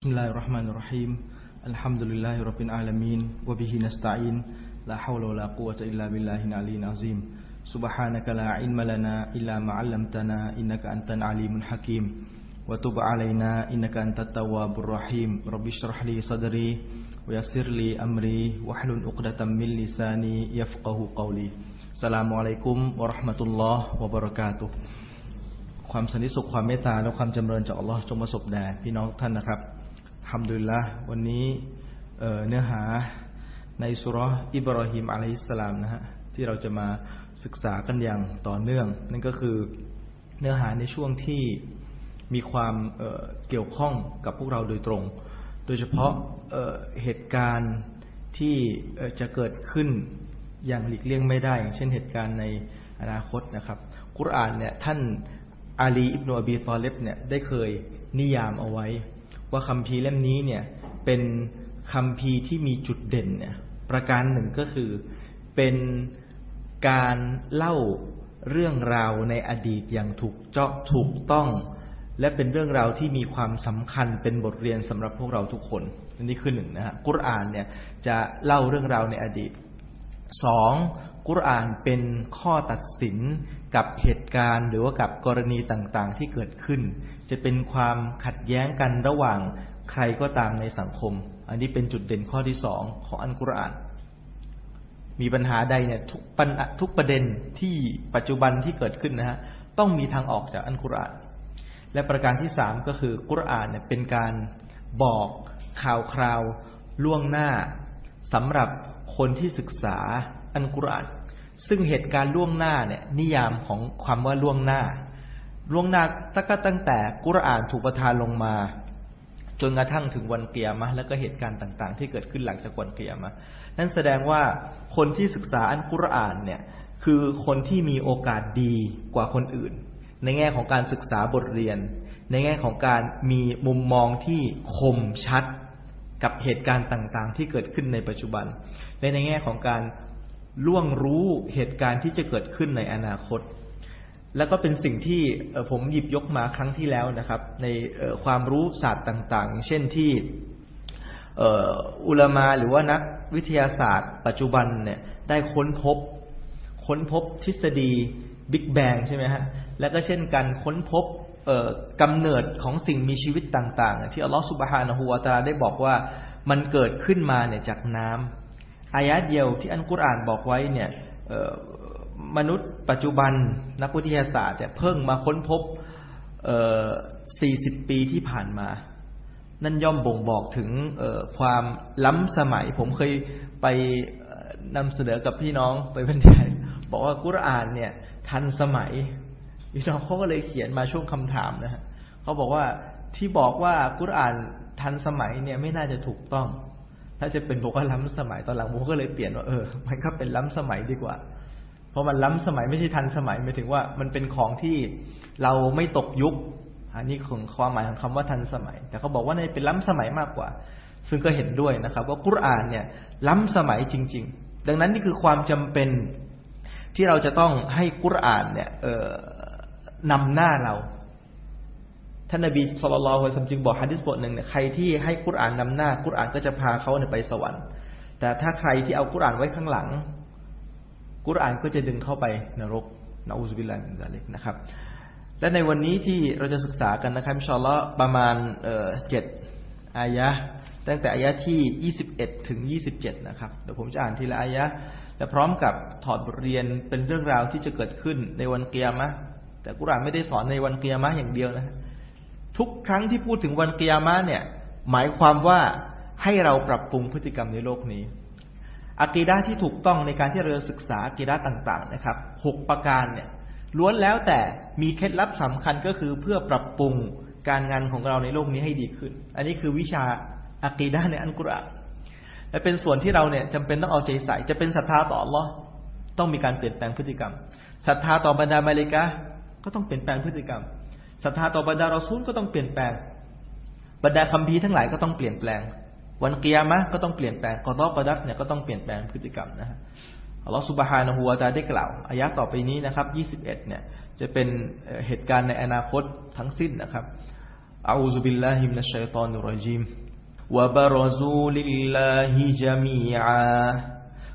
Bismillahirrahmanirrahim. Alhamdulillahirabbil alamin wa bihi nasta'in. La haula wala quwwata illa billahil aliyyil azim. Subhanaka la ilma lana illa ma 'allamtana innaka antal alimul hakim. Wa tub alaina innaka antat tawwabur rahim. Rabbi shrah li sadri wa yassir li amri wahlul 'uqdatam min lisani yafqahu qawli. Assalamualaikum warahmatullahi wabarakatuh. ความสันติสุขความเมตตาและความจำเริญจากอัลลอฮ์จงประสบแด่พี่น้องท่านนะครับ ฮัมดุลิละวันนี้เนื้อหาในสุรอิบรอฮิมอะลัยฮิสสลามนะฮะที่เราจะมาศึกษากันอย่างต่อเนื่อง นั่นก็คือเนื้อหาในช่วงที่มีความเเกี่ยวข้องกับพวกเราโดยตรง โดยเฉพาะเเหตุการณ์ที่จะเกิดขึ้นอย่างหลีกเลี่ยงไม่ได้อย่างเช่นเหตุการณ์ในอนาคตนะครับ กุรอานเนี่ยท่านอาลีอิบนาอบีตอเลบเนี่ยได้เคยนิยามเอาไว้ ว่าคำพีเล่มนี้เนี่ยเป็นคำพีที่มีจุดเด่นเนี่ยประการหนึ่งก็คือเป็นการเล่าเรื่องราวในอดีตอย่างถูกเจาะถูกต้อง และเป็นเรื่องราวที่มีความสำคัญเป็นบทเรียนสำหรับพวกเราทุกคนอันนี้คือหนึ่งนะฮะกุรอานเนี่ยจะเล่าเรื่องราวในอดีตสอง กุรอานเป็นข้อตัดสินกับเหตุการณ์ หรือว่ากับกรณีต่างๆ ที่เกิดขึ้น จะเป็นความขัดแย้งกันระหว่างใครก็ตามในสังคม อันนี้เป็นจุดเด่นข้อที่สองของอันกุรอาน มีปัญหาใดเนี่ยทุกปัญทุกประเด็นที่ปัจจุบันที่เกิดขึ้นนะฮะต้องมีทางออกจากอันกุรอาน และประการที่สามก็คือกุรอานเนี่ยเป็นการบอกข่าวคราวล่วงหน้าสำหรับคนที่ศึกษา อันกุรอาน ซึ่งเหตุการณ์ล่วงหน้าเนี่ยนิยามของความว่าล่วงหน้า ล่วงหน้าตั้งแต่ตั้งแต่กุรอานถูกประทานลงมา จนกระทั่งถึงวันเกียรมะแล้วก็เหตุการณ์ต่างๆ ที่เกิดขึ้นหลังจากวันเกียรมะนั่นแสดงว่าคนที่ศึกษาอันกุรอานเนี่ยคือคนที่มีโอกาสดีกว่าคนอื่น ในแง่ของการศึกษาบทเรียน ในแง่ของการมีมุมมองที่คมชัดกับเหตุการณ์ต่างๆ ที่เกิดขึ้นในปัจจุบัน และในแง่ของการ ล่วงรู้เหตุการณ์ที่จะเกิดขึ้นในอนาคต แล้วก็เป็นสิ่งที่ผมหยิบยกมาครั้งที่แล้วนะครับ ในความรู้ศาสตร์ต่างๆ เช่นที่อุลามาหรือว่านักวิทยาศาสตร์ ปัจจุบันเนี่ยได้ค้นพบ ค้นพบทฤษฎีบิ๊กแบงใช่ไหมฮะ แล้วก็เช่นกันค้นพบกำเนิดของสิ่งมีชีวิตต่าง ๆ ที่อัลลอฮฺสุบฮานะฮูวาตาได้บอกว่ามันเกิดขึ้นมาเนี่ยจากน้ำ อายะเดียวที่อันกุรอานบอกไว้เนี่ยมนุษย์ปัจจุบันนักวิทยาศาสตร์เนี่ยเพิ่งมาค้นพบ 40 ปีที่ผ่านมา นั่นย่อมบ่งบอกถึงความล้ำสมัย ผมเคยไปนำเสนอกับพี่น้องไปบรรยายบอกว่ากุรอานเนี่ยทันสมัยพี่น้องเขาก็เลยเขียนมาช่วงคำถามนะฮะเขาบอกว่าที่บอกว่ากุรอานทันสมัยเนี่ยไม่น่าจะถูกต้อง ถ้าจะเป็นบอกว่าล้ำสมัยตอนหลังผมก็เลยเปลี่ยนว่าเออ มันก็เป็นล้ำสมัยดีกว่า เพราะมันล้ำสมัยไม่ใช่ทันสมัยหมายถึงว่ามันเป็นของที่เราไม่ตกยุคอันนี้ของความหมายของคำว่าทันสมัย แต่เขาบอกว่าในเป็นล้ำสมัยมากกว่า ซึ่งก็เห็นด้วยนะครับ ว่ากุรอานเนี่ย ล้ำสมัยจริง ๆ ดังนั้นนี่คือความจำเป็นที่เราจะต้องให้กุรอานเนี่ยเนำหน้าเรา ท่านนบีสุลต่านละฮ์จึงบอกฮะดิษบทหนึ่งเนี่ยใครที่ให้กุรอานนำหน้ากุรอานก็จะพาเขาเนี่ยไปสวรรค์ แต่ถ้าใครที่เอากุรอานไว้ข้างหลัง กุรอานก็จะดึงเข้าไปนรกنعوذ بالله من ذلكนะครับ และในวันนี้ที่เราจะศึกษากันนะครับإن شاء اللهประมาณเจ็ดอายะตั้งแต่อายะที่ยี่สิบเอ็ดถึงยี่สิบเจ็ดนะครับเดี๋ยวผมจะอ่านทีละอายะและพร้อมกับถอดบทเรียนเป็นเรื่องราวที่จะเกิดขึ้นในวันกียามะฮ์แต่กุรอานไม่ได้สอนในวันเกียามะฮ์อย่างเดียวนะ ทุกครั้งที่พูดถึงวันกียร์มะเนี่ย หมายความว่าให้เราปรับปรุงพฤติกรรมในโลกนี้อากีดาที่ถูกต้องในการที่เราศึกษาอากีดาต่างๆนะครับหกประการเนี่ยล้วนแล้วแต่มีเคล็ดลับสำคัญก็คือเพื่อปรับปรุงการงานของเราในโลกนี้ให้ดีขึ้น อันนี้คือวิชาอากีดาในอันกุรอานและเป็นส่วนที่เราเนี่ยจำเป็นต้องเอาใจใส่ จะเป็นศรัทธาต่ออัลลอฮ์ต้องมีการเปลี่ยนแปลงพฤติกรรมศรัทธาต่อบรรดามาเลกาก็ต้องเปลี่ยนแปลงพฤติกรรม ศรัทธาต่อบรรดารอซูลก็ต้องเปลี่ยนแปลง บรรดาคัมภีร์ทั้งหลายก็ต้องเปลี่ยนแปลง วันเกียร์มะก็ต้องเปลี่ยนแปลงกอดอกระดักเนี่ยก็ต้องเปลี่ยนแปลงพฤติกรรมนะฮะอัลลอฮฺสุบฮานะฮูวาตาได้กล่าวอายะต่อไปนี้นะครับ 21 เนี่ย จะเป็นเหตุการณ์ในอนาคตทั้งสิ้นนะครับ أعوذ بالله من الشيطان الرجيم وبرزوا لله جميعا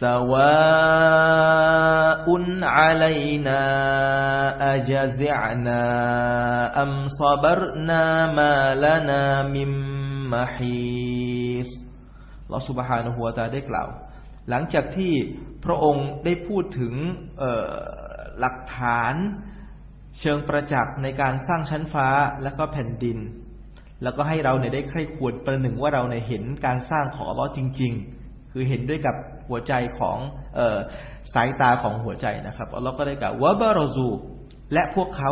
سواء علينا أجزعنا أم صبرنا ما لنا من محيص เราสุบฮานะฮูวาตาได้กล่าว หลังจากที่พระองค์ได้พูดถึงหลักฐานเชิงประจักษ์ในการสร้างชั้นฟ้าและก็แผ่นดิน แล้วก็ให้เราเนี่ยได้ใคร่ควรประหนึ่งว่าเราเนี่ยเห็นการสร้างของอัลลอฮ์จริง ๆ คือเห็นด้วยกับ หัวใจของออสายตาของหัวใจนะครับอัลลอฮ์ก็ได้กล่าวว่าบารอซู และพวกเขา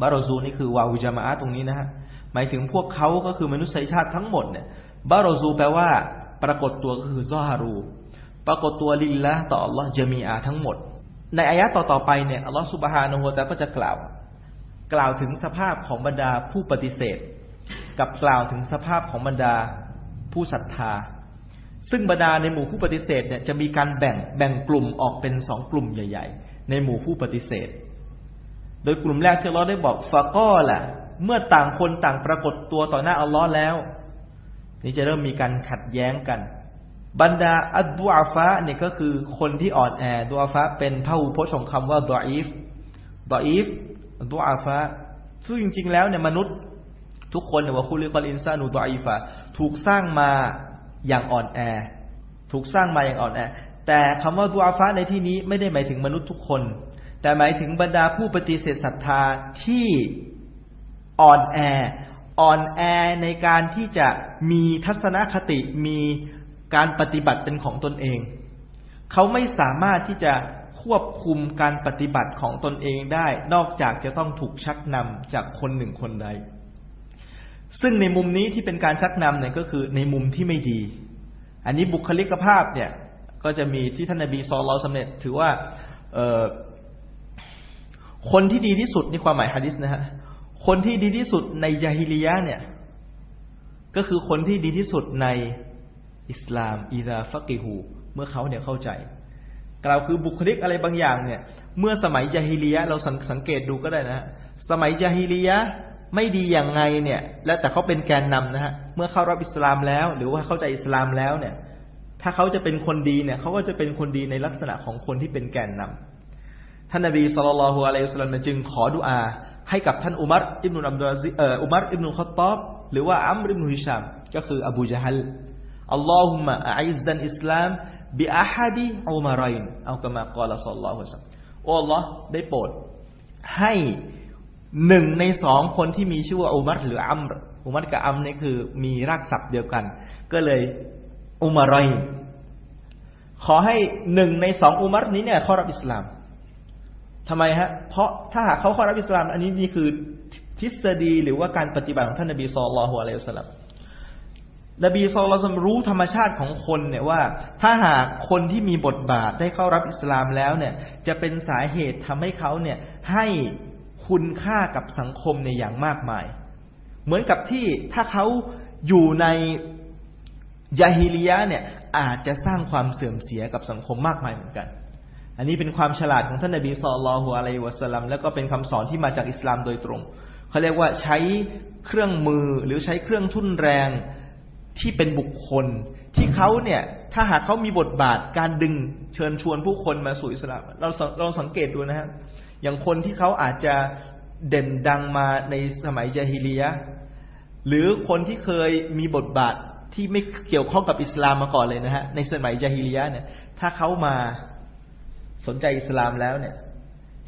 บารอซูนี่คือวาวิจามาตรงนี้นะฮะหมายถึงพวกเขาก็คือมนุษยชาติทั้งหมดเนี่ยบารอซูแปลว่า ปรากฏตัวก็คือซอฮารู ปรากฏตัวลิลละต่ออัลลอฮ์จะมีอาทั้งหมด ในอายะต่อๆไปเนี่ยอัลลอฮ์สุบฮานะฮูวะตาก็จะกล่าว กล่าวถึงสภาพของบรรดาผู้ปฏิเสธ กับกล่าวถึงสภาพของบรรดาผู้ศรัทธา ซึ่งบรรดาในหมู่ผู้ปฏิเสธเนี่ยจะมีการแบ่งแบ่งกลุ่มออกเป็นสองกลุ่มใหญ่ ๆ ในหมู่ผู้ปฏิเสธ โดยกลุ่มแรกที่เราได้บอกفقالเมื่อต่างคนต่างปรากฏตัวต่อหน้าอัลลอฮ์แล้ว นี่จะเริ่มมีการขัดแย้งกัน บรรดาالضعفاءเนี่ยก็คือคนที่อ่อนแอดูอาฟะเป็นพระอุพจน์ของคำว่าضعيف ضعيف ضعفاءซึ่งจริงๆแล้วเนี่ยมนุษย์ ทุกคนเนี่ยوخلق الإنسان ضعيفاถูกสร้างมา อย่างอ่อนแอ ถูกสร้างมาอย่างอ่อนแอ แต่คำว่าดูอาฟะในที่นี้ไม่ได้หมายถึงมนุษย์ทุกคน แต่หมายถึงบรรดาผู้ปฏิเสธศรัทธาที่อ่อนแอ อ่อนแอในการที่จะมีทัศนคติมีการปฏิบัติเป็นของตนเอง เขาไม่สามารถที่จะควบคุมการปฏิบัติของตนเองได้ นอกจากจะต้องถูกชักนำจากคนหนึ่งคนใด ซึ่งในมุมนี้ที่เป็นการชักนำเนี่ยก็คือในมุมที่ไม่ดี อันนี้บุคลิกภาพเนี่ยก็จะมีที่ท่านนบีصلى الله عليه وسلم ถือว่าคนที่ดีที่สุดในความหมายฮะดีษนะฮะคนที่ดีที่สุดในยาฮิลียะเนี่ย ก็คือคนที่ดีที่สุดในอิสลามإذا فقهواเมื่อเขาเนี่ยเข้าใจ กล่าวคือบุคลิกอะไรบางอย่างเนี่ย เมื่อสมัยยาฮิลียะเราสังเกตดูก็ได้นะ สมัยยาฮิลียะ ไม่ดีอย่างไงเนี่ย แล้วแต่เขาเป็นแกนนำนะฮะเมื่อเข้ารับอิสลามแล้ว หรือว่าเข้าใจอิสลามแล้วเนี่ย ถ้าเขาจะเป็นคนดีเนี่ยเขาก็จะเป็นคนดีในลักษณะของคนที่เป็นแกนนำท่านนบีสุลต่านละฮ์อะลัยฮิสลามจึงขอดุอาให้กับท่านอุมัรอิบนุอับดุลซิเอ่ออุมัรอิบนุขัตตอบหรือว่าอัมริบนุฮิชามก็คืออบูจฮัลอัลลอฮุมะอิซดันอิสลามบิอาฮัดีอุมารัยนเอากมากล่าสัลลัลลอฮุอะลัยฮิสลามโอ้ Allah ได้โปรดให้ หนึ่งในสองคนที่มีชื่อว่าอุมัรหรืออัมอุมัรกับอัมนี่คือมีรากศัพท์เดียวกัน ก็เลยอุมารอยขอให้หนึ่งในสองอุมัรนี้เนี่ยเข้ารับอิสลามทำไมฮะ เพราะถ้าหากเขาเข้ารับอิสลาม อันนี้นี่คือทฤษฎีหรือว่าการปฏิบัติของท่านนบีสุลต่านอะลัยสลามนบีสุลต่านรู้ธรรมชาติของคนเนี่ยว่า ถ้าหากคนที่มีบทบาทได้เข้ารับอิสลามแล้วเนี่ย จะเป็นสาเหตุทำให้เขาเนี่ยให้ คุณค่ากับสังคมในอย่างมากมาย เหมือนกับที่ถ้าเขาอยู่ในยาฮิลียะเนี่ยอาจจะสร้างความเสื่อมเสียกับสังคมมากมายเหมือนกัน อันนี้เป็นความฉลาดของท่านนบีสุลต่านอะลัยวะสลัมแล้วก็เป็นคำสอนที่มาจากอิสลามโดยตรง เขาเรียกว่าใช้เครื่องมือหรือใช้เครื่องทุ่นแรงที่เป็นบุคคล ที่เขาเนี่ยถ้าหากเขามีบทบาทการดึงเชิญชวนผู้คนมาสู่อิสลาม เราเราสังเกตดูนะฮะ อย่างคนที่เขาอาจจะเด่นดังมาในสมัยจาฮิลียหรือคนที่เคยมีบทบาทที่ไม่เกี่ยวข้องกับอิสลามมาก่อนเลยนะฮะในสมัยจาฮิลียเนี่ย ถ้าเขามาสนใจอิสลามแล้วเนี่ย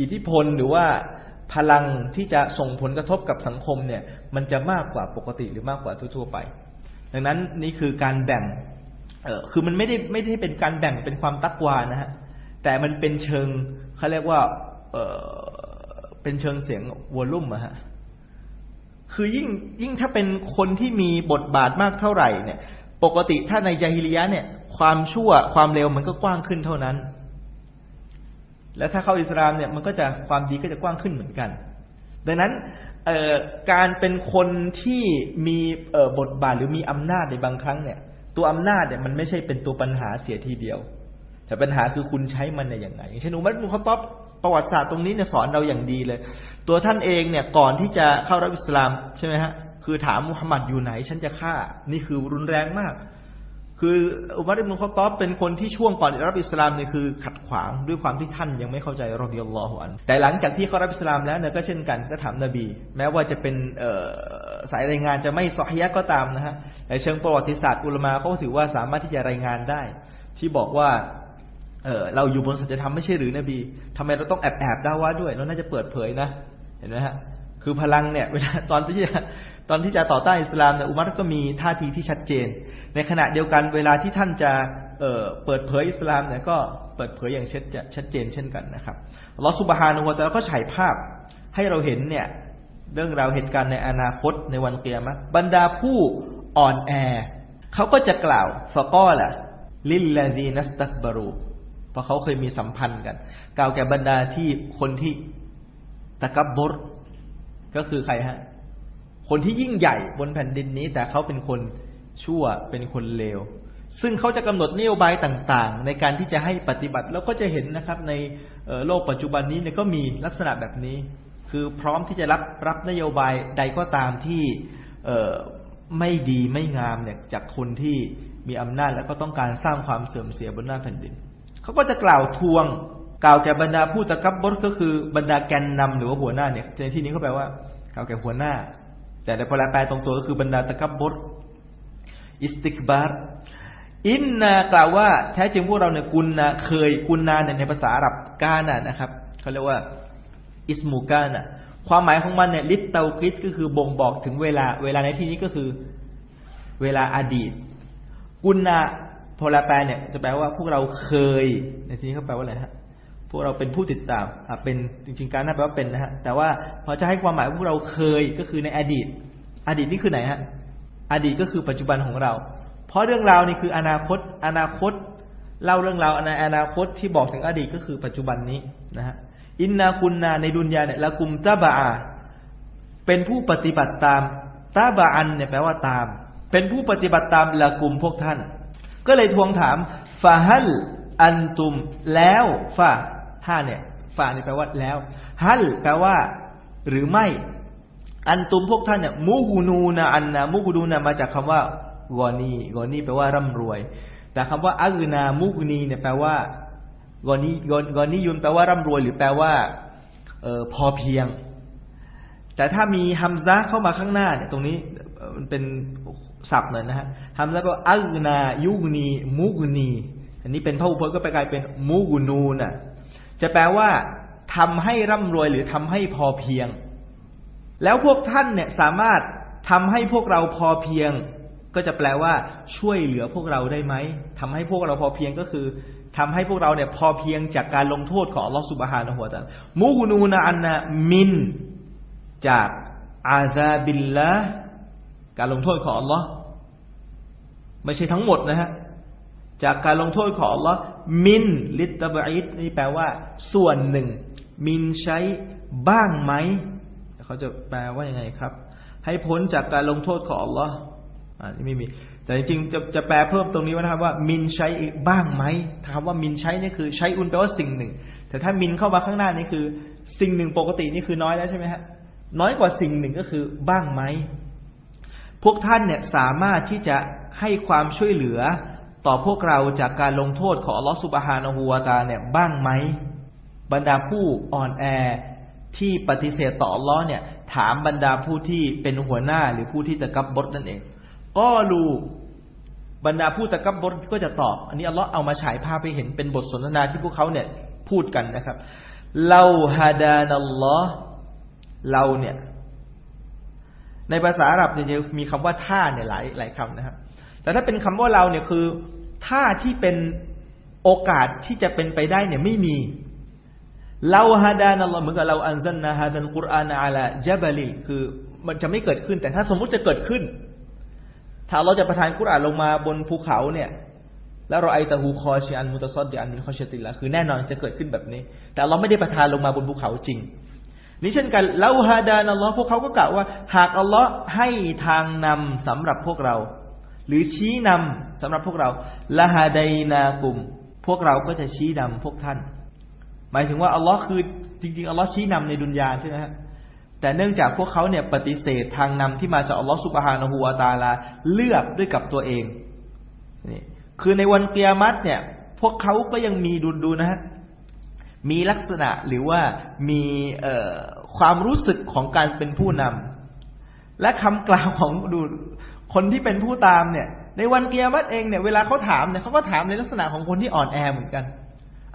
อิทธิพลหรือว่าพลังที่จะส่งผลกระทบกับสังคมเนี่ย มันจะมากกว่าปกติหรือมากกว่าทั่ว ๆ ไป ดังนั้นนี่คือการแบ่งเออคือมันไม่ได้ไม่ได้เป็นการแบ่งเป็นความตักวานะฮะแต่มันเป็นเชิงเขาเรียกว่า เป็นเชิงเสียงวอลลุ่มอะฮะคือยิ่งยิ่งถ้าเป็นคนที่มีบทบาทมากเท่าไหร่เนี่ย ปกติถ้าในจาฮิลียะเนี่ย ความชั่วความเร็วมันก็กว้างขึ้นเท่านั้น แล้วถ้าเข้าอิสลามเนี่ยมันก็จะความดีก็จะกว้างขึ้นเหมือนกัน ดังนั้นการเป็นคนที่มีบทบาทหรือมีอำนาจในบางครั้งเนี่ย ตัวอำนาจเนี่ยมันไม่ใช่เป็นตัวปัญหาเสียทีเดียว แต่ปัญหาคือคุณใช้มันในอย่างไรอย่างเช่นอุมัรมุขป๊อบประวัติศาสตร์ตรงนี้เนี่ยสอนเราอย่างดีเลย ตัวท่านเองเนี่ยก่อนที่จะเข้ารับอิสลามใช่ไหมฮะคือถามมุฮัมมัดอยู่ไหน ฉันจะฆ่า นี่คือรุนแรงมาก คืออุมัรอิบนุขอตอบเป็นคนที่ช่วงก่อนรับอิสลามเนี่ยคือขัดขวางด้วยความที่ท่านยังไม่เข้าใจรอบิยัลลอฮุอันแต่หลังจากที่เข้ารับอิสลามแล้วเนี่ยก็เช่นกันก็ถามนบี แม้ว่าจะเป็นสายรายงานจะไม่สอฮียะก็ตามนะฮะในเชิงประวัติศาสตร์อุลมาเขาถือว่าสามารถที่จะรายงานได้ ที่บอกว่า เออเราอยู่บนสัจธรรมไม่ใช่หรือนบีทำไมเราต้องแอบแอบดาว่าด้วย เราน่าจะเปิดเผยนะ เห็นไหมฮะ คือพลังเนี่ยเวลาตอนที่ตอนที่จะต่อต้านอิสลามเนี่ยอุมัรก็มีท่าทีที่ชัดเจน ในขณะเดียวกันเวลาที่ท่านจะเเปิดเผยอิสลามเนี่ยก็เปิดเผยอย่างชัดชัดเจนเช่นกันนะครับลอสุบฮานุวะแต่ก็ฉายภาพให้เราเห็นเนี่ยเรื่องราวเหตุการณ์ในอนาคตในวันเกียรติบรรดาผู้อ่อนแอเขาก็จะกล่าวฟะก้อละลิลลาดีนัสตักบารู ราะเขาเคยมีสัมพันธ์กัน กล่าวแก่บรรดาที่คนที่ตะกับบรก็คือใครฮะ คนที่ยิ่งใหญ่บนแผ่นดินนี้ แต่เขาเป็นคนชั่วเป็นคนเลว ซึ่งเขาจะกำหนดนโยบายต่างๆ ในการที่จะให้ปฏิบัติ แล้วก็จะเห็นนะครับ ในโลกปัจจุบันนี้เนี่ยก็มีลักษณะแบบนี้ คือพร้อมที่จะรับรับนโยบายใดก็ตามที่ไม่ดีไม่งามเนี่ยจากคนที่มีอำนาจแล้วก็ต้องการสร้างความเสื่อมเสียบนหน้าแผ่นดิน เขาก็จะกล่าวทวง กล่าวแก่บรรดาผู้ตะกับบดก็คือบรรดาแกนนำหรือว่าหัวหน้าเนี่ยในที่นี้เขาแปลว่า กล่าวแก่หัวหน้า แต่ในพลาแปลตรงตัวก็คือบรรดาตะกับบดاستكبار إناกล่าวว่าแท้จริงพวกเราเนี่ยكنا เคย كناเนี่ยในภาษาอาหรับ كانนะครับเขาเรียกว่าاسم كانความหมายของมันเนี่ยللتوقيتก็คือบ่งบอกถึงเวลา เวลาในที่นี้ก็คือ เวลาอดีต กุนนา พลแปลเนี่ยจะแปลว่าพวกเราเคย ในที่นี้เขาแปลว่าอะไรฮะพวกเราเป็นผู้ติดตามอ่าเป็นจริง ๆ كانแปลว่าเป็นนะฮะแต่ว่าพอจะให้ความหมายพวกเราเคยก็คือในอดีต อดีตนี่คือไหนฮะอดีตก็คือปัจจุบันของเรา เพราะเรื่องราวนี่คืออนาคต อนาคตเล่าเรื่องราวในอนาคตที่บอกถึงอดีตก็คือปัจจุบันนี้นะฮะอินนาคุณนาในดุนยาเนี่ยละกุมตาบาเป็นผู้ปฏิบัติตามตาบาอันเนี่ยแปลว่าตาม เป็นผู้ปฏิบัติตามละกุมพวกท่าน ก็เลยทวงถามฟาฮัลอันตุมแล้วฟาห้าเนี่ยฟาเนี่ยแปลว่าแล้วฮัลแปลว่า หรือไม่ อันตุมพวกท่านเนี่ยมูฮูนูนะอันนะมูฮูนูนะมาจากคำว่ากอนีกอนีแปลว่าร่ำรวย แต่คำว่าอักนามูกนีเนี่ยแปลว่ากอนีกอนียุนแปลว่าร่ำรวย หรือแปลว่าเออพอเพียง แต่ถ้ามีฮัมซะเข้ามาข้างหน้าเนี่ยตรงนี้มันเป็น ศัพท์หน่อยนะฮะฮัมซะก็อักนายุกนีมุกนี อันนี้เป็นพระอุปก็ไปกลายเป็นมูกุนูน่ะ จะแปลว่าทำให้ร่ำรวยหรือทำให้พอเพียง แล้วพวกท่านเนี่ยสามารถทำให้พวกเราพอเพียง ก็จะแปลว่า ช่วยเหลือพวกเราได้ไหมทำให้พวกเราพอเพียงก็คือทำให้พวกเราเนี่ยพอเพียงจากการลงโทษของอัลลอฮฺสุบฮานะหัวตามูกุนูนะอันนะมิน จากอาซาบิลละการลงโทษของอัลลอฮ์ ไม่ใช่ทั้งหมดนะฮะจากการลงโทษของอัลลอฮ์มินลิตตบอิดนี่แปลว่า ส่วนหนึ่ง มินใช้บ้างไหมเขาจะแปลว่ายังไงครับ ให้พ้นจากการลงโทษของอัลลอฮ์อ่านี่ไม่มี แต่จริงๆจะจะแปลเพิ่มตรงนี้ว่านะครับว่า มินใช้บ้างไหมคำว่ามินใช้นี่คือใช้อุนแปลว่าสิ่งหนึ่ง แต่ถ้ามินเข้ามาข้างหน้านี่คือ สิ่งหนึ่งปกตินี่คือน้อยแล้วใช่ไหมฮะน้อยกว่าสิ่งหนึ่งก็คือบ้างไหมพวกท่านเนี่ยสามารถที่จะ ให้ความช่วยเหลือต่อพวกเราจากการลงโทษของอัลลอฮฺสุบฮานะฮูวาตาเนี่ยบ้างไหมบรรดาผู้อ่อนแอที่ปฏิเสธต่ออัลลอฮ์เนี่ย ถามบรรดาผู้ที่เป็นหัวหน้าหรือผู้ที่ตะกับบดนั่นเองก็รูบรรดาผู้ตะกับบดก็จะตอบ อันนี้อัลลอฮ์เอามาฉายภาพให้เห็นเป็นบทสนทนาที่พวกเขาเนี่ยพูดกันนะครับเราฮาดานัลลอฮ์เราเนี่ย ในภาษาอาหรับเนี่ยจะมีคำว่าท่าเนี่ยหลายหลายคำนะครับ แต่ถ้าเป็นคำว่าเราเนี่ยคือถ้าที่เป็นโอกาสที่จะเป็นไปได้เนี่ยไม่มีเราฮาดานัลลอฮ์เหมือนกับเราอันซันนะฮาดันกุรอานอาลาจาบลิคือมันจะไม่เกิดขึ้น แต่ถ้าสมมุติจะเกิดขึ้น ถ้าเราจะประทานกุรอานลงมาบนภูเขาเนี่ย แล้วเราไอตะฮูคอชิอันมุตซอดดิอันมินคอชติละคือแน่นอนจะเกิดขึ้นแบบนี้ แต่เราไม่ได้ประทานลงมาบนภูเขาจริง นี่เช่นกันเลาฮาดานัลลอฮ์พวกเขาก็กล่าวว่า หากอัลลอฮ์ให้ทางนำสำหรับพวกเรา หรือชี้นำสำหรับพวกเราละฮาไดนากุม พวกเราก็จะชี้นำพวกท่าน หมายถึงว่าอัลลอฮ์คือจริง ๆอัลลอฮ์ชี้นำในดุนยาใช่ไหมฮะแต่เนื่องจากพวกเขาเนี่ยปฏิเสธทางนำที่มาจากอัลลอฮ์สุบฮานะฮูวาตาลาเลือกด้วยกับตัวเองนี่คือในวันเกียรติเนี่ย พวกเขาก็ยังมีดูดูนะฮะมีลักษณะหรือว่ามีความรู้สึกของการเป็นผู้นำและคำกล่าวของดู คนที่เป็นผู้ตามเนี่ย ในวันเกียรติเองเนี่ยเวลาเขาถามเนี่ยเขาก็ถามในลักษณะของคนที่อ่อนแอเหมือนกัน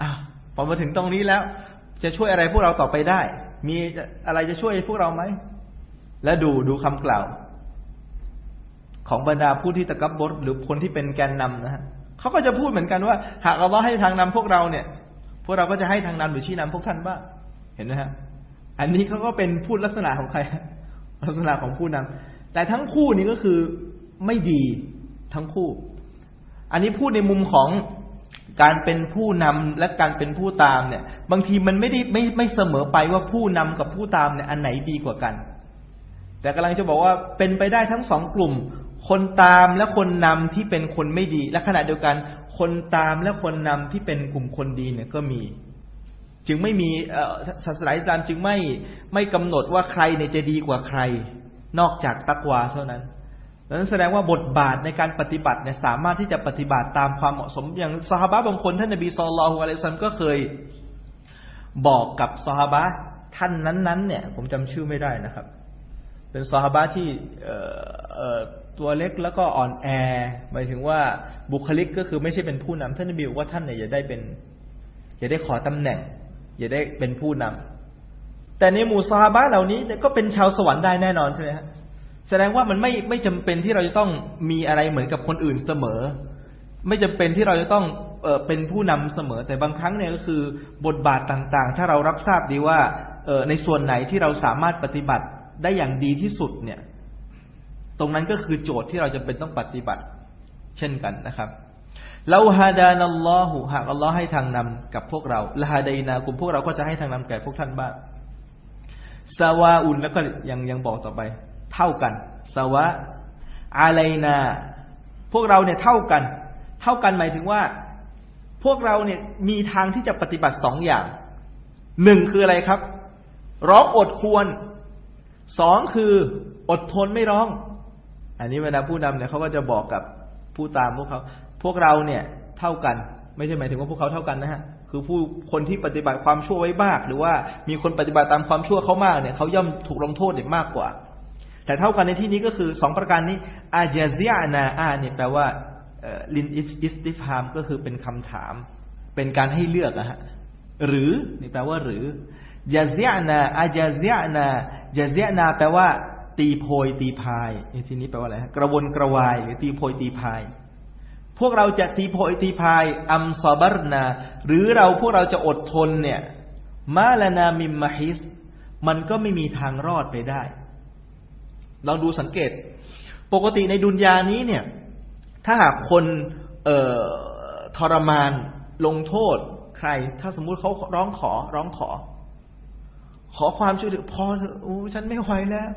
อ้าวพอมาถึงตรงนี้แล้ว จะช่วยอะไรพวกเราต่อไปได้ มีอะไรจะช่วยพวกเราไหมและดูดูคำกล่าว ของบรรดาผู้ที่ตะกับบดหรือคนที่เป็นแกนนำนะฮะเขาก็จะพูดเหมือนกันว่า หากอัลลอฮ์ให้ทางนำพวกเราเนี่ย พวกเราก็จะให้ทางนำหรือชี้นำพวกท่านบ้างเห็นไหมฮะอันนี้เขาก็เป็นพูดลักษณะของใคร ลักษณะของผู้นำแต่ทั้งคู่นี้ก็คือ ไม่ดีทั้งคู่ อันนี้พูดในมุมของการเป็นผู้นำและการเป็นผู้ตามเนี่ย บางทีมันไม่ได้ไม่ไม่เสมอไปว่าผู้นำกับผู้ตามเนี่ยอันไหนดีกว่ากัน แต่กำลังจะบอกว่าเป็นไปได้ทั้งสองกลุ่ม คนตามและคนนำที่เป็นคนไม่ดี และขณะเดียวกัน คนตามและคนนำที่เป็นกลุ่มคนดีเนี่ยก็มี จึงไม่มีศาสนาอิสลามจึงไม่ไม่กำหนดว่าใครเนี่ยจะดีกว่าใคร นอกจากตักวาเท่านั้น นั้นแสดงว่าบทบาทในการปฏิบัติเนี่ยสามารถที่จะปฏิบัติตามความเหมาะสมอย่างสฮาบะบางคนท่านนบีสุลต่านอะลัยซัมก็เคยบอกกับสฮาบะท่านนั้นๆ เนี่ย ผมจำชื่อไม่ได้นะครับ เป็นสฮาบะที่ตัวเล็กแล้วก็อ่อนแอหมายถึงว่าบุคลิกก็คือไม่ใช่เป็นผู้นำท่านนบีบอกว่าท่านเนี่ยอย่าได้เป็นอย่าได้ขอตำแหน่ง อย่าได้เป็นผู้นำแต่ในหมู่ซาฮาบะเหล่านี้ก็เป็นชาวสวรรค์ได้แน่นอนใช่ไหมครับ แสดงว่ามันไม่ไม่จำเป็นที่เราจะต้องมีอะไรเหมือนกับคนอื่นเสมอ ไม่จำเป็นที่เราจะต้องเออเป็นผู้นำเสมอ แต่บางครั้งเนี่ยก็คือบทบาทต่างๆ ถ้าเรารับทราบดีว่าเออในส่วนไหนที่เราสามารถปฏิบัติได้อย่างดีที่สุดเนี่ย ตรงนั้นก็คือโจทย์ที่เราจะเป็นต้องปฏิบัติ เช่นกันนะครับเราฮาดานัลลอฮุหากอัลลอฮ์ให้ทางนำกับพวกเราละฮาดานากุมพวกเราก็จะให้ทางนำแก่พวกท่านบ้างซาวาอุนแล้วก็ยังยังบอกต่อไป เท่ากันสวะอะไรนา พวกเราเนี่ยเท่ากัน เท่ากันหมายถึงว่า พวกเราเนี่ยมีทางที่จะปฏิบัติสองอย่างหนึ่งคืออะไรครับ ร้องอดควรสองคืออดทนไม่ร้อง อันนี้เวลาผู้นำเนี่ยเขาก็จะบอกกับผู้ตามพวกเขา พวกเราเนี่ยเท่ากัน ไม่ใช่หมายถึงว่าพวกเขาเท่ากันนะฮะคือผู้คนที่ปฏิบัติความชั่วไว้มาก หรือว่ามีคนปฏิบัติตามความชั่วเขามากเนี่ยเขาย่อมถูกลงโทษเนี่ยมากกว่า แต่เท่ากันในที่นี้ก็คือสองประการนี้อาเจาซิอานาอาเนี่ยแปลว่าลินอิสติฟามก็คือเป็นคำถาม เป็นการให้เลือกอะฮะหรือนี่แปลว่าหรือจาซิอานาอาจาซิอานาจาซิอานาแปลว่า ตีโพยตีพายในที่นี้แปลว่าอะไรกระวนกระวายหรือตีโพยตีพาย พวกเราจะตีโพยตีพายอัมซอบรนา หรือเราพวกเราจะอดทนเนี่ยมาลานามิมมาฮิส มันก็ไม่มีทางรอดไปได้ ลองดูสังเกต ปกติในดุนยานี้เนี่ย ถ้าหากคนเออทรมานลงโทษใคร ถ้าสมมุติเขาร้องขอ ร้องขอ ขอความช่วยเหลือพออะโอ้ฉันไม่ไหวแล้ว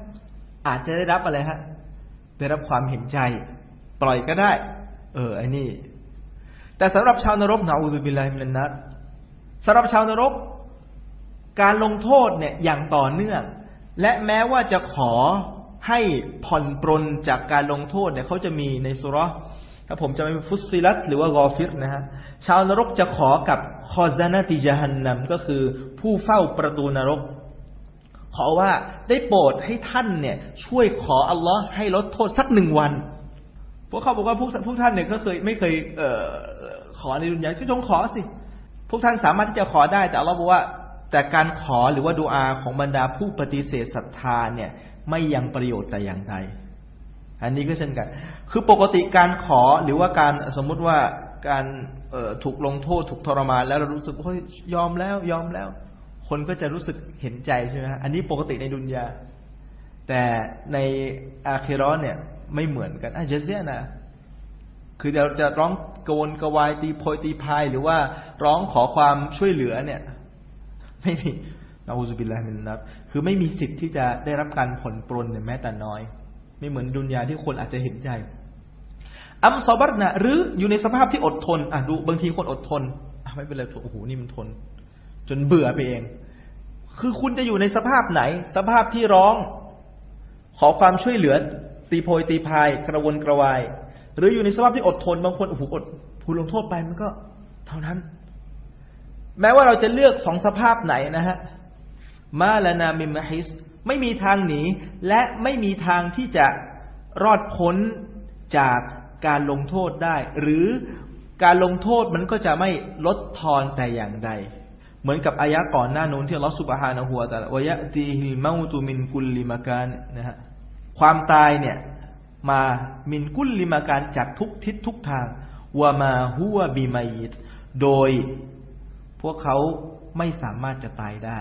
อาจจะได้รับอะไรฮะได้รับความเห็นใจ ปล่อยก็ได้ เออไอ้นี่ แต่สำหรับชาวนรกนาอูซุบิลลมินนัสสำหรับชาวนรก การลงโทษเนี่ยอย่างต่อเนื่อง และแม้ว่าจะขอ ให้ผ่อนปรนจากการลงโทษเนี่ยเขาจะมีในสุรถ้าผมจะไม่ฟุซิลัตหรือว่ากอฟิรนะฮะชาวนรกจะขอกับคอซานาติจฮันนัมก็คือผู้เฝ้าประตูนรก ขอว่าได้โปรดให้ท่านเนี่ย ช่วยขออัลลอฮ์ให้ลดโทษสักหนึ่งวันพวกเขาบอกว่าพวกพวกท่านเนี่ยก็เคยไม่เคยเอ่อขอในดุนยาก็จงขอสิ พวกท่านสามารถที่จะขอได้แต่อัลลอฮ์บอกว่า แต่การขอหรือว่าดูอาของบรรดาผู้ปฏิเสธศรัทธาเนี่ย ไม่ยังประโยชน์แต่อย่างใดอันนี้ก็เช่นกัน คือปกติการขอหรือว่าการสมมุติว่าการถูกลงโทษถูกทรมานแล้วเรารู้สึกว่ายอมแล้วยอมแล้ว คนก็จะรู้สึกเห็นใจใช่ไหมอันนี้ปกติในดุนยา แต่ในอาเครอนเนี่ยไม่เหมือนกันอาจจะเสียนะคือเราจะร้องโกนกวายตีโพยตีพายหรือว่าร้องขอความช่วยเหลือเนี่ย ไม่มี นาอูซุบิลลาฮิมินนับคือไม่มีสิทธิ์ที่จะได้รับการผ่อนปลนเนี่ยแม้แต่น้อย ไม่เหมือนดุนยาที่คนอาจจะเห็นใจ อัมซอบัตนะหรืออยู่ในสภาพที่อดทนอะดูบางทีคนอดทนอะไม่เป็นไรโอ้โหนี่มันทน จนเบื่อไปเอง คือคุณจะอยู่ในสภาพไหน สภาพที่ร้อง ขอความช่วยเหลือ ตีโพยตีพายกระวนกระวาย หรืออยู่ในสภาพที่อดทนบางคนโอ้โหอดผู้ลงโทษไปมันก็ เท่านั้น แม้ว่าเราจะเลือกสองสภาพไหนนะฮะ มาลานามิมฮิสไม่มีทางหนี และไม่มีทางที่จะรอดพ้นจากการลงโทษได้ หรือการลงโทษมันก็จะไม่ลดทอนแต่อย่างใด เหมือนกับอายะก่อนหน้านู้นที่ลอสุบฮานะฮัวแต่วยะตีฮิมาตุมินกุลลิมาการนะฮะความตายเนี่ยมามินกุลลิมาการจากทุกทิศทุกทางวามาฮัวบิมายิตโดยพวกเขาไม่สามารถจะตายได้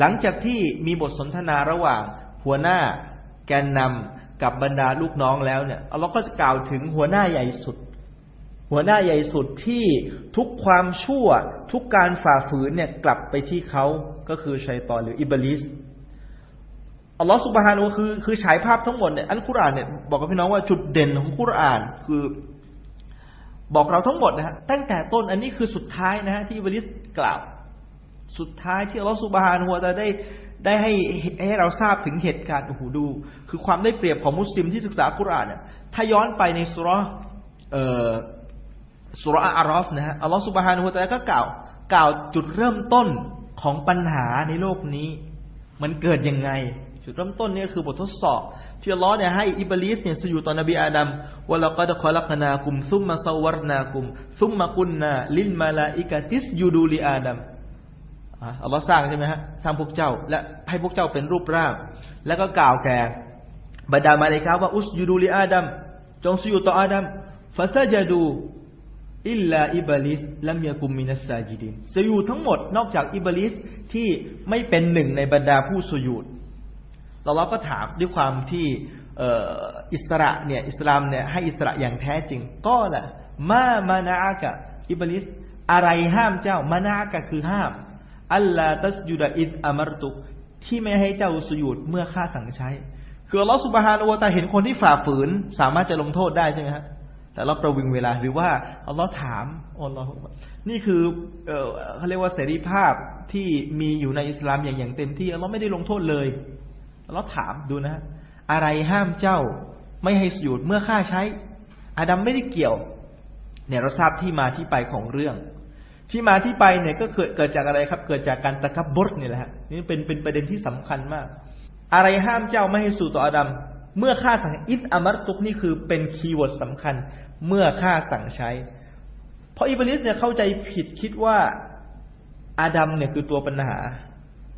หลังจากที่มีบทสนทนาระหว่าง หัวหน้าแกนนำกับบรรดาลูกน้องแล้วเนี่ยเราก็จะกล่าวถึงหัวหน้าใหญ่สุด หัวหน้าใหญ่สุดที่ทุกความชั่วทุกการฝ่าฝืนเนี่ยกลับไปที่เขาก็คือชัยตอนหรืออิบลิสอัลลอฮฺสุบฮานุคือคือฉายภาพทั้งหมดเนี่ยอันคุรานเนี่ยบอกกับพี่น้องว่าจุดเด่นของคุรานคือบอกเราทั้งหมดนะฮะตั้งแต่ต้นอันนี้คือสุดท้ายนะฮะที่อิบลิสกล่าว สุดท้ายที่อัลลอฮฺสุบฮานหัวจะได้ได้ให้ให้เราทราบถึงเหตุการณ์โอ้โหดู คือความได้เปรียบของมุสลิมที่ศึกษากุรอานเนี่ยถ้าย้อนไปในซูเราะฮ์เอ่อซูเราะฮ์อะอ์รอฟนะฮะอัลลอฮฺ سبحانه وتعالى ก็กล่าวกล่าวจุดเริ่มต้นของปัญหาในโลกนี้ มันเกิดยังไง จุดเริ่มต้นนี่คือบททดสอบที่อัลลอฮ์เนี่ยให้อิบลิสเนี่ยสุยูดต่อนบีอาดัมว่าولقد خلقناكم ثم صورناكم ثم قلنا للملائكة اسجدوا لآدم อัลลอฮ์สร้างใช่ไหมฮะสร้างพวกเจ้า และให้พวกเจ้าเป็นรูปร่าง แล้วก็กล่าวแก่บรรดามาเลกาว่าอุสยูดูลีอาดัมจงสยุดต่ออาดัมฟาซาจาดูอิลลาอิบลิสลัมยากุมมินัสซาจิดินสยุดทั้งหมดนอกจากอิบลิสที่ไม่เป็นหนึ่งในบรรดาผู้สยุดเราเราก็ถามด้วยความที่อิสระเนี่ยอิสลามเนี่ยให้อิสระอย่างแท้จริง ก็แหละมามานาอากะอิบลิสอะไรห้ามเจ้ามานาอากะคือห้าม อัลลาตัสยุดอิดอามรตุที่ไม่ให้เจ้าสุยุดเมื่อข้าสั่งใช้ คืออัลลอฮฺสุบฮานอูตาเห็นคนที่ฝ่าฝืน สามารถจะลงโทษได้ใช่ไหมฮะแต่เราประวิงเวลาหรือว่าอัลลอฮ์ถามอัลลอฮ์นี่คือเขาเรียกว่าเสรีภาพที่มีอยู่ในอิสลามอย่างอย่างเต็มที่อัลลอฮ์ไม่ได้ลงโทษเลยอัลลอฮ์ถามดูนะ อะไรห้ามเจ้าไม่ให้สุยูดเมื่อข้าใช้ อาดัมไม่ได้เกี่ยว เนี่ยเราทราบที่มาที่ไปของเรื่อง ที่มาที่ไปเนี่ยก็เกิดเกิดจากอะไรครับ เกิดจากการتكبرเนี่ยแหละฮะนี่เป็นเป็นประเด็นที่สำคัญมาก อะไรห้ามเจ้าไม่ให้สุยูดต่ออาดัมเมื่อข้าสั่งإذ أمرتكนี่คือเป็น keyword สำคัญ เมื่อข้าสั่งใช้ เพราะอิบลิสเนี่ยเข้าใจผิดคิดว่าอาดัมเนี่ยคือตัวปัญหา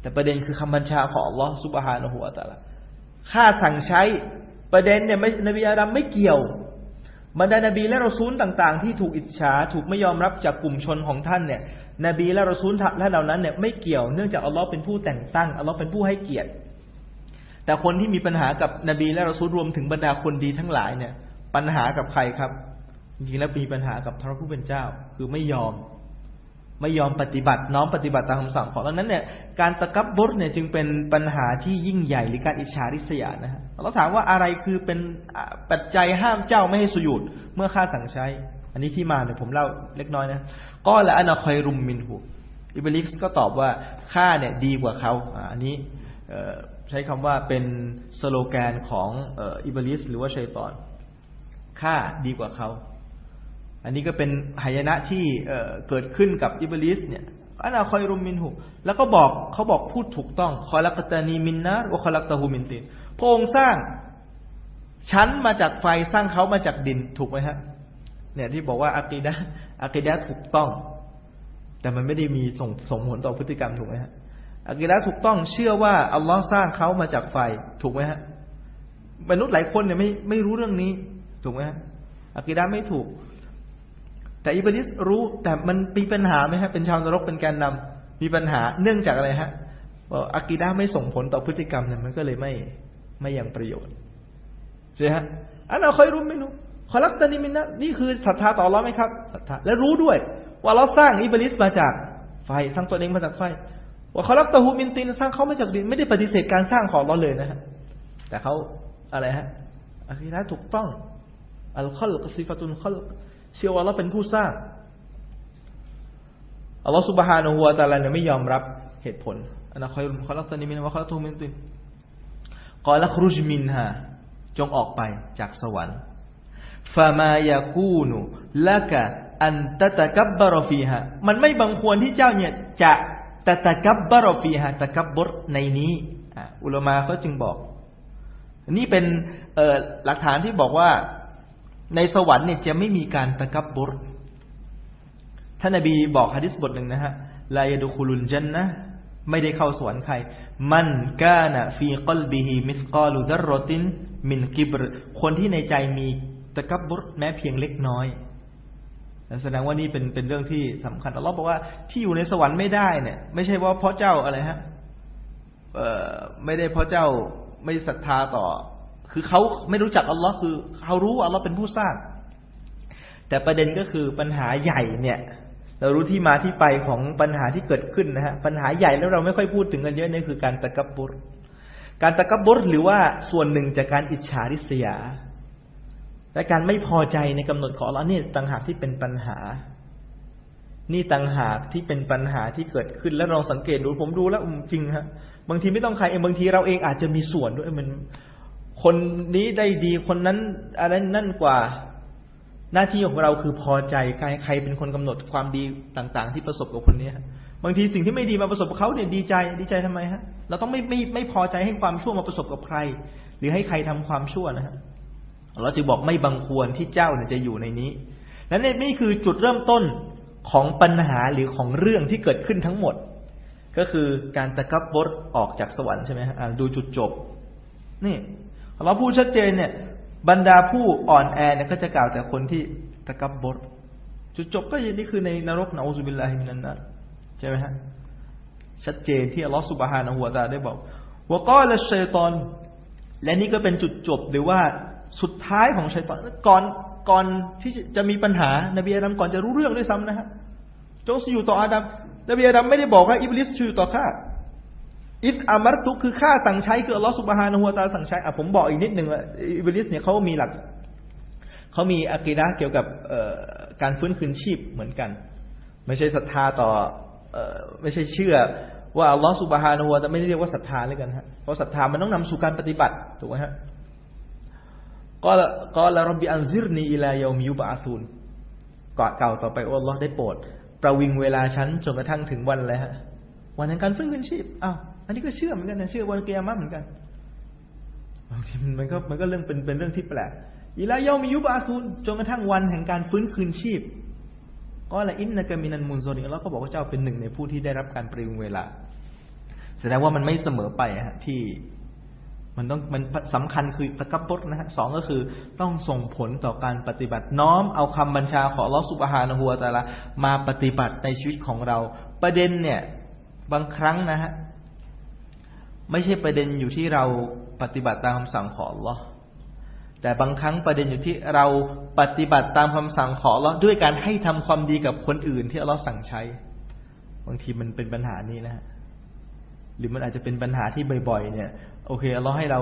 แต่ประเด็นคือคำบัญชาของอัลลอฮ์ سبحانه وتعالىข้าสั่งใช้ประเด็นเนี่ยไม่นบีอาดัมไม่เกี่ยว บรรดานบีและรอซูลต่างๆ ที่ถูกอิจฉาถูกไม่ยอมรับจากกลุ่มชนของท่านเนี่ย นบีและรอซูลและเหล่านั้นเนี่ยไม่เกี่ยวเนื่องจากอัลลอฮ์เป็นผู้แต่งตั้งอัลลอฮ์เป็นผู้ให้เกียรติ แต่คนที่มีปัญหากับนบีและรอซูลรวมถึงบรรดาคนดีทั้งหลายเนี่ย ปัญหากับใครครับจริงๆแล้วมีปัญหากับพระผู้เป็นเจ้า คือไม่ยอม ไม่ยอมปฏิบัติน้อมปฏิบัติตามคำสั่งของดังนั้นเนี่ยการตะกับบุรเนี่ยจึงเป็นปัญหาที่ยิ่งใหญ่หรือการอิจฉาริษยานะฮะเราถามว่าอะไรคือเป็นปัจจัยห้ามเจ้าไม่ให้สุยูดเมื่อข้าสั่งใช้ อันนี้ที่มาเนี่ยผมเล่าเล็กน้อยนะقال أنا خير منهอิบลิสก็ตอบว่าข้าเนี่ยดีกว่าเขาอันนี้ใช้คำว่าเป็นสโลแกนของอิบลิสหรือว่าชัยตอนข้าดีกว่าเขา อันนี้ก็เป็นหายนะที่เกิดขึ้นกับอิบลิสเนี่ยอันอาคอยรุมมินหูแล้วก็บอกเขาบอกพูดถูกต้องคอลักตานีมินนะวะคอลักตาหูมินตินพระองค์สร้างชั้นมาจากไฟสร้างเขามาจากดินถูกไหมฮะเนี่ยที่บอกว่าอะกีดะอะกีดะถูกต้อง แต่มันไม่ได้มีส่งส่งผลต่อพฤติกรรมถูกไหมฮะอะกีดะถูกต้องเชื่อว่าอัลลอฮ์สร้างเขามาจากไฟถูกไหมฮะมนุษย์หลายคนเนี่ยไม่ไม่รู้เรื่องนี้ถูกไหมฮะอะกีดะไม่ถูก แต่อิบลิสรู้แต่มันมีปัญหาไหมฮะเป็นชาวนรกเป็นแกนนำมีปัญหาเนื่องจากอะไรฮะว่าอะกีดะไม่ส่งผลต่อพฤติกรรมเนี่ยมันก็เลยไม่ไม่ยังประโยชน์ใช่ฮะอันเราเคยรู้ไม่รู้ขอรักตานิมินนะนี่คือศรัทธาต่อเราไหมครับศรัทธาและรู้ด้วย ว่าเราสร้างอิบลิสมาจากไฟสร้างตัวเองมาจากไฟว่าเขารักตะฮูมินตินสร้างเขามาจากดินไม่ได้ปฏิเสธการสร้างของเราเลยนะฮะแต่เขาอะไรฮะอัคีนะถูกต้องอัลคอลกซิฟตุนคอล เชื่อว่าเราเป็นผู้สร้างอัลลอฮฺสุบฮานะฮูวาตาลาเนี่ยไม่ยอมรับเหตุผลอันนั้นคอยเขารักตานิมินว่าเขารักตะฮูมินตินกอลักรุจมินฮาจงออกไปจากสวรรค์ฟามายากูนุละกะอันตะตะกับบารฟีฮะมันไม่บังควรที่เจ้าเนี่ยจะตะตะกับบารฟีฮะตะกับบุรในนี้อุลมาเขาจึงบอก นี่เป็นหลักฐานที่บอกว่า ในสวรรค์เนี่ยจะไม่มีการตะกับบรท่านนบีบอกฮะดิษบทหนึ่งนะฮะلا يدخل الجنةไม่ได้เข้าสวรรค์ใคร من كان في قلبه مثقال ذرة من كبر คนที่ในใจมีตะกับบุรแม้เพียงเล็กน้อยแสดงว่านี่เป็นเป็นเรื่องที่สำคัญอัลลอฮ์บอกว่าที่อยู่ในสวรรค์ไม่ได้เนี่ย ไม่ใช่ว่าเพราะเจ้าอะไรฮะ เอ่อไม่ได้เพราะเจ้าไม่ศรัทธาต่อ คือเขาไม่รู้จักอัลลอฮ์คือเขารู้อัลลอฮ์เป็นผู้สร้าง แต่ประเด็นก็คือปัญหาใหญ่เนี่ย เรารู้ที่มาที่ไปของปัญหาที่เกิดขึ้นนะฮะปัญหาใหญ่แล้วเราไม่ค่อยพูดถึงกันเยอะนี่คือการตะกับบุรการตะกับบุรหรือว่าส่วนหนึ่งจากการอิจฉาริษยา และการไม่พอใจในกำหนดของเรานี่ต่างหากที่เป็นปัญหา นี่ต่างหากที่เป็นปัญหาที่เกิดขึ้นแล้วเราสังเกตดูผมดูแล้วจริงฮะบางทีไม่ต้องใครเองบางทีเราเองอาจจะมีส่วนด้วยมัน คนนี้ได้ดีคนนั้นอะไรนั่นกว่า หน้าที่ของเราคือพอใจใครใครเป็นคนกำหนดความดีต่าง ๆ ที่ประสบกับคนนี้บางทีสิ่งที่ไม่ดีมาประสบกับเขาเนี่ยดีใจดีใจทำไมฮะ เราต้องไม่ไม่ไม่พอใจให้ความชั่วมาประสบกับใคร หรือให้ใครทำความชั่วนะฮะเราจึงบอกไม่บังควรที่เจ้าเนี่ยจะอยู่ในนี้และนี่คือจุดเริ่มต้นของปัญหาหรือของเรื่องที่เกิดขึ้นทั้งหมด ก็คือการตะกับบุรออกจากสวรรค์ใช่ไหมฮะดูจุดจบนี่ เราพูดชัดเจนเนี่ย บรรดาผู้อ่อนแอเนี่ยก็จะกล่าวจากคนที่ตะกับบุรจุดจบก็ยังนี่คือในนรกنعوذ بالله من النارใช่ไหมฮะชัดเจนที่อัลลอฮฺสุบฮานะฮูวาตาได้บอกว่าก็ละชัยตอน และนี่ก็เป็นจุดจบหรือว่าสุดท้ายของชัยตอนก่อนก่อนที่จะมีปัญหา นบีอาดัมก่อนจะรู้เรื่องด้วยซ้ำนะฮะจงอยู่ต่ออาดัมนบีอาดัมไม่ได้บอกว่าอิบลิสชื่อต่อข้า อิดอามัรตุคือข้าสั่งใช้คืออัลลอฮฺสุบฮานะฮัวตาสั่งใช้อะผมบอกอีกนิดหนึ่งว่าอิบลิสเนี่ยเขามีหลักเขามีอะกีดะเกี่ยวกับการฟื้นคืนชีพเหมือนกัน ไม่ใช่ศรัทธาต่อไม่ใช่เชื่อว่าอัลลอฮฺสุบฮานะฮัวตาไม่ได้เรียกว่าศรัทธาเลยกันฮะเพราะศรัทธามันต้องนำสู่การปฏิบัติถูกไหมฮะก็ก็ละรบบิอันซิรนีอิลายามิยุบอาซูนกอดเก่าต่อไปอัลลอฮ์ได้โปรด ประวิงเวลาฉันจนกระทั่งถึงวันอะไรฮะวันแห่งการฟื้นคืนชีพอ้าว อันนี้ก็เชื่อเหมือนกันนะเชื่อวันเกียร์มาเหมือนกันบางทีมันก็มันก็เรื่องเป็นเป็นเรื่องที่แปลกอิลายามิยุบอาซูนจนกระทั่งวันแห่งการฟื้นคืนชีพก็ละอินนะกามินันมุนโซนีแล้วก็บอกว่าเจ้าเป็นหนึ่งในผู้ที่ได้รับการปริงเวลาแสดงว่ามันไม่เสมอไปฮะที่มันต้องมันสำคัญคือตะกับบดนะฮะสองก็คือต้องส่งผลต่อการปฏิบัติน้อมเอาคำบัญชาของลอสุบฮานะฮัวตาละมาปฏิบัติในชีวิตของเรา ประเด็นเนี่ย บางครั้งนะฮะ ไม่ใช่ประเด็นอยู่ที่เราปฏิบัติตามคำสั่งของลอแต่บางครั้งประเด็นอยู่ที่เราปฏิบัติตามคำสั่งของลอด้วยการให้ทำความดีกับคนอื่นที่เราสั่งใช้ บางทีมันเป็นปัญหานี้นะฮะหรือมันอาจจะเป็นปัญหาที่บ่อยๆ เนี่ย โอเคเราให้เรา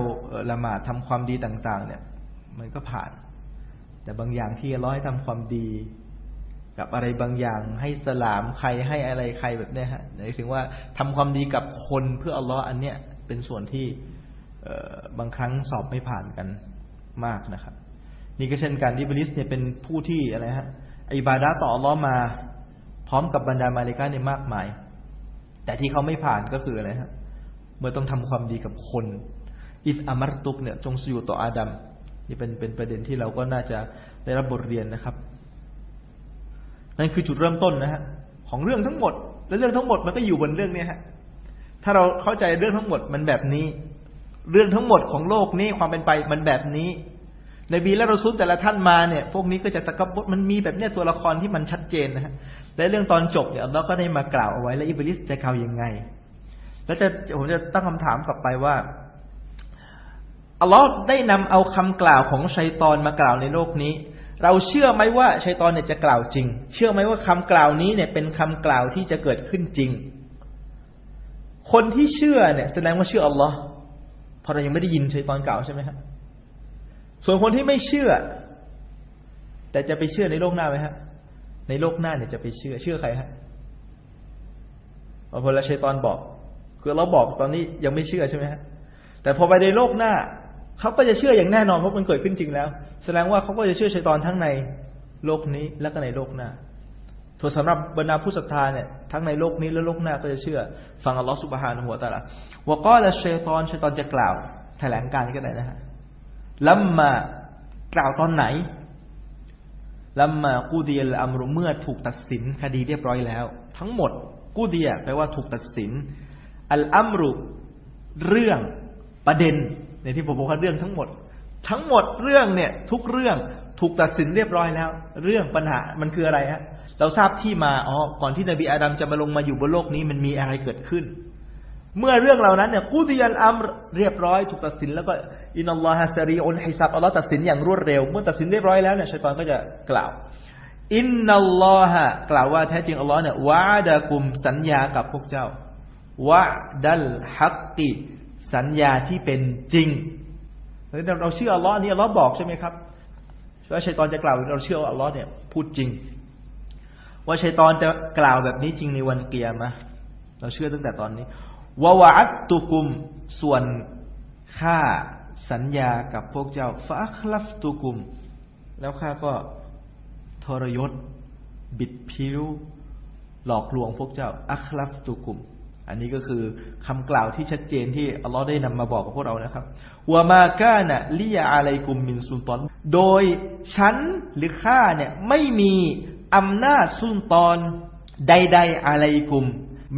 ละหมาดทำความดีต่าง ๆ เนี่ย มันก็ผ่าน แต่บางอย่างที่อัลลอฮ์ให้ทำความดีกับอะไรบางอย่างให้สลามใครให้อะไรใครแบบเนี้ยฮะหมายถึงว่าทำความดีกับคนเพื่ออัลลอฮ์อันเนี้ย เป็นส่วนที่บางครั้งสอบไม่ผ่านกันมากนะครับ นี่ก็เช่นกันที่บริสเนี่ยเป็นผู้ที่อะไรฮะอิบาดะต่อลลอมาพร้อมกับบรรดามาเลกาเนี่ยมากมาย แต่ที่เขาไม่ผ่านก็คืออะไรฮะเมื่อต้องทำความดีกับคนอิฟอามารตุกเนี่ยจงสอยู่ต่ออาดัมนี่เป็นเป็นประเด็นที่เราก็น่าจะได้รับบทเรียนนะครับ นั่นคือจุดเริ่มต้นนะฮะของเรื่องทั้งหมด และเรื่องทั้งหมดมันก็อยู่บนเรื่องนี้ฮะ ถ้าเราเข้าใจเรื่องทั้งหมดมันแบบนี้ เรื่องทั้งหมดของโลกนี้ความเป็นไปมันแบบนี้ในบีและรอซูลแต่ละท่านมาเนี่ย พวกนี้ก็จะตะกบมันมีแบบเนี้ยตัวละครที่มันชัดเจนนะฮะและเรื่องตอนจบเนี่ยเราก็ได้มากล่าวเอาไว้แล้วอิบลิสจะกล่าวยังไง แล้วจะผมจะตั้งคำถามกลับไปว่าอัลลอฮ์ได้นำเอาคำกล่าวของชัยตอนมากล่าวในโลกนี้ เราเชื่อไหมว่าชัยตอนเนี่ยจะกล่าวจริง เชื่อไหมว่าคำกล่าวนี้เนี่ยเป็นคำกล่าวที่จะเกิดขึ้นจริง คนที่เชื่อเนี่ยแสดงว่าเชื่ออัลลอฮ์เพราะเรายังไม่ได้ยินชัยตอนกล่าวใช่ไหมครับส่วนคนที่ไม่เชื่อ แต่จะไปเชื่อในโลกหน้าไหมฮะ ในโลกหน้าเนี่ยจะไปเชื่อเชื่อใครฮะพอละชัยตอนบอก คือเราบอกตอนนี้ยังไม่เชื่อใช่ไหมฮะแต่พอไปในโลกหน้าเขาก็จะเชื่ออย่างแน่นอนเพราะมันเกิดขึ้นจริงแล้ว แสดงว่าเขาก็จะเชื่อชัยตอนทั้งในโลกนี้และก็ในโลกหน้า ส่วนสำหรับบรรดาผู้ศรัทธาเนี่ยทั้งในโลกนี้และโลกหน้าก็จะเชื่อ ฟังอัลลอฮฺสุบฮานะหัวตาละวก็ละเชยตอนเชยตอนจะกล่าว แถลงการก็ได้นะฮะลัมมากล่าวตอนไหนลัมมากูเดียลอัมรุเมื่อถูกตัดสินคดีเรียบร้อยแล้ว ทั้งหมดกูเดียแปลว่าถูกตัดสิน الأمرเรื่องประเด็นในที่ผมบอกว่าเรื่องทั้งหมด ทั้งหมดเรื่องเนี่ย ทุกเรื่องถูกตัดสินเรียบร้อยแล้ว เรื่องปัญหามันคืออะไรฮะ เราทราบที่มาอ๋อก่อนที่นบีอาดัมจะมาลงมาอยู่บนโลกนี้มันมีอะไรเกิดขึ้น เมื่อเรื่องเหล่านั้นเนี่ยกูดียันอัมเรียบร้อยถูกตัดสินแล้วก็إن الله سريع الحسابอัลลอฮ์ตัดสินอย่างรวดเร็ว เมื่อตัดสินเรียบร้อยแล้วเนี่ยชัยตอนก็จะกล่าว إن اللهกล่าวว่าแท้จริงอัลลอฮ์เนี่ยวาดะกุมสัญญากับพวกเจ้าวะดัลฮักติสัญญาที่เป็นจริงเราเชื่ออัลลอฮ์นี่อัลลอฮ์บอกใช่ไหมครับว่าชัยตอนจะกล่าวเราเชื่ออัลลอฮ์เนี่ยพูดจริง ว่าชัยตอนจะกล่าวแบบนี้จริงในวันเกียร์มาเราเชื่อตั้งแต่ตอนนี้วะวะอัตตุกุมส่วนข้าสัญญากับพวกเจ้าฟาคลัฟตุกุม แล้วข้าก็ทรยศ บิดพิ้วหลอกลวงพวกเจ้าอัคลัฟตุกุม อันนี้ก็คือคำกล่าวที่ชัดเจนที่อัลลอฮ์ได้นำมาบอกกับพวกเรานะครับวามาก้านะลิยาอะไรกุมมินซุนตอน โดยฉันหรือข้าเนี่ยไม่มี อำนาจซุนตอนใดๆอะไรกลุ่ม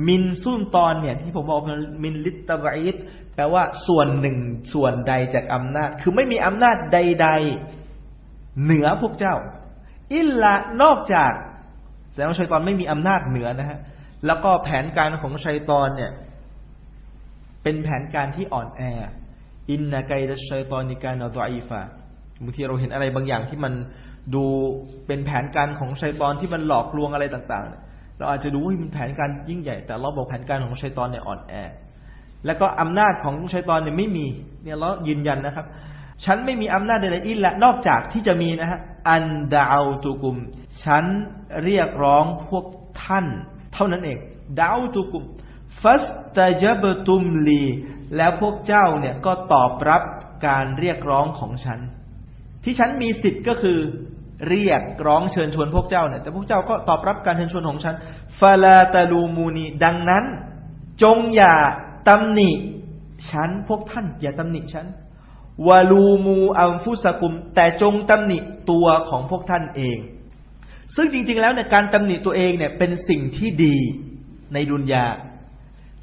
มินซุนตอนเนี่ยที่ผมบอกมินลิตตะไอิแปลว่าส่วนหนึ่งส่วนใดจากอำนาจ คือไม่มีอำนาจใด ๆ เหนือพวกเจ้า อิลละนอกจากแสดงว่าชัยตอนไม่มีอำนาจเหนือนะฮะแล้วก็แผนการของชัยตอนเนี่ย เป็นแผนการที่อ่อนแอ อินนาไกดชัยตอนในการนอดอีฟาบางทีเราเห็นอะไรบางอย่างที่มัน ดูเป็นแผนการของชัยตอนที่มันหลอกลวงอะไรต่างๆ เราอาจจะดูว่ามันแผนการยิ่งใหญ่ แต่เราบอกแผนการของชัยตอนเนี่ยอ่อนแอ แล้วก็อำนาจของชัยตอนเนี่ยไม่มี เนี่ยเรายืนยันนะครับ ฉันไม่มีอำนาจใดๆอินละนอกจากที่จะมีนะฮะ อันดาวตุกุม ฉันเรียกร้องพวกท่าน เท่านั้นเอง ดาวตุกุม ฟัสตาจบตุมลี แล้วพวกเจ้าเนี่ยก็ตอบรับการเรียกร้องของฉัน ที่ฉันมีสิทธิ์ก็คือ เรียกร้องเชิญชวนพวกเจ้าเนี่ยแต่พวกเจ้าก็ตอบรับการเชิญชวนของฉันฟาลาตาลูมูนีดังนั้น จงอย่าตำหนิฉันพวกท่าน อย่าตำหนิฉันวาลูมูอัมฟุสกุม แต่จงตำหนิตัวของพวกท่านเอง ซึ่งจริง ๆ แล้วเนี่ยการตำหนิตัวเองเนี่ยเป็นสิ่งที่ดีในดุนยา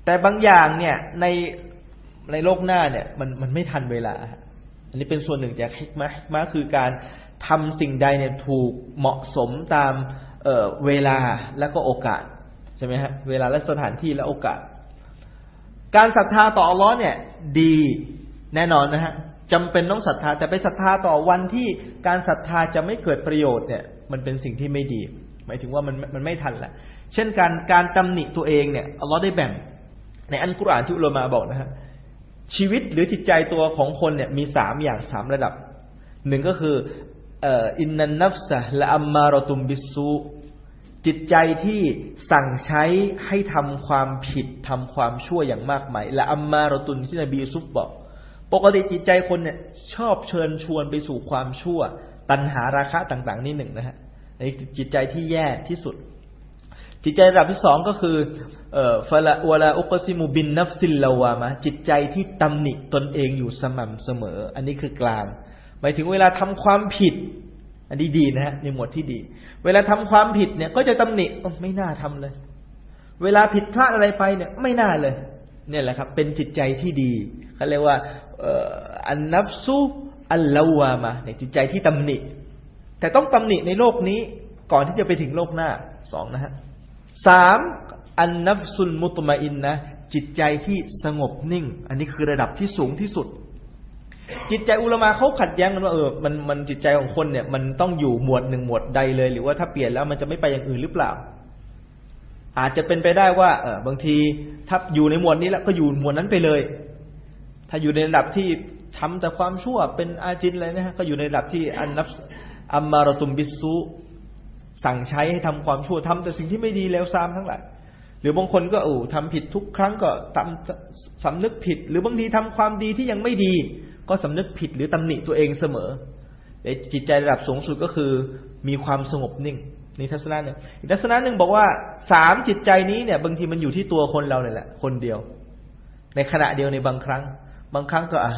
แต่บางอย่างเนี่ยในในโลกหน้าเนี่ยมันมันไม่ทันเวลา อันนี้เป็นส่วนหนึ่งจากฮิกมะฮิกมะคือการ ทำสิ่งใดเนี่ยถูกเหมาะสมตามเเวลาและก็โอกาสใช่ไหมฮะเวลาและสถานที่และโอกาส การศรัทธาต่ออัลลอฮ์เนี่ย ดีแน่นอนนะฮะจำเป็นต้องศรัทธาแต่ไปศรัทธาต่อวันที่การศรัทธาจะไม่เกิดประโยชน์เนี่ย มันเป็นสิ่งที่ไม่ดี หมายถึงว่ามันมันไม่ทันแหละเช่นการการตำหนิตัวเองเนี่ยอัลลอฮ์ได้แบ่ง ในอันกุรอานที่อุลามาบอกนะฮะชีวิตหรือจิตใจตัวของคนเนี่ยมีสามอย่างสามระดับหนึ่งก็คือ อินนันนัฟซะละอัมมารตุมบิสุจิตใจที่สั่งใช้ให้ทำความผิดทำความชั่วอย่างมากมายละอัมมารตุนที่นบียูซุฟบอก ปกติจิตใจคนเนี่ยชอบเชิญชวนไปสู่ความชั่ว ตัณหาราคะต่างๆ นี่หนึ่งนะฮะในจิตใจที่แย่ที่สุด จิตใจระดับที่สองก็คือเอ่อفلا ولا أقسم بالنفس اللوامةจิตใจที่ตำหนิตนเองอยู่สม่ำเสมอ อันนี้คือกลาง หมายถึงเวลาทำความผิด อันนี้ดีนะฮะในหมวดที่ดี เวลาทำความผิดเนี่ย ก็จะตำหนิไม่น่าทำเลย เวลาผิดพลาดอะไรไปเนี่ย ไม่น่าเลย เนี่ยแหละครับ เป็นจิตใจที่ดีเขาเรียกว่าالنفس اللوامةเนี่ยจิตใจที่ตำหนิ แต่ต้องตำหนิในโลกนี้ก่อนที่จะไปถึงโลกหน้าสองนะฮะสามอันนับซุลมุตมาอินนะจิตใจที่สงบนิ่ง อันนี้คือระดับที่สูงที่สุด จิตใจอุลมาเขาขัดแย้งกันว่าเออมันมันจิตใจของคนเนี่ย มันต้องอยู่หมวดหนึ่งหมวดใดเลย หรือว่าถ้าเปลี่ยนแล้วมันจะไม่ไปอย่างอื่นหรือเปล่า อาจจะเป็นไปได้ว่าเออบางทีถ้าอยู่ในหมวดนี้แล้วก็อยู่หมวดนั้นไปเลย ถ้าอยู่ในระดับที่ทำแต่ความชั่วเป็นอาจินเลยนะฮะก็อยู่ในระดับที่อันนับอัมมารตุมบิสุสั่งใช้ให้ทำความชั่วทำแต่สิ่งที่ไม่ดีแล้วซ้ำทั้งหลายหรือบางคนก็โอ้ทำผิดทุกครั้งก็ทำสำนึกผิด หรือบางทีทำความดีที่ยังไม่ดี ก็สำนึกผิดหรือตำหนิตัวเองเสมอแต่จิตใจระดับสูงสุดก็คือมีความสงบนิ่งในทัศนะหนึ่งอีกทัศนะหนึ่งบอกว่าสามจิตใจนี้เนี่ย บางทีมันอยู่ที่ตัวคนเราเนี่ยแหละ คนเดียว ในขณะเดียวในบางครั้ง บางครั้งก็อะ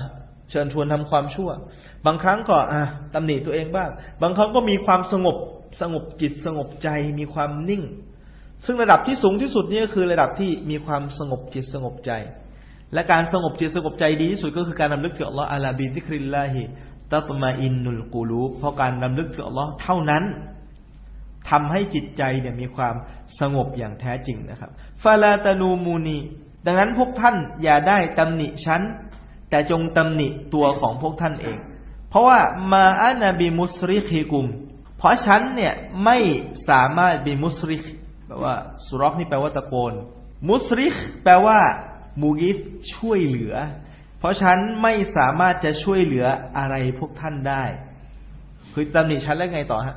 เชิญชวนทำความชั่ว บางครั้งก็อะตำหนิตัวเองบ้าง บางครั้งก็มีความสงบสงบจิตสงบใจมีความนิ่ง ซึ่งระดับที่สูงที่สุดนี่ก็คือระดับที่มีความสงบจิตสงบใจ และการสงบจิตสงบใจดีที่สุดก็คือการนำลึกถึงอัลลอฮ์อาลาบิซิคริลลาฮิตัตมาอินนุลกูลูเพราะการนำลึกถึงอัลลอฮ์เท่านั้นทำให้จิตใจเนี่ยมีความสงบอย่างแท้จริงนะครับฟาลาตานูมูนีดังนั้นพวกท่านอย่าได้ตำหนิฉัน แต่จงตำหนิตัวของพวกท่านเอง เพราะว่ามาอานาบีมุสริคีกุม เพราะฉันเนี่ยไม่สามารถบีมุสริกแปลว่าสุรอกนี่แปลว่าตะโกน มุสริกแปลว่า มูกิสช่วยเหลือ เพราะฉันไม่สามารถจะช่วยเหลืออะไรพวกท่านได้ คือตำหนิฉันแล้วไงต่อฮะ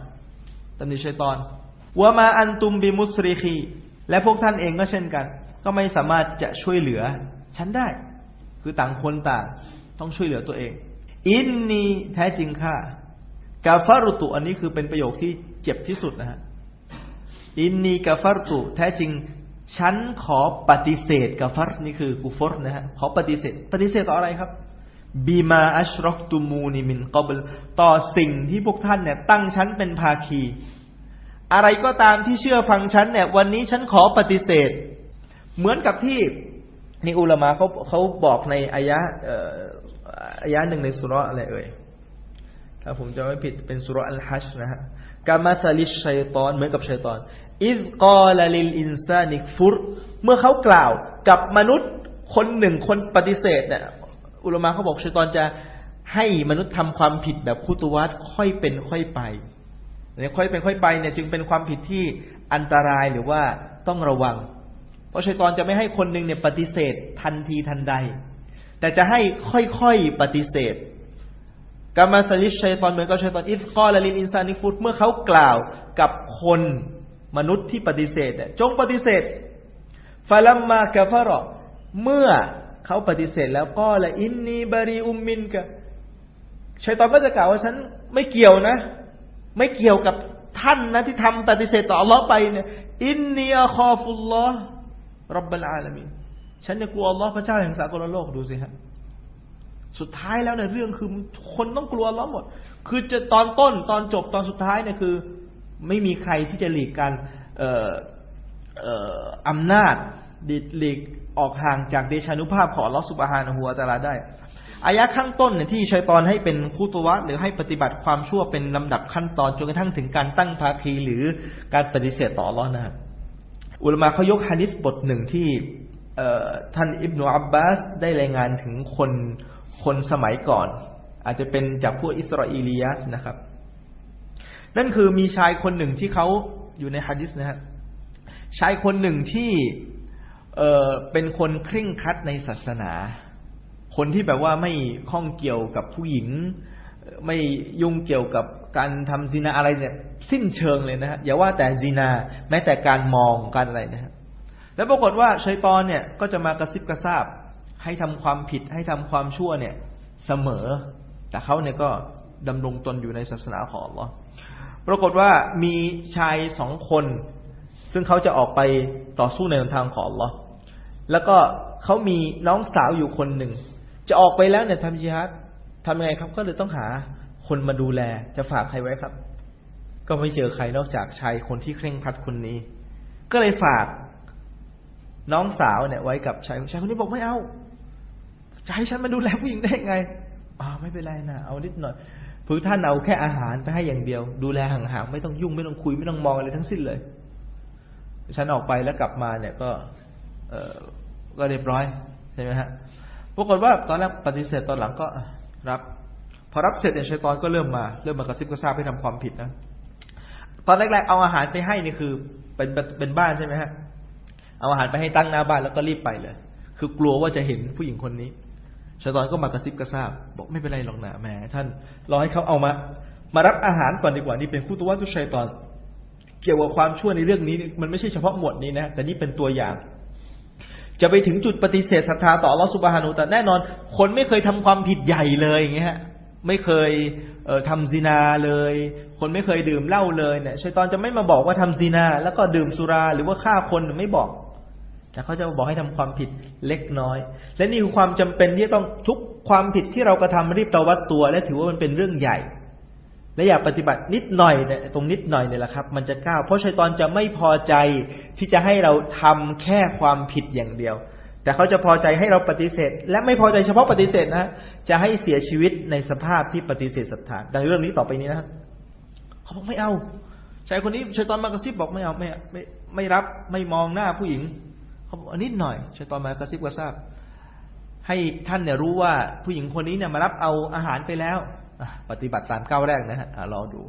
ตำหนิชัยตอนว่ามาอันตุมบิมุสริคีและพวกท่านเองก็เช่นกัน ก็ไม่สามารถจะช่วยเหลือ ฉันได้ คือต่างคนต่างต้องช่วยเหลือตัวเอง อินนีแท้จริงค่ะกาฟารุตุอันนี้คือเป็นประโยคที่เจ็บที่สุดนะฮะอินนีกาฟารุตุแท้จริง ฉันขอปฏิเสธกับฟัรนี่คือกูฟรนะฮะขอปฏิเสธ ปฏิเสธต่ออะไรครับบีมาอัชรอกตูมูนิมินกอบลต่อสิ่งที่พวกท่านเนี่ย ตั้งฉันเป็นภาคี อะไรก็ตามที่เชื่อฟังฉันเนี่ย วันนี้ฉันขอปฏิเสธ เหมือนกับที่นี่อุลามะเขาเขาบอกในอายะอายะหนึ่งในสุรอะไรเอ่ยถ้าผมจะไม่ผิดเป็นสุรอัลฮัชนะฮะكمثل الشيطانเหมือนกับชัยตอน إذ قال للإنسان اكفرเมื่อเขากล่าวกับมนุษย์คนหนึ่งคนปฏิเสธเนี่ยอุลามะเขาบอกชัยตอนจะให้มนุษย์ทำความผิดแบบخطواتค่อยเป็นค่อยไปเนี่ยค่อยเป็นค่อยไปเนี่ยจึงเป็นความผิดที่อันตรายหรือว่าต้องระวัง เพราะชัยตอนจะไม่ให้คนหนึ่งเนี่ยปฏิเสธทันทีทันใด แต่จะให้ค่อยๆปฏิเสธكمثل الشيطانเหมือนกับชัยตอนإذ قال للإنسان اكفرเมื่อเขากล่าวกับคน มนุษย์ที่ปฏิเสธจงปฏิเสธฟาลัมมากะฟารอเมื่อเขาปฏิเสธแล้วก็ละอินนีบารีอุมมินกะชัยตอนก็จะกล่าวว่าฉันไม่เกี่ยวนะ ไม่เกี่ยวกับท่านนะที่ทำปฏิเสธต่ออัลลอฮ์ไปเนี่ยอินนีอัคอฟุลลอฮ์รับบัลอาลามีฉันจะกลัวอัลลอฮ์พระเจ้าแห่งสากลโลกดูสิฮะสุดท้ายแล้วเนี่ยเรื่องคือคนต้องกลัวอัลลอฮ์หมด คือจะตอนต้นตอนจบตอนสุดท้ายเนี่ยคือ ไม่มีใครที่จะหลีกการอำนาจดิดหลีกออกห่างจากเดชานุภาพของลอสุบฮานะฮัวตาลาได้อายะข้างต้นเนี่ยที่ชัยตอนให้เป็นคู่ตัวหรือให้ปฏิบัติความชั่วเป็นลำดับขั้นตอนจนกระทั่งถึงการตั้งภาคีหรือการปฏิเสธต่อรอนะอุลมะเขายกฮะดิษบทหนึ่งที่ท่านอิบนาอับบาสได้รายงานถึงคนคนสมัยก่อน อาจจะเป็นจากพวกอิสราเอลียสนะครับ นั่นคือมีชายคนหนึ่งที่เขาอยู่ในฮะดิษนะฮะชายคนหนึ่งที่เออเป็นคนเคร่งครัดในศาสนา คนที่แบบว่าไม่ข้องเกี่ยวกับผู้หญิง ไม่ยุ่งเกี่ยวกับการทำซินาอะไรเนี่ย สิ้นเชิงเลยนะฮะอย่าว่าแต่ซินา แม้แต่การมองการอะไรนะฮะแล้วปรากฏว่าชัยตอนเนี่ยก็จะมากระซิบกระซาบ ให้ทำความผิดให้ทำความชั่วเนี่ยเสมอ แต่เขาเนี่ยก็ดำรงตนอยู่ในศาสนาของอัลลอฮ์ ปรากฏว่ามีชายสองคน ซึ่งเขาจะออกไปต่อสู้ในทางของอัลลอฮ์แล้วก็เขามีน้องสาวอยู่คนหนึ่ง จะออกไปแล้วเนี่ยทำจิฮัดทำยังไงครับ ก็เลยต้องหาคนมาดูแล จะฝากใครไว้ครับ ก็ไม่เจอใครนอกจากชายคนที่เคร่งครัดคนนี้ ก็เลยฝากน้องสาวเนี่ยไว้กับชายชายคนนี้บอกไม่เอาจะให้ฉันมาดูแลผู้หญิงได้ไงอ่าไม่เป็นไรนะเอานิดหน่อย พือท่านเอาแค่อาหารไปให้อย่างเดียว ดูแลห่างๆไม่ต้องยุ่งไม่ต้องคุยไม่ต้องมองอะไรทั้งสิ้นเลย ฉันออกไปแล้วกลับมาเนี่ยก็ เออก็เรียบร้อยใช่ไหมฮะปรากฏว่าตอนแรกปฏิเสธตอนหลังก็รับ พอรับเสร็จเนี่ยชัยตอนก็เริ่มมาเริ่มมากระซิบกระซาบให้ทำความผิดนะตอนแรกๆเอาอาหารไปให้นี่คือ เป็นเป็นบ้านใช่ไหมฮะเอาอาหารไปให้ตั้งหน้าบ้านแล้วก็รีบไปเลย คือกลัวว่าจะเห็นผู้หญิงคนนี้ ชัยตอนก็มากระซิบกระซาบบอกไม่เป็นไรหรอกนะแม่ท่านรอให้เขาเอามา มารับอาหารก่อนดีกว่านี่เป็นคู่ตัวว่าตุชัยตอน เกี่ยวกับความชั่วในเรื่องนี้ มันไม่ใช่เฉพาะหมวดนี้นะแต่นี่เป็นตัวอย่าง จะไปถึงจุดปฏิเสธศรัทธาต่อลอสุบฮานุแต่แน่นอน คนไม่เคยทำความผิดใหญ่เลยอย่างเงี้ยไม่เคยเอ่อทำซีนาเลย คนไม่เคยดื่มเหล้าเลยเนี่ยชัยตอนจะไม่มาบอกว่าทำซีนา แล้วก็ดื่มสุราหรือว่าฆ่าคนไม่บอก แต่เขาจะบอกให้ทำความผิดเล็กน้อย และนี่คือความจำเป็นที่ต้องทุกความผิดที่เรากระทารีบตวัดตัว และถือว่ามันเป็นเรื่องใหญ่ และอยากปฏิบัตินิดหน่อยเนี่ยตรงนิดหน่อยเนี่ยแหละครับ มันจะก้าวเพราะชัยตอนจะไม่พอใจที่จะให้เราทำแค่ความผิดอย่างเดียว แต่เขาจะพอใจให้เราปฏิเสธ และไม่พอใจเฉพาะปฏิเสธนะจะให้เสียชีวิตในสภาพที่ปฏิเสธศรัทธาดังเรื่องนี้ต่อไปนี้นะเขาบอกไม่เอาชายคนนี้ชัยตอนมากระซิบบอกไม่เอาไม่ไม่ไม่รับไม่มองหน้าผู้หญิง เขาบอกนิดหน่อยชัยตอนมากระซิบกระซาบให้ท่านเนี่ยรู้ว่าผู้หญิงคนนี้เนี่ยมารับเอาอาหารไปแล้วปฏิบัติตามก้าวแรกนะฮะรอดู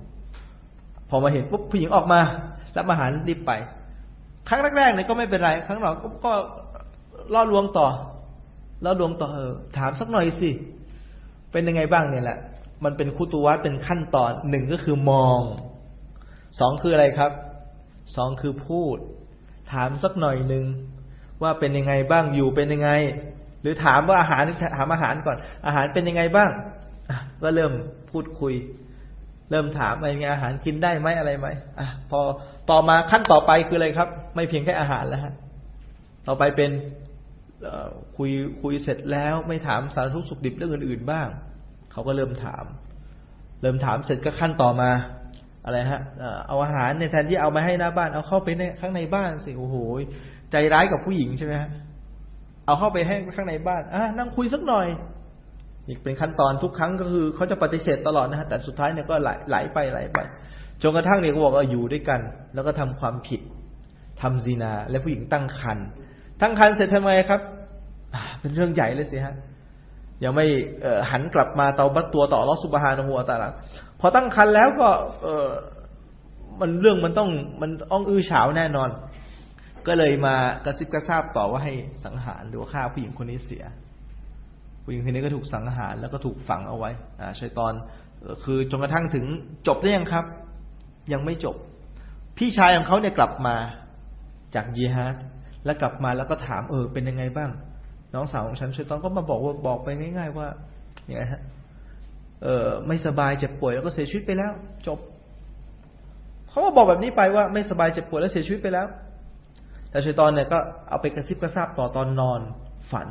พอมาเห็นปุ๊บผู้หญิงออกมารับอาหารรีบไป ครั้งแรกๆเนี่ยก็ไม่เป็นไร ครั้งหลังก็ล่อลวงต่อล่อลวงต่อเออถามสักหน่อยสิเป็นยังไงบ้างเนี่ยแหละ มันเป็นคุตุวัตเป็นขั้นตอนหนึ่งก็คือมองสองคืออะไรครับสองคือพูด ถามสักหน่อยหนึ่ง ว่าเป็นยังไงบ้างอยู่เป็นยังไง หรือถามว่าอาหารถามอาหารก่อน อาหารเป็นยังไงบ้างก็เริ่มพูดคุย เริ่มถามอะไรมีอาหารกินได้ไหมอะไรไหมอะพอต่อมาขั้นต่อไปคืออะไรครับ ไม่เพียงแค่อาหารแล้วฮะต่อไปเป็นคุยคุยเสร็จแล้วไม่ถามสารทุกสุขดิบเรื่องอื่นๆบ้าง เขาก็เริ่มถาม เริ่มถามเสร็จก็ขั้นต่อมาอะไรฮะเอาอาหารในแทนที่เอามาให้หน้าบ้านเอาเข้าไปในข้างในบ้านสิโอ้โห ใจร้ายกับผู้หญิงใช่ไหมฮะเอาเข้าไปให้ข้างในบ้านอะนั่งคุยสักหน่อยอีกเป็นขั้นตอนทุกครั้งก็คือเขาจะปฏิเสธตลอดนะฮะแต่สุดท้ายเนี่ยก็ไหลไหลไปไหลไปจนกระทั่งเนี่ยเขาบอกว่าอยู่ด้วยกัน แล้วก็ทำความผิดทำซีนา และผู้หญิงตั้งครรภ์ตั้งครรภ์เสร็จทำไมครับเป็นเรื่องใหญ่เลยสิฮะยังไม่หันกลับมาเตาบัตตัวต่อลอสุบฮานะหัวตาละพอตั้งครรภ์แล้วก็ เออมันเรื่องมันต้องมันอ้องอื้อฉาวแน่นอน ก็เลยมากระซิบกระซาบต่อว่าให้สังหารหรือว่าฆ่าผู้หญิงคนนี้เสีย ผู้หญิงคนนี้ก็ถูกสังหารแล้วก็ถูกฝังเอาไว้ อ่าชัยตอนคือจนกระทั่งถึงจบได้ยังครับ ยังไม่จบ พี่ชายของเขาเนี่ยกลับมาจากจีฮัดแล้วกลับมาแล้วก็ถามเออเป็นยังไงบ้าง น้องสาวของฉันชัยตอนก็มาบอกว่าบอกไปง่าย ๆ ว่าอย่างไรฮะเออไม่สบายเจ็บป่วยแล้วก็เสียชีวิตไปแล้ว จบเขาก็บอกแบบนี้ไปว่าไม่สบายเจ็บป่วยแล้วเสียชีวิตไปแล้ว แต่ชัยตอนเนี่ยก็เอาไปกระซิบกระซาบต่อตอนนอนฝัน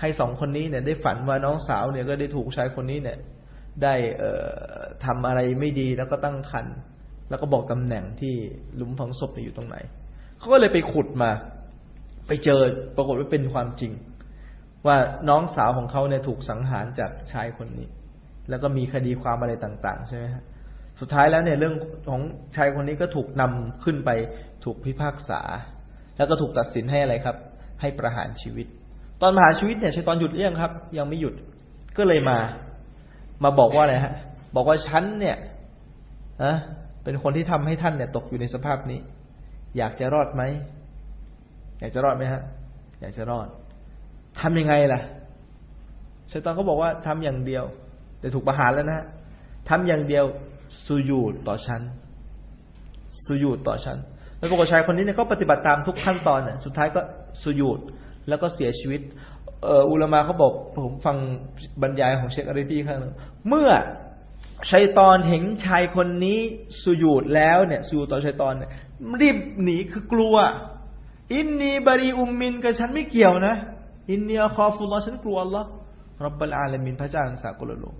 ให้สองคนนี้เนี่ย ได้ฝันว่าน้องสาวเนี่ยก็ได้ถูกชายคนนี้เนี่ย ได้เอ่อทำอะไรไม่ดีแล้วก็ตั้งครรภ์แล้วก็บอกตำแหน่งที่หลุมฝังศพอยู่ตรงไหนเขาก็เลยไปขุดมา ไปเจอปรากฏว่าเป็นความจริง ว่าน้องสาวของเขาเนี่ยถูกสังหารจากชายคนนี้ แล้วก็มีคดีความอะไรต่าง ๆ ใช่ไหมฮะสุดท้ายแล้วเนี่ยเรื่องของชายคนนี้ก็ถูกนำขึ้นไปถูกพิพากษา แล้วก็ถูกตัดสินให้อะไรครับ ให้ประหารชีวิต ตอนมหารชีวิตเนี่ยชัยตอนหยุดเรื่องครับ ยังไม่หยุดก็เลยมา มาบอกว่าอะไรฮะ บอกว่าฉันเนี่ยนะเป็นคนที่ทำให้ท่านเนี่ย ตกอยู่ในสภาพนี้ อยากจะรอดไหมอยากจะรอดไหมฮะ อยากจะรอดทำยังไงล่ะชัยตอนก็บอกว่าทำอย่างเดียว แต่ถูกประหารแล้วนะทำอย่างเดียวสุยูดต่อฉันสุยูดต่อฉัน แล้วปรากฏชายคนนี้เนี่ยก็ปฏิบัติตามทุกขั้นตอนเนี่ยสุดท้ายก็สุยูดแล้วก็เสียชีวิตเอออุลมาเขาบอกผมฟังบรรยายของเชคอาริฟีครั้งนึงเมื่อชัยตอนเห็นชายคนนี้สุยูดแล้วเนี่ยสุยูดต่อชัยตอนเนี่ยรีบหนีคือกลัว إني بريء منك ฉันไม่เกี่ยวนะ إني أخاف الله ฉันกลัวอัลลอฮ์رب العالمينพระเจ้าสากลโลก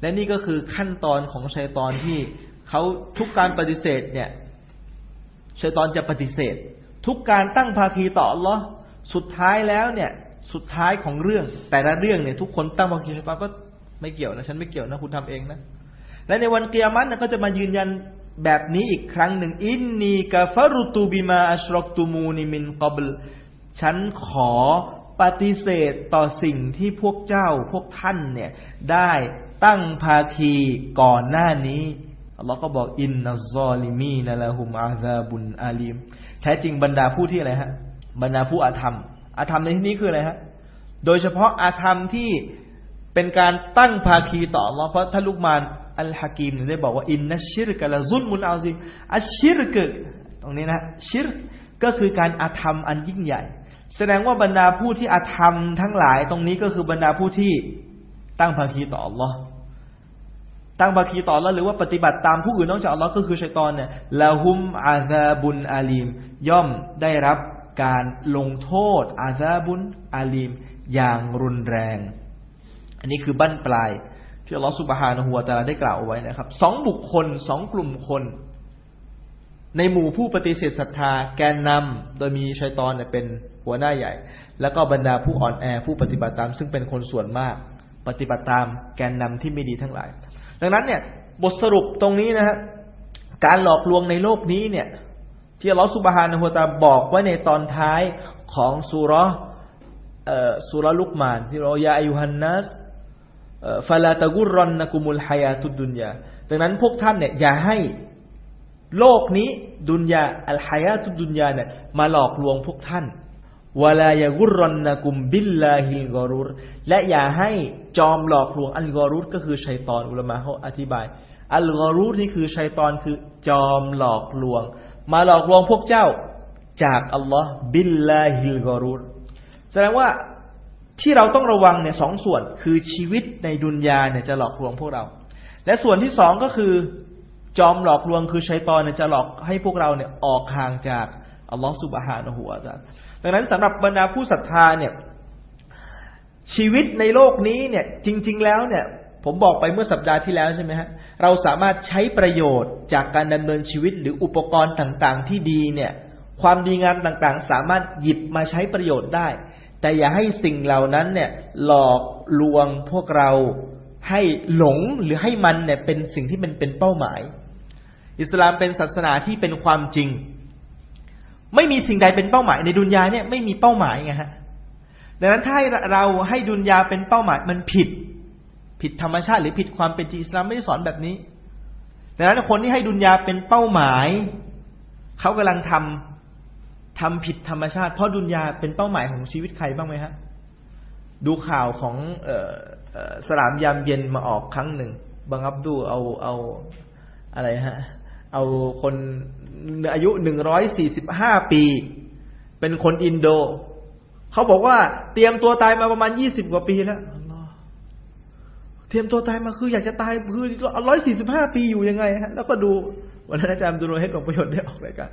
และนี่ก็คือขั้นตอนของชัยตอนที่เขาทุกการปฏิเสธเนี่ย ชัยตอนจะปฏิเสธ ทุกการตั้งภาคีต่ออัลลอฮ์สุดท้ายแล้วเนี่ย สุดท้ายของเรื่อง แต่ละเรื่องเนี่ย ทุกคนตั้งภาคีชัยตอนก็ไม่เกี่ยวนะฉันไม่เกี่ยวนะคุณทำเองนะ และในวันกิยามะฮ์ก็จะมายืนยันแบบนี้อีกครั้งหนึ่งإني كفرت بما أشركتمون من قبلฉันขอปฏิเสธต่อสิ่งที่พวกเจ้าพวกท่านเนี่ย ได้ตั้งภาคีก่อนหน้านี้ ลลอฮ์ก็บอกอินนัซอลิมีนละหุมอาซาบุนอาลีมแท้จริงบรรดาผู้ที่อะไรฮะ บรรดาผู้อาธรรม อาธรรมในที่นี้คืออะไรฮะ โดยเฉพาะอาธรรมที่เป็นการตั้งภาคีต่ออัลลอฮ์เพราะท่านลูกมานอัลฮะกีมได้บอกว่าอินนัชชิรกะละซุลมุนอาซิมอัชชิรกตรงนี้นะชิรก็คือการอาธรรมอันยิ่งใหญ่ แสดงว่าบรรดาผู้ที่อาธรรมทั้งหลายตรงนี้ก็คือบรรดาผู้ที่ตั้งภาคีต่ออัลลอฮ์ ตั้งภาคีต่อแล้วหรือว่าปฏิบัติตามผู้อื่นนอกจากอัลลอฮ์ก็คือชัยตอนเนี่ยละหุมอาซาบุนอาลีม ย่อมได้รับการลงโทษอาซาบุนอาลีม อย่างรุนแรง อันนี้คือบั้นปลาย ที่อัลลอฮฺสุบฮานะฮูวาตาลาได้กล่าวเอาไว้นะครับสองบุคคลสองกลุ่มคน ในหมู่ผู้ปฏิเสธศรัทธาแกนนำโดยมีชัยตอนเนี่ยเป็นหัวหน้าใหญ่ แล้วก็บรรดาผู้อ่อนแอผู้ปฏิบัติตาม ซึ่งเป็นคนส่วนมาก ปฏิบัติตามแกนนำที่ไม่ดีทั้งหลาย ดังนั้นเนี่ยบทสรุปตรงนี้นะฮะการหลอกลวงในโลกนี้เนี่ยที่อัลลอฮฺสุบฮานะฮูวตาบอกไว้ในตอนท้ายของสุรสุรลุกมาน ที่เรายาอายุฮันนัสฟาลาตะกุรอนนะกุมุลฮายาตุดุนยาดังนั้นพวกท่านเนี่ยอย่าให้โลกนี้ดุนยาอัลฮายาตุดุนยาเนี่ยมาหลอกลวงพวกท่าน วลายากุรอนนะกุมบิลลาฮิลกอรุรและอย่าให้จอมหลอกลวงอัลกอรุรก็คือชัยตอนอุลมะเขาอธิบาย อัลกอรุรนี่คือชัยตอนคือจอมหลอกลวง มาหลอกลวงพวกเจ้าจากอัลลอฮ์บิลลาฮิลกอรุรแสดงว่าที่เราต้องระวังเนี่ยสองส่วนคือชีวิตในดุนยาเนี่ยจะหลอกลวงพวกเรา และส่วนที่สองก็คือ จอมหลอกลวงคือชัยตอนเนี่ยจะหลอกให้พวกเราเนี่ยออกห่างจากอัลลอฮฺสุบฮานะฮูวาตา ดังนั้นสำหรับบรรดาผู้ศรัทธาเนี่ย ชีวิตในโลกนี้เนี่ย จริง ๆ แล้วเนี่ย ผมบอกไปเมื่อสัปดาห์ที่แล้วใช่ไหมฮะเราสามารถใช้ประโยชน์จากการดำเนินชีวิตหรืออุปกรณ์ต่างๆ ที่ดีเนี่ย ความดีงามต่างๆ สามารถหยิบมาใช้ประโยชน์ได้ แต่อย่าให้สิ่งเหล่านั้นเนี่ย หลอกลวงพวกเราให้หลงหรือให้มันเนี่ยเป็นสิ่งที่มันเป็นเป้าหมาย อิสลามเป็นศาสนาที่เป็นความจริง ไม่มีสิ่งใดเป็นเป้าหมายในดุนยาเนี่ยไม่มีเป้าหมายไงฮะดังนั้นถ้าเราให้ดุนยาเป็นเป้าหมายมันผิด ผิดธรรมชาติหรือผิดความเป็นจริงอิสลามไม่ได้สอนแบบนี้ดังนั้นคนที่ให้ดุนยาเป็นเป้าหมายเขากำลังทำทำผิดธรรมชาติ เพราะดุนยาเป็นเป้าหมายของชีวิตใครบ้างไหมฮะดูข่าวของออสลามยามเย็นมาออกครั้งหนึ่งบังคับดูเอาเอาอะไรฮะ เอาคน อายุหนึ่งร้อยสี่สิบห้าปี เป็นคนอินโด เขาบอกว่าเตรียมตัวตายมาประมาณยี่สิบกว่าปีแล้วเตรียมตัวตายมาคืออยากจะตายคือร้อยสี่สิบห้าปีอยู่ยังไงฮะแล้วก็ดูวันนั้นอาจารย์ดูโรเฮตของประโยชน์ได้ออกรายการ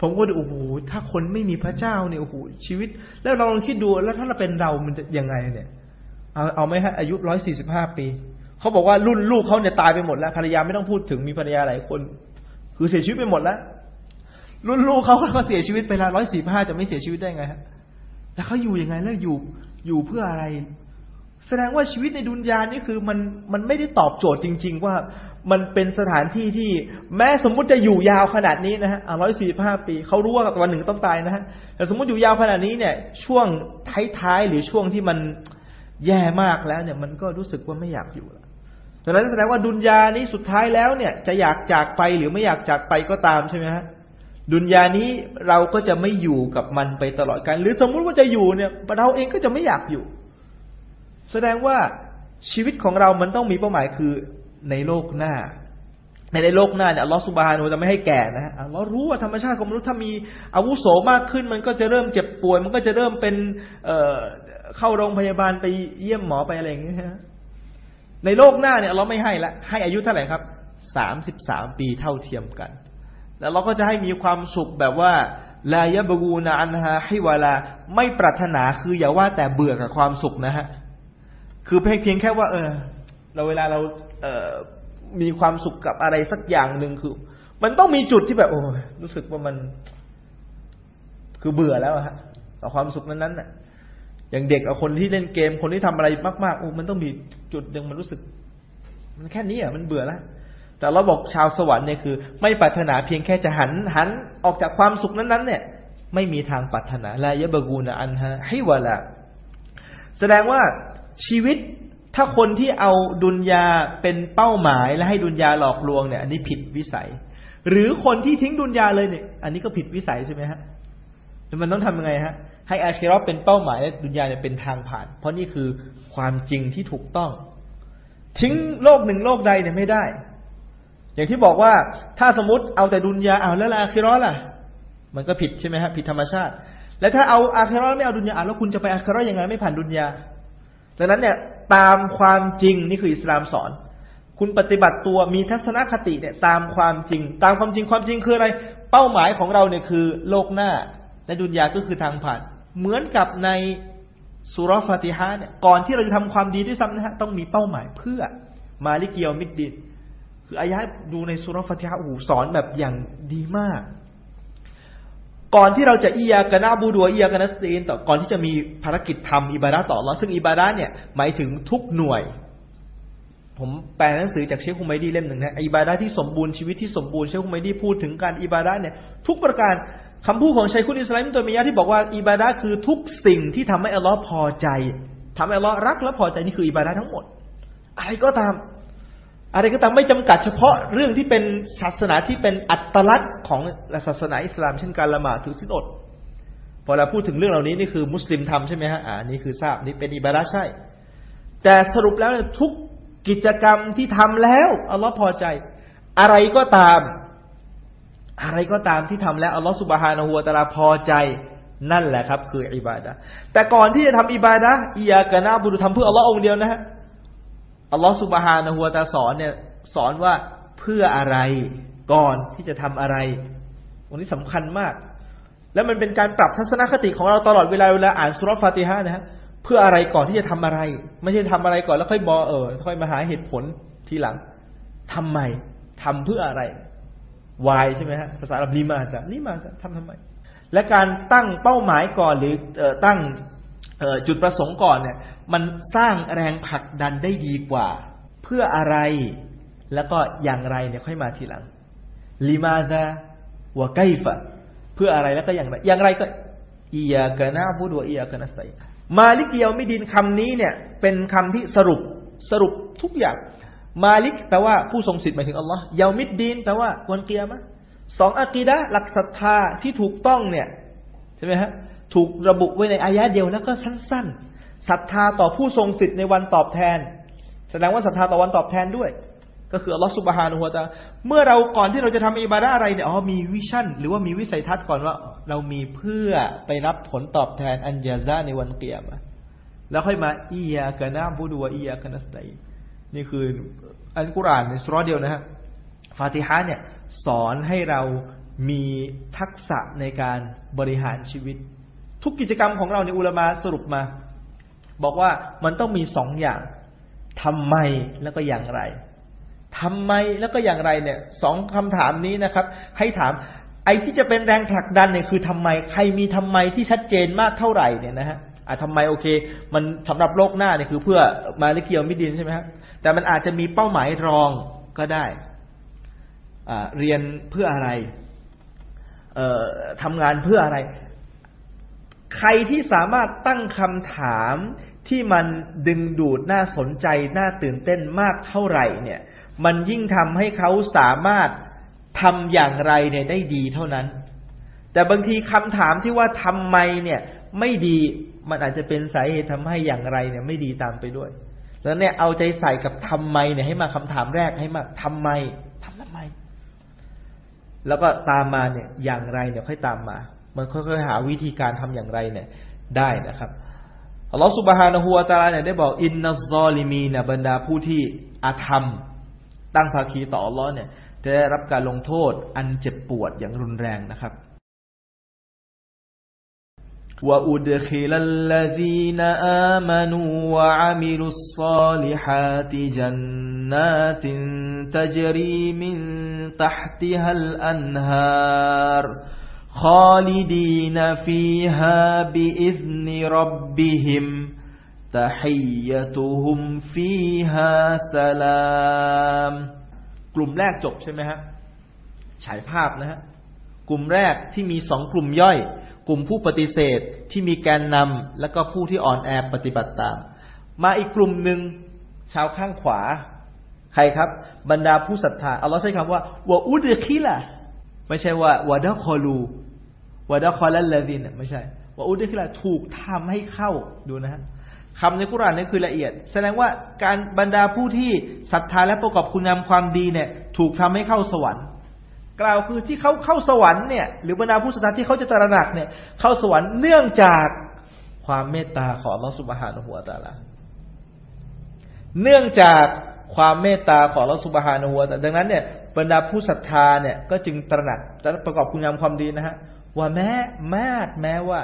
ผมก็ดูโอ้โหถ้าคนไม่มีพระเจ้าเนี่ยโอ้โหชีวิต แล้วเราลองคิดดูแล้วถ้าเราเป็นเรามันจะยังไงเนี่ย เอาเอาไหมฮะอายุร้อยสี่สิบห้าปี เขาบอกว่ารุ่นลูกเขาเนี่ยตายไปหมดแล้วภรรยาไม่ต้องพูดถึงมีภรรยาหลายคน คือเสียชีวิตไปหมดแล้ว รุ่นลูกเขาก็เสียชีวิตไปแล้วร้อยสี่ห้าจะไม่เสียชีวิตได้ไงฮะแล้วเขาอยู่ยังไงแล้วอยู่อยู่เพื่ออะไร แสดงว่าชีวิตในดุนยานี่คือมันมันไม่ได้ตอบโจทย์จริง ๆ ว่ามันเป็นสถานที่ที่แม้สมมุติจะอยู่ยาวขนาดนี้นะฮะร้อยสี่ห้าปีเขารู้ว่าวันหนึ่งต้องตายนะฮะแต่สมมติอยู่ยาวขนาดนี้เนี่ย ช่วงท้ายๆหรือช่วงที่มันแย่มากแล้วเนี่ย มันก็รู้สึกว่าไม่อยากอยู่แล้ว ดังนั้นแสดงว่าดุนยานี้สุดท้ายแล้วเนี่ยจะอยากจากไปหรือไม่อยากจากไปก็ตามใช่ไหมฮะดุนยานี้เราก็จะไม่อยู่กับมันไปตลอดการหรือสมมุติว่าจะอยู่เนี่ยเราเองก็จะไม่อยากอยู่ แสดงว่าชีวิตของเรามันต้องมีเป้าหมายคือในโลกหน้า ในในโลกหน้าเนี่ยอัลลอฮฺสุบฮานูจะไม่ให้แก่นะอัลลอฮ์รู้ว่าธรรมชาติของมนุษย์ถ้ามีอาวุโสมากขึ้น มันก็จะเริ่มเจ็บป่วย มันก็จะเริ่มเป็นเอ่อเข้าโรงพยาบาลไปเยี่ยมหมอไปอะไรอย่างเงี้ยฮะ ในโลกหน้าเนี่ยเราไม่ให้ละให้อายุเท่าไหร่ครับสามสิบสามปีเท่าเทียมกัน แล้วเราก็จะให้มีความสุขแบบว่าลายบกูนาอันฮาให้เวลาไม่ปรารถนาคืออย่าว่าแต่เบื่อกับความสุขนะฮะคือเพียงแค่ว่า เออ เราเวลาเราเออมีความสุขกับอะไรสักอย่างหนึ่งคือ มันต้องมีจุดที่แบบ โอ้รู้สึกว่ามัน คือเบื่อแล้วฮะต่อความสุขนั้นๆน่ะ อย่างเด็กกับคนที่เล่นเกมคนที่ทำอะไรมากๆโอ้มันต้องมีจุดหนึ่งมันรู้สึก มันแค่นี้อะมันเบื่อแล้วแต่เราบอกชาวสวรรค์เนี่ยคือ ไม่ปรารถนาเพียงแค่จะหันหันออกจากความสุขนั้นๆ เนี่ย ไม่มีทางปรารถนาลายบกูนอันฮะให้วะละแสดงว่าชีวิตถ้าคนที่เอาดุนยาเป็นเป้าหมายและให้ดุนยาหลอกลวงเนี่ย อันนี้ผิดวิสัย หรือคนที่ทิ้งดุนยาเลยเนี่ย อันนี้ก็ผิดวิสัยใช่ไหมฮะมันต้องทำยังไงฮะ ให้อาคิรอเป็นเป้าหมายและดุนยาเนี่ยเป็นทางผ่าน เพราะนี่คือความจริงที่ถูกต้อง ทิ้งโลกหนึ่งโลกใดเนี่ยไม่ได้ อย่างที่บอกว่าถ้าสมมติเอาแต่ดุนยาเอาแล้วอาคิรอล่ะ มันก็ผิดใช่ไหมฮะผิดธรรมชาติ แล้วถ้าเอาอาคิรอไม่เอาดุนยาแล้วคุณจะไปอาคิรอยังไงไม่ผ่านดุนยาดังนั้นเนี่ยตามความจริงนี่คืออิสลามสอน คุณปฏิบัติตัวมีทัศนคติเนี่ยตามความจริง ตามความจริงความจริงคืออะไร เป้าหมายของเราเนี่ยคือโลกหน้า และดุนยาก็คือทางผ่าน เหมือนกับในสุรฟาติฮะเนี่ยก่อนที่เราจะทำความดีด้วยซ้ำนะฮะต้องมีเป้าหมายเพื่อมาลิเกียวมิดดินคืออายะดูในสุรฟาติฮะโอ้โหสอนแบบอย่างดีมาก ก่อนที่เราจะอียากนาบูดัวอียากนาสตีนต่อก่อนที่จะมีภารกิจทำอิบาดาต่อเราซึ่งอิบาดาเนี่ยหมายถึงทุกหน่วย ผมแปลหนังสือจากเชคคุมัยดีเล่มหนึ่งนะอิบาดาที่สมบูรณ์ชีวิตที่สมบูรณ์เชคคุมัยดีพูดถึงการอิบาดาเนี่ยทุกประการ คำพูดของชัยคุณอิสลามตัวมียะที่บอกว่าอิบาดาคือทุกสิ่งที่ทำให้อัลลอฮ์พอใจทำให้อัลลอฮ์รักและพอใจนี่คืออิบาดาทั้งหมด อะไรก็ตาม อะไรก็ตามไม่จำกัดเฉพาะเรื่องที่เป็นศาสนาที่เป็นอัตลักษณ์ของศาสนาอิสลามเช่นการละหมาดถือศีลอดพอเราพูดถึงเรื่องเหล่านี้นี่คือมุสลิมทำใช่ไหมฮะอ่านี่คือทราบนี่เป็นอิบาระใช่ แต่สรุปแล้วทุกกิจกรรมที่ทำแล้วอัลลอฮ์พอใจ อะไรก็ตาม อะไรก็ตามที่ทำแล้วอัลลอฮ์สุบฮานะฮูวะตะลาพอใจนั่นแหละครับ คืออิบาดะแต่ก่อนที่จะทำอิบาดะอียากะนาบุรุทำเพื่ออัลลอฮ์องเดียวนะฮะอัลลอฮฺสุบฮานะฮัวตาสอนเนี่ยสอนว่าเพื่ออะไรก่อนที่จะทำอะไรวันนี้สำคัญมาก แล้วมันเป็นการปรับทัศนคติของเราตลอดเวลาเวลาอ่านสุรฟาติฮะนะฮะเพื่ออะไรก่อนที่จะทำอะไร ไม่ใช่ทำอะไรก่อนแล้วค่อยบอเออค่อยมาหาเหตุผลทีหลังทำไมทำเพื่ออะไร วายใช่ไหมฮะภาษาอับลีมาจะนี่มาจะทำทำไม และการตั้งเป้าหมายก่อนหรือตั้งจุดประสงค์ก่อนเนี่ย มันสร้างแรงผลักดันได้ดีกว่า เพื่ออะไรแล้วก็อย่างไรเนี่ยค่อยมาทีหลังลิมาซาวะไกฟะเพื่ออะไรแล้วก็อย่างไรอย่างไรก็อียากะนาบูดวอียากะนัสไตมาลิกเกียวมิดินคำนี้เนี่ย เป็นคำที่สรุปสรุปทุกอย่าง มาลิกแต่ว่าผู้ทรงสิทธิ์หมายถึงอัลลอฮ์ยามิดดินแต่ว่าวันเกียร์มะสองอะกีดะหลักศรัทธาที่ถูกต้องเนี่ยใช่ไหมฮะถูกระบุไว้ในอายะเดียวแล้วก็สั้นๆศรัทธาต่อผู้ทรงสิทธิ์ในวันตอบแทน แสดงว่าศรัทธาต่อวันตอบแทนด้วย ก็คืออัลลอฮฺสุบฮานุฮวตาเมื่อเราก่อนที่เราจะทำอิบาดะอะไรเนี่ยอ๋อมีวิชั่น หรือว่ามีวิสัยทัศน์ก่อนว่า เรามีเพื่อไปรับผลตอบแทนอันยาซาในวันเกียรติแล้วค่อยมาอียากะนาบูดูวอียากะนัสไต นี่คืออันกุรานในสุรเดียวนะฮะฟาติฮะเนี่ยสอนให้เรามีทักษะในการบริหารชีวิต ทุกกิจกรรมของเราในอุลามาสรุปมา บอกว่ามันต้องมีสองอย่างทำไมแล้วก็อย่างไรทำไมแล้วก็อย่างไรเนี่ยสองคำถามนี้นะครับ ให้ถาม ไอ้ที่จะเป็นแรงผลักดันเนี่ยคือทำไม ใครมีทำไมที่ชัดเจนมากเท่าไหร่เนี่ยนะฮะ อะทำไมโอเค มันสำหรับโลกหน้าเนี่ยคือเพื่อมาลิเกียวมิดินใช่ไหมครับแต่มันอาจจะมีเป้าหมายรองก็ได้อ่าเรียนเพื่ออะไร เอ่อทำงานเพื่ออะไร ใครที่สามารถตั้งคำถามที่มันดึงดูดน่าสนใจน่าตื่นเต้นมากเท่าไหร่ เนี่ย มันยิ่งทำให้เขาสามารถทำอย่างไรเนี่ยได้ดีเท่านั้น แต่บางทีคำถามที่ว่าทำไมเนี่ย ไม่ดี มันอาจจะเป็นสาเหตุทำให้อย่างไรเนี่ยไม่ดีตามไปด้วย แล้วเนี่ยเอาใจใส่กับทำไมเนี่ยให้มาคำถามแรกให้มาทำไมทำทำไม แล้วก็ตามมาเนี่ยอย่างไรเนี่ยค่อยตามมา มันค่อยๆหาวิธีการทำอย่างไรเนี่ยได้นะครับอัลลอฮฺสุบฮานะฮูวาตาลาเนี่ยได้บอกอินนัซอลิมีเนะบรรดาผู้ที่อาธรรม ตั้งภาคีต่ออัลลอฮ์เนี่ยจะได้รับการลงโทษอันเจ็บปวดอย่างรุนแรงนะครับ وأدخل الذين آمنوا وعملوا الصالحات جنات تجري من تحتها الأنهار خالدين فيها بإذن ربهم تحيتهم فيها سلام กลุ่มแรกจบใช่ไหมฮะฉายภาพนะฮะ กลุ่มแรกที่มีสองกลุ่มย่อย กลุ่มผู้ปฏิเสธที่มีแกนนำและก็ผู้ที่อ่อนแอปฏิบัติตาม มาอีกกลุ่มหนึ่งชาวข้างขวา ใครครับ บรรดาผู้ศรัทธาอัลลอฮ์ใช้คำว่าวะอุดคิละไม่ใช่ว่าวะดะคอลูวะดะคอลัลลดินไม่ใช่วะอุดคิละถูกทำให้เข้าดูนะฮะคำในกุรานนี่คือละเอียด แสดงว่าการบรรดาผู้ที่ศรัทธาและประกอบคุณงามความดีเนี่ย ถูกทำให้เข้าสวรรค์ กล่าวคือที่เขาเข้าสวรรค์เนี่ยหรือบรรดาผู้ศรัทธาที่เขาจะตระหนักเนี่ยเข้าสวรรค์เนื่องจากความเมตตาของลอสุบฮานหัวตาลาเนื่องจากความเมตตาของลอสุบฮานหัวตาดังนั้นเนี่ยบรรดาผู้ศรัทธาเนี่ยก็จึงตระหนักและประกอบคุณงามความดีนะฮะว่าแม้มาดแม้ว่า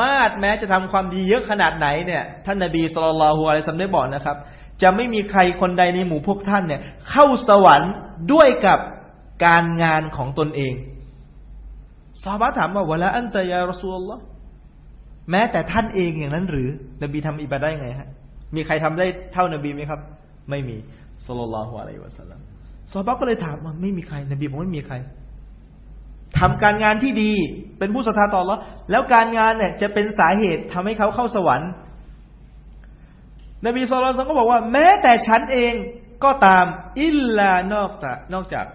มาดแม้จะทำความดีเยอะขนาดไหนเนี่ยท่านนบีสุลต่านละฮุอะลัยฮิสซัลลัมได้บอกนะครับ จะไม่มีใครคนใดในหมู่พวกท่านเนี่ย เข้าสวรรค์ด้วยกับ การงานของตนเองซาบะถามว่าวะละอันตยารอซูลลอฮ์แม้แต่ท่านเองอย่างนั้นหรือ นบีทำอิบาได้ไงฮะ มีใครทำได้เท่านบีไหมครับ ไม่มีสุลลัลอฮุอะลัยฮิวะสัลลัมซาบะก็เลยถามว่าไม่มีใคร นบีบอกไม่มีใครทำการงานที่ดี เป็นผู้ศรัทธาต่อแล้วแล้วการงานเนี่ยจะเป็นสาเหตุทำให้เขาเข้าสวรรค์ นบีสุลต่านก็บอกว่า แม้แต่ฉันเองก็ตามอิลลานอกจากนอกจาก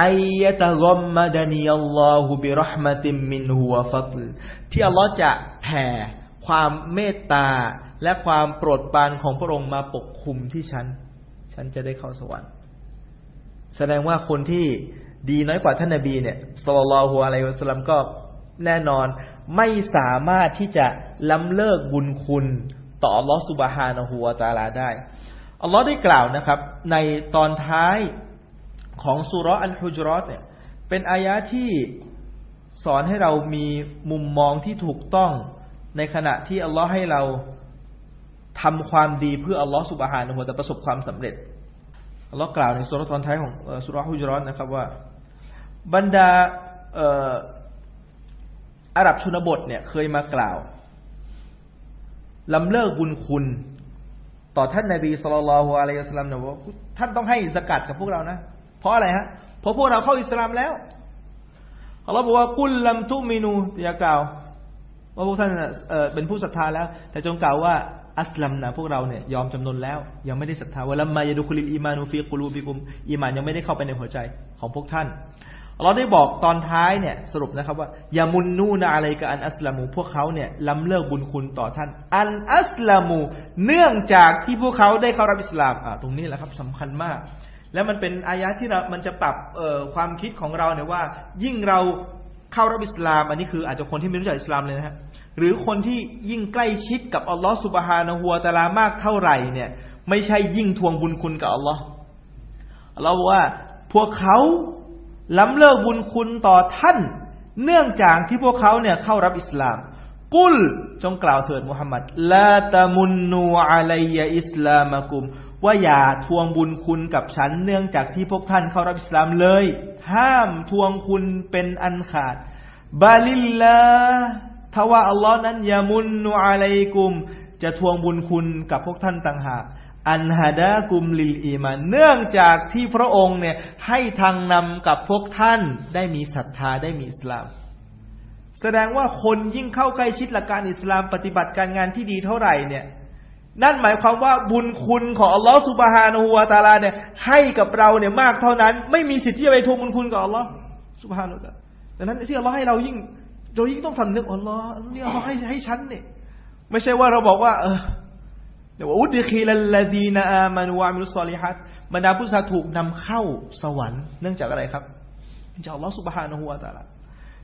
อายะตะกอมมดานีอัลลอฮุบิรหมติมมินฮุวฟัตลที่อัลลอฮ์จะแผ่ความเมตตาและความโปรดปรานของพระองค์มาปกคุมที่ฉัน ฉันจะได้เข้าสวรรค์ แสดงว่าคนที่ดีน้อยกว่าท่านนบีเนี่ยสุลลัลฮุอะลัยฮิวะสลัมก็แน่นอนไม่สามารถที่จะล้ำเลิกบุญคุณ ต่ออัลลอฮฺสุบฮานะฮูวตาลาได้อัลลอฮ์ได้กล่าวนะครับ ในตอนท้าย ของสุรอันฮุจรอตเนี่ยเป็นอายะที่สอนให้เรามีมุมมองที่ถูกต้องในขณะที่อัลลอฮ์ให้เราทำความดีเพื่ออัลลอฮ์สุบฮานะฮูวาตาประสบความสำเร็จอัลลอฮ์กล่าวในสุรตอนท้ายของสุรฮุจรอตนะครับว่า บรรดาอาหรับชนบทเนี่ยเคยมากล่าวลำเลิกบุญคุณ ต่อท่านนาบีสุลต่านละฮ์อะลัยฮิสลามนี่ยว่าท่านต้องให้ซะกาตกับพวกเรานะ เพราะอะไรฮะเพราะพวกเราเข้าอิสลามแล้วอัลลอฮ์บอกว่าقل لم تؤمنواอย่ากล่าวว่าพวกท่านเป็นผู้ศรัทธาแล้ว แต่จงกล่าวว่าأسلمناพวกเราเนี่ยยอมจำนนแล้ว ยังไม่ได้ศรัทธาولما يدخل الإيمان في قلوبكمอีมานยังไม่ได้เข้าไปในหัวใจของพวกท่าน เราได้บอกตอนท้ายเนี่ยสรุปนะครับว่ายามุนนูนาอะไรกับอันอัสลามู พวกเขาเนี่ยล้ำเลิกบุญคุณต่อท่าน อันอัสลามู เนื่องจากที่พวกเขาได้เข้ารับอิสลามอ่าตรงนี้แหละครับสำคัญมาก แล้วมันเป็นอายะที่เรา มันจะปรับเออความคิดของเราเนี่ยว่า ยิ่งเราเข้ารับอิสลาม อันนี้คืออาจจะคนที่ไม่รู้จักอิสลามเลยนะฮะหรือคนที่ยิ่งใกล้ชิดกับอัลลอฮฺสุบฮานะฮัวตะลามากเท่าไหร่เนี่ย ไม่ใช่ยิ่งทวงบุญคุณกับอัลลอฮ์เราบอกว่าพวกเขาล้ำเลิกบุญคุณต่อท่าน เนื่องจากที่พวกเขาเนี่ยเข้ารับอิสลาม กุลจงกล่าวเถิดมุฮัมมัดลาตามุนนูอะลัยอิสลามะกุม ว่าอย่าทวงบุญคุณกับฉันเนื่องจากที่พวกท่านเข้ารับอิสลามเลย ห้ามทวงคุณเป็นอันขาดบาลิลลาทว่าอัลลอฮ์นั้นยามุนนูอะลัยกุม จะทวงบุญคุณกับพวกท่านต่างหากأن هداكم للإيمانเนื่องจากที่พระองค์เนี่ยให้ทางนำกับพวกท่านได้มีศรัทธาได้มีอิสลาม แสดงว่าคนยิ่งเข้าใกล้ชิดหลักการอิสลามปฏิบัติการงานที่ดีเท่าไหร่เนี่ย นั่นหมายความว่าบุญคุณของอัลลอฮฺسبحانه وتعالىเนี่ยให้กับเราเนี่ยมากเท่านั้น ไม่มีสิทธิ์ที่จะไปทวงบุญคุณกับอัลลอฮฺسبحانه وتعالىดังนั้นที่อัลลอฮฺให้เรายิ่งเรายิ่งต้องสำนึกอัลลอฮ์นี่อัลลอฮ์ให้ให้ฉันเนี่ยไม่ใช่ว่าเราบอกว่า เออแต่ว่าأدخل الذين آمنوا وعملوا الصالحاتบรรดาผู้ศรัทธาถูกนำเข้าสวรรค์เนื่องจากอะไรครับเนื่องจากอัลลอฮฺسبحانه وتعالى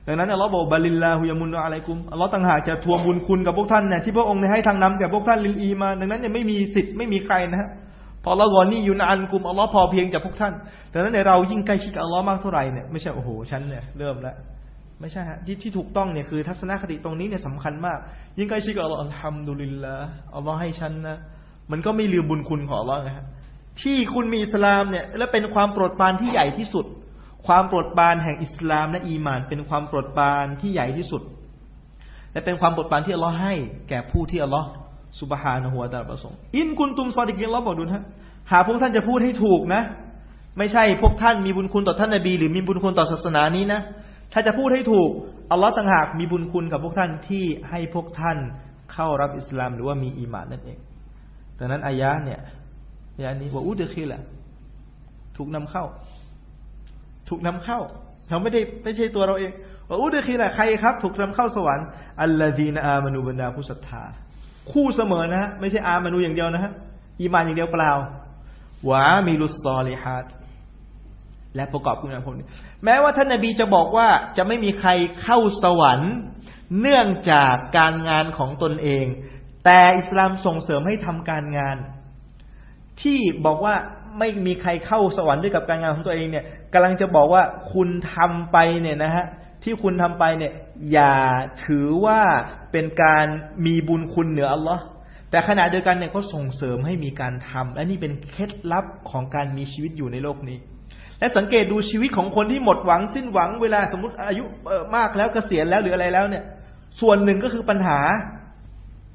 ดังนั้นอัลลอฮ์บอกبل الله يمن عليكمอัลลอฮ์ต่างหากจะทวงบุญคุณกับพวกท่านเนี่ยที่พระองค์ให้ทางนำแก่พวกท่านللإيمان ดังนั้นเนี่ยไม่มีสิทธิ์ไม่มีใครนะฮะพออัลลอฮ์กอนี่ยุนอันกุมอัลลอฮ์พอเพียงจากพวกท่านดังนั้นเนี่ยเรายิ่งใกล้ชิดอัลลอฮ์มากเท่าไหร่เนี่ยไม่ใช่โอ้โหฉันเนี่ยเริ่มแล้วไม่ใช่ฮะที่ที่ถูกต้องเนี่ยคือทัศนคติตรงนี้เนี่ยสำคัญมาก ยิ่งใกล้ชิดกับอัลลอฮ์الحمد للهอัลลอฮ์ให้ฉันนะมันก็ไม่ลืมบุญคุณของอัลลอฮ์นะฮะที่คุณมีอิสลามเนี่ยและเป็นความโปรดปรานที่ใหญ่ที่สุด ความโปรดปรานแห่งอิสลามและอีมาน เป็นความโปรดปรานที่ใหญ่ที่สุด และเป็นความโปรดปรานที่อัลลอฮ์ให้แก่ผู้ที่อัลลอฮ์سبحانه وتعالىประสงค์إن كنتم صادقينอัลลอฮ์บอกดูนะหากพวกท่านจะพูดให้ถูกนะ ไม่ใช่พวกท่านมีบุญคุณต่อท่านนบี หรือมีบุญคุณต่อศาสนานี้นะ ถ้าจะพูดให้ถูกอัลลอฮ์ต่างหากมีบุญคุณกับพวกท่านที่ให้พวกท่านเข้ารับอิสลามหรือว่ามีอีมานนั่นเองดังนั้นอายะเนี่ยอายะนี้ว่าอุดคีละถูกนำเข้า ถูกนำเข้า เราไม่ได้ไม่ใช่ตัวเราเองว่าอุดคีละใครครับ ถูกนำเข้าสวรรค์อัลลอฮีนอามานูบรรดาผู้ศรัทธา คู่เสมอนะฮะไม่ใช่อามานูอย่างเดียวนะฮะอีมานอย่างเดียวเปล่าวามีลุสซอลิฮัดและประกอบคุณงามความดีแม้ว่าท่านนบีจะบอกว่าจะไม่มีใครเข้าสวรรค์ เนื่องจากการงานของตนเอง แต่อิสลามส่งเสริมให้ทำการงาน ที่บอกว่า ไม่มีใครเข้าสวรรค์ด้วยกับการงานของตัวเองเนี่ยกำลังจะบอกว่าคุณทำไปเนี่ยนะฮะที่คุณทำไปเนี่ย อย่าถือว่าเป็นการมีบุญคุณเหนืออัลลอฮ์แต่ขณะเดียวกันเนี่ยก็ส่งเสริมให้มีการทำและนี่เป็นเคล็ดลับของการมีชีวิตอยู่ในโลกนี้ และสังเกตดูชีวิตของคนที่หมดหวังสิ้นหวังเวลาสมมติอายุมากแล้วเกษียณแล้วหรืออะไรแล้วเนี่ย ส่วนหนึ่งก็คือปัญหา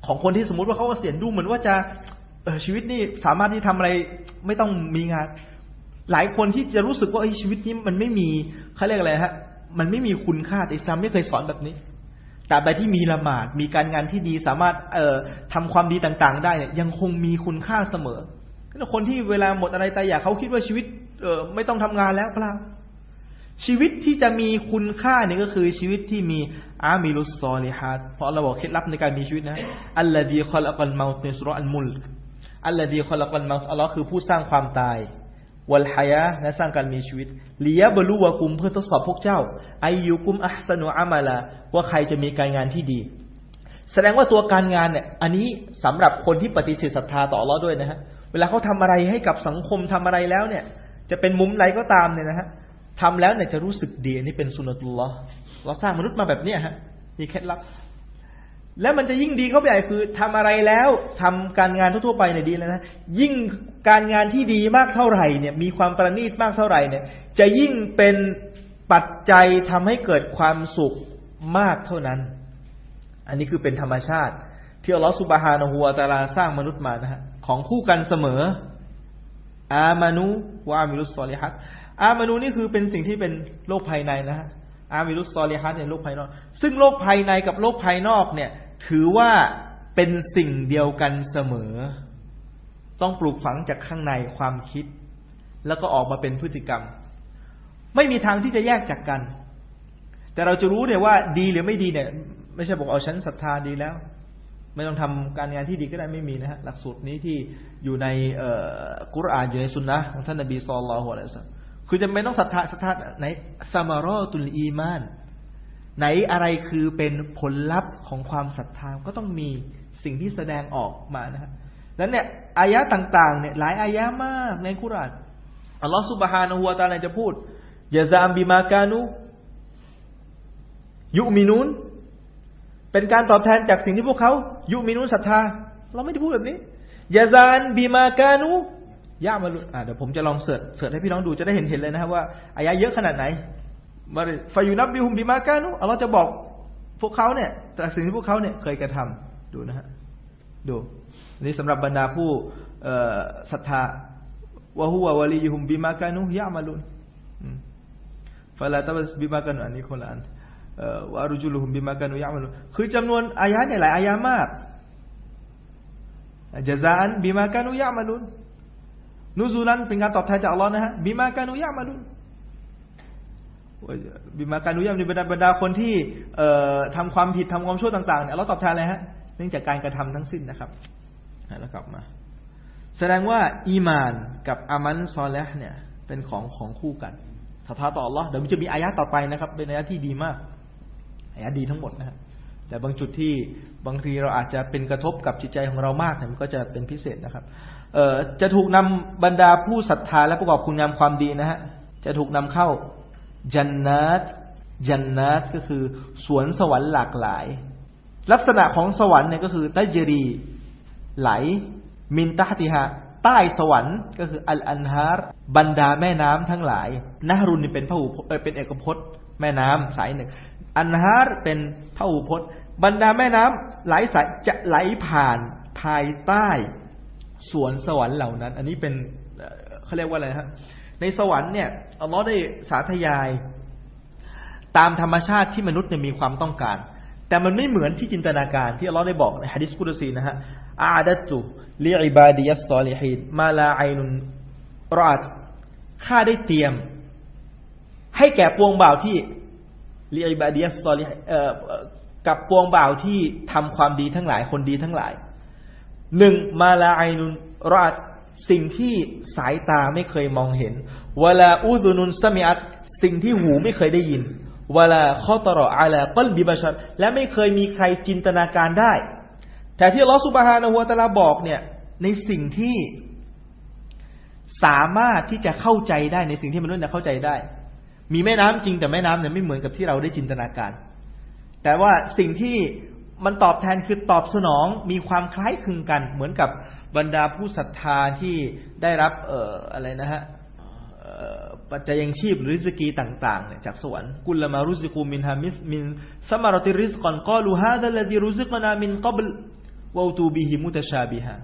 ของคนที่สมมติว่าเขาเกษียณดูเหมือนว่าจะ ชีวิตนี่สามารถที่ทำอะไรไม่ต้องมีงาน หลายคนที่จะรู้สึกว่าชีวิตนี้มันไม่มีเขาเรียกอะไรฮะ มันไม่มีคุณค่าอิสลามไม่เคยสอนแบบนี้แต่ใบที่มีละหมาดมีการงานที่ดีสามารถเอ่อทำความดีต่างๆ ได้เนี่ยยังคงมีคุณค่าเสมอคนที่เวลาหมดอะไรตายอยากเขาคิดว่าชีวิตเอ่อไม่ต้องทำงานแล้วเปล่าชีวิตที่จะมีคุณค่าเนี่ยก็คือชีวิตที่มีอามิลุสซอลิฮัดเพราะเราบอกเคล็ดลับในการมีชีวิตนะอัลลอฮีคอลักัลมาตในสรอัลมุลก อัลลอฮีคอลักัลมาอัลลอฮ์คือผู้สร้างความตาย วัลฮายะและสร้างการมีชีวิตลียบลูวะกุมเพื่อทดสอบพวกเจ้าอายุกุมอัสนุอามาลาว่าใครจะมีการงานที่ดี แสดงว่าตัวการงานเนี่ย อันนี้สำหรับคนที่ปฏิเสธศรัทธาต่อเราด้วยนะฮะเวลาเขาทำอะไรให้กับสังคมทำอะไรแล้วเนี่ย จะเป็นมุมไหนก็ตามเนี่ยนะฮะทำแล้วเนี่ยจะรู้สึกดีอันนี้เป็นสุนตุลลอฮ์เราสร้างมนุษย์มาแบบเนี้ยฮะนี่เคล็ดลับ แล้วมันจะยิ่งดีเข้าไปใหญ่คือทำอะไรแล้วทำการงานทั่วไปเนี่ยดีแล้วนะยิ่งการงานที่ดีมากเท่าไหร่เนี่ย มีความประณีตมากเท่าไหร่เนี่ย จะยิ่งเป็นปัจจัยทำให้เกิดความสุขมากเท่านั้น อันนี้คือเป็นธรรมชาติ ที่อัลลอฮฺสุบฮานะฮูวาตาลาสร้างมนุษย์มานะฮะของคู่กันเสมอ อามานุวามิรุสซอลิฮัตอามานุนี่คือเป็นสิ่งที่เป็นโลกภายในนะฮะอามิรุสซอลิฮัตเนี่ยโลกภายนอก ซึ่งโลกภายในกับโลกภายนอกเนี่ย ถือว่าเป็นสิ่งเดียวกันเสมอ ต้องปลูกฝังจากข้างในความคิด แล้วก็ออกมาเป็นพฤติกรรม ไม่มีทางที่จะแยกจากกัน แต่เราจะรู้เนี่ยว่าดีหรือไม่ดีเนี่ย ไม่ใช่บอกเอาฉันศรัทธาดีแล้ว ไม่ต้องทำการงานที่ดีก็ได้ไม่มีนะฮะหลักสูตรนี้ที่อยู่ในกุรอานอยู่ในสุนนะของท่านนบีสุลต่านละฮ์อะลัยฮิสซาคือจะไม่ต้องศรัทธาศรัทธาไหนซามารอตุลอีมาน ไหนอะไรคือเป็นผลลัพธ์ของความศรัทธาก็ต้องมีสิ่งที่แสดงออกมานะครับแล้วเนี่ยอายะต่างๆเนี่ยหลายอายะมากในคุรานอัลลอฮฺสุบฮานะฮูวาตาลาจะพูดยาซามบิมากานุยุมินุนเป็นการตอบแทนจากสิ่งที่พวกเขายุมินุนศรัทธา เราไม่ได้พูดแบบนี้جزاء بما كانوا يعملون อ่าเดี๋ยวผมจะลอง search search ให้พี่น้องดูจะได้เห็นเห็นเลยนะครับว่าอายะเยอะขนาดไหน มา فينبئهم بما كانواอัลลอฮ์จะบอกพวกเขาเนี่ยจากสิ่งที่พวกเขาเนี่ยเคยกระทำดูนะฮะดูนี่สำหรับบรรดาผู้ศรัทธาوهو وليهم بما كانوا يعملون فلا تبتئس بما كانواอันนี้คนละอันوأرجلهم بما كانوا يعملونคือจำนวนอายะเนี่ยหลายอายะมากจะซานบิมากานุยะมาลุนนูซูลันเป็นการตอบแทนจากอัลลอฮ์นะฮะบิมากานุยะมาลุน บิมาการุยามในบรรดาบรรดาคนที่เอ่อทำความผิดทำความชั่วต่างๆเนี่ยเราตอบแทนอะไรฮะเนื่องจากการกระทำทั้งสิ้นนะครับแล้วกลับมา แสดงว่า อีมานกับอามันซอลและเนี่ย เป็นของของคู่กันศรัทธาต่อ Allah เดี๋ยวมันจะมีอายะต่อไปนะครับ เป็นอายะที่ดีมากอายะดีทั้งหมดนะครับแต่บางจุดที่บางทีเราอาจจะเป็นกระทบกับจิตใจของเรามากเนี่ยมันก็จะเป็นพิเศษนะครับ เอ่อจะถูกนำบรรดาผู้ศรัทธาและประกอบคุณงามความดีนะฮะจะถูกนำเข้า จันนัตจันนัตก็คือสวนสวรรค์หลากหลาย ลักษณะของสวรรค์เนี่ยก็คือตัจรี ไหล มินตาติฮะใต้สวรรค์ก็คืออัลอันฮาร์บรรดาแม่น้ำทั้งหลายนะรุนเป็นพหูเป็นเอกพจน์ แม่น้ำสายหนึ่ง อันฮาร์เป็นพหูพจน์ บรรดาแม่น้ำไหลสายจะไหลผ่านภายใต้สวนสวรรค์เหล่านั้น อันนี้เป็นเขาเรียกว่าอะไรครับ ในสวรรค์เนี่ยอัลลอฮ์ได้สาธยาย ตามธรรมชาติที่มนุษย์เนี่ยมีความต้องการ แต่มันไม่เหมือนที่จินตนาการที่อัลลอฮ์ได้บอกในฮะดิษกุดซีนะฮะอาดัตุลิอิบาดิยัสซอลิฮีนมาลาไอนุนรอดข้าได้เตรียม ให้แก่ปวงบ่าวที่ลิอิบาดิยัสซอลิกับปวงบ่าวที่ทำความดีทั้งหลายคนดีทั้งหลายหนึ่งมาลาไอนุนรอด สิ่งที่สายตาไม่เคยมองเห็นเวลาอูดุนุนสมิอัตสิ่งที่หูไม่เคยได้ยินเวลาข้อตรออาลากัลบิบชัดและไม่เคยมีใครจินตนาการได้ แต่ที่ลอสุบฮานะฮัวตะลาบอกเนี่ยในสิ่งที่สามารถที่จะเข้าใจได้ในสิ่งที่มนุษย์จะเข้าใจได้ มีแม่น้ำจริงแต่แม่น้ำเนี่ยไม่เหมือนกับที่เราได้จินตนาการ แต่ว่าสิ่งที่มันตอบแทนคือตอบสนองมีความคล้ายคลึงกันเหมือนกับ บรรดาผู้ศรัทธาที่ได้รับเอ่ออะไรนะฮะปัจจัยยังชีพหรือริสกีต่างๆเนี่ยจากสวรรค์كلما رزقوا منها من ثمرة رزقا قالوا هذا الذي رزقنا من قبلวาตูบิฮิมุตชาบิฮา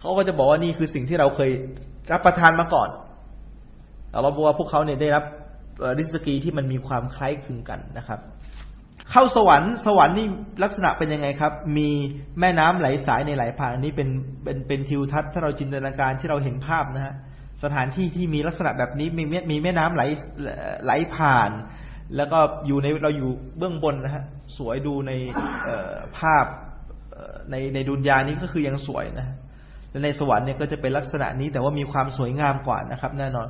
เขาก็จะบอกว่านี่คือสิ่งที่เราเคยรับประทานมาก่อนเราบอกว่าพวกเขาเนี่ยได้รับริสกีที่มันมีความคล้ายคลึงกันนะครับ เข้าสวรรค์สวรรค์นี่ลักษณะเป็นยังไงครับ มีแม่น้ำไหลสายในไหลผ่านอันนี้เป็นเป็นเป็นทิวทัศน์ถ้าเราจินตนาการที่เราเห็นภาพนะฮะสถานที่ที่มีลักษณะแบบนี้มีมีแม่น้ำไหลไหลผ่าน แล้วก็อยู่ในเราอยู่เบื้องบนนะฮะสวยดูในภาพในในดุนยานี้ก็คือยังสวยนะและในสวรรค์เนี่ยก็จะเป็นลักษณะนี้แต่ว่ามีความสวยงามกว่านะครับ แน่นอน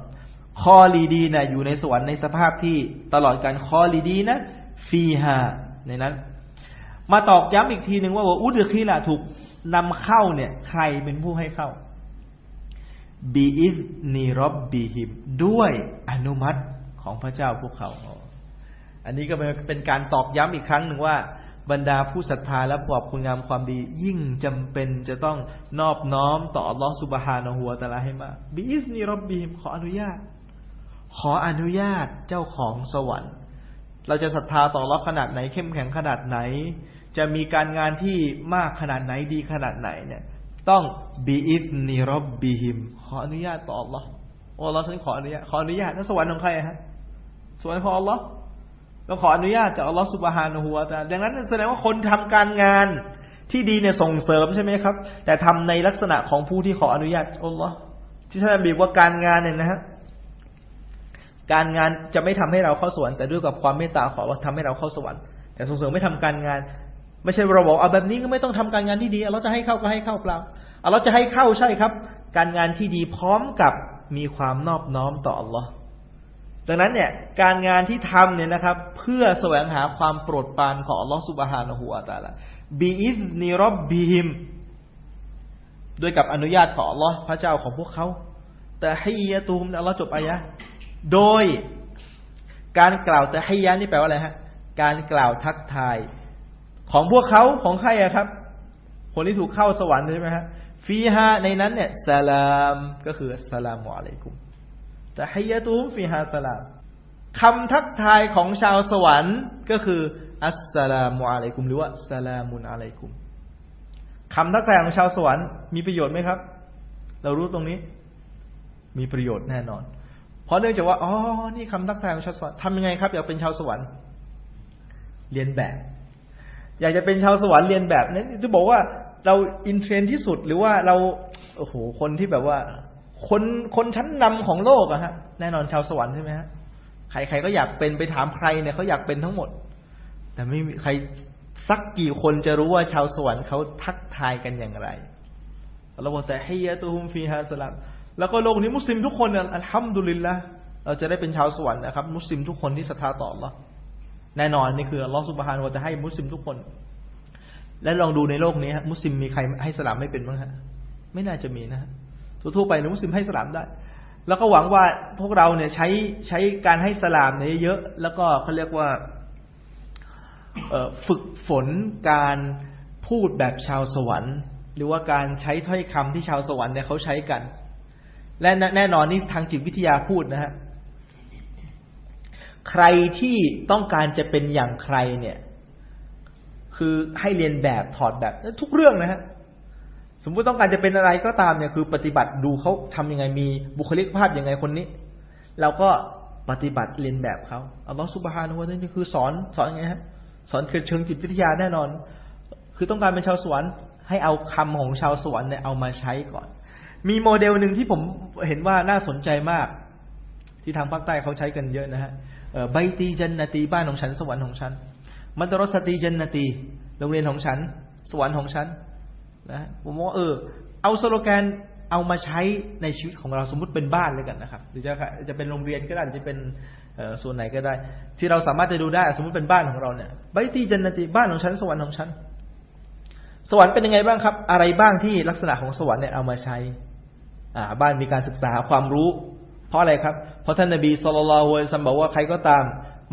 คอลีดีนะอยู่ในสวรรค์ในสภาพที่ตลอดการคอลีดีนะ ฟีฮาในนั้น มาตอกย้ำอีกทีหนึ่งว่าอุดคีละถูกนำเข้าเนี่ย ใครเป็นผู้ให้เข้าบีอิสนีรบบีฮิมด้วยอนุมัติของพระเจ้าพวกเขา อันนี้ก็เป็นการตอกย้ำอีกครั้งหนึ่งว่า บรรดาผู้ศรัทธาและประกอบคุณงามความดี ยิ่งจำเป็นจะต้องนอบน้อมต่ออัลลอฮฺสุบฮานะฮัวตะลาให้มากบีอิสนีรบบีฮิมขออนุญาต ขออนุญาตเจ้าของสวรรค์ เราจะศรัทธาต่อรัขนาดไหน เข้มแข็งขนาดไหน จะมีการงานที่มากขนาดไหนดีขนาดไหนเนี่ย ต้องบีอิฟนีรบบีฮิม ขออนุญาตต่อ Allah โอ้เราฉันขออนุญาตขออนุญาตนั่นสวรรค์ของใครฮะสวรรค์ของ Allah เราขออนุญาตจาก Allah สุบฮานะฮูวาตาดังนั้นแสดงว่าคนทำการงานที่ดีเนี่ยส่งเสริมใช่ไหมครับ แต่ทำในลักษณะของผู้ที่ขออนุญาตอัลลอฮ์ที่ท่านบีบว่าการงานเนี่ยนะฮะ การงานจะไม่ทำให้เราเข้าสวรรค์แต่ด้วยกับความเมตตาขอว่าทำให้เราเข้าสวรรค์แต่ส่งเสริมไม่ทำการงาน ไม่ใช่เราบอกเอาแบบนี้ก็ไม่ต้องทำการงานที่ดีเราจะให้เข้าก็ให้เข้าเปล่าเราจะให้เข้าใช่ครับ การงานที่ดีพร้อมกับมีความนอบน้อมต่อ Allah ดังนั้นเนี่ยการงานที่ทำเนี่ยนะครับ เพื่อแสวงหาความโปรดปรานของ Allah สุบฮานะฮูวาตาละบีอิสนีรบบีฮิมด้วยกับอนุญาตของ Allah พระเจ้าของพวกเขา แต่ให้ยะตูมอัลลอฮ์จบอายะ โดยการกล่าวแต่ให้ยานี่แปลว่าอะไรฮะ การกล่าวทักทาย ของพวกเขาของใครอะครับ คนที่ถูกเข้าสวรรค์ใช่ไหมฮะฟีฮาในนั้นเนี่ยสลามก็คือสลามอะลัยกุมแต่ให้ยาตูมฟีฮาสลามคำทักทายของชาวสวรรค์ก็คือ อัสสลามุอะลัยกุม หรือว่าสลามุนอะลัยกุมคำทักทายของชาวสวรรค์มีประโยชน์ไหมครับ เรารู้ตรงนี้ มีประโยชน์แน่นอน เพราะเนื่องจากว่า อ๋อ นี่คำทักทายของชาวสวรรค์ทำยังไงครับ อยากเป็นชาวสวรรค์ เรียนแบบ อยากจะเป็นชาวสวรรค์เรียนแบบนี่จะบอกว่าเรา in trend ที่สุดหรือว่าเราโอ้โหคนที่แบบว่า คนคนชั้นนำของโลกอะฮะ แน่นอนชาวสวรรค์ใช่ไหมฮะใครๆก็อยากเป็นไปถามใครเนี่ยเขาอยากเป็นทั้งหมด แต่ไม่มีใครสักกี่คนจะรู้ว่าชาวสวรรค์เขาทักทายกันอย่างไรเราบอกแต่ฮียะตุฮุมฟีฮาสลาม แล้วก็โลกนี้มุสลิมทุกคนเนี่ยอัลฮัมดุลิลละเราจะได้เป็นชาวสวรรค์นะครับ มุสลิมทุกคนที่ศรัทธาต่อ Allah แน่นอนนี่คืออัลลอฮฺสุบฮานว่าจะให้มุสลิมทุกคน และลองดูในโลกนี้ฮะมุสลิมมีใครให้สลามไม่เป็นบ้างฮะไม่น่าจะมีนะฮะทั่วไปในมุสลิมให้สลามได้ แล้วก็หวังว่าพวกเราเนี่ยใช้ใช้การให้สลามเนี่ยเยอะ แล้วก็เขาเรียกว่าฝึกฝนการพูดแบบชาวสวรรค์ หรือว่าการใช้ถ้อยคำที่ชาวสวรรค์เนี่ยเขาใช้กัน และแน่นอนนี่ทางจิตวิทยาพูดนะฮะใครที่ต้องการจะเป็นอย่างใครเนี่ย คือให้เรียนแบบถอดแบบ ทุกเรื่องนะฮะสมมุติต้องการจะเป็นอะไรก็ตามเนี่ย คือ ปฏิบัติดูเขาทำยังไงมีบุคลิกภาพยังไงคนนี้เราก็ปฏิบัติเรียนแบบเขาอัลลอฮฺสุบฮานุวะนี่คือสอนสอนยังไงฮะสอนคือเชิงจิตวิทยาแน่นอน คือต้องการเป็นชาวสวรรค์ให้เอาคำของชาวสวรรค์เนี่ยเอามาใช้ก่อน มีโมเดลหนึ่งที่ผมเห็นว่าน่าสนใจมาก ที่ทางภาคใต้เขาใช้กันเยอะนะฮะใบตีจันนตีบ้านของฉันสวรรค์ของฉัน มันตรสตีจันนตีโรงเรียนของฉัน สวรรค์ของฉันนะผมว่าเออ เอาสโลแกนเอามาใช้ในชีวิตของเราสมมติเป็นบ้านเลยกันนะครับ หรือจะจะเป็นโรงเรียนก็ได้จะเป็นส่วนไหนก็ได้ ที่เราสามารถจะดูได้สมมติเป็นบ้านของเราเนี่ยبيتي جنتيบ้านของฉัน สวรรค์ของฉัน สวรรค์เป็นยังไงบ้างครับ อะไรบ้างที่ลักษณะของสวรรค์เนี่ยเอามาใช้ บ้านมีการศึกษาความรู้ เพราะอะไรครับ เพราะท่านนบีصلى الله عليه وسلمบอกว่าใครก็ตาม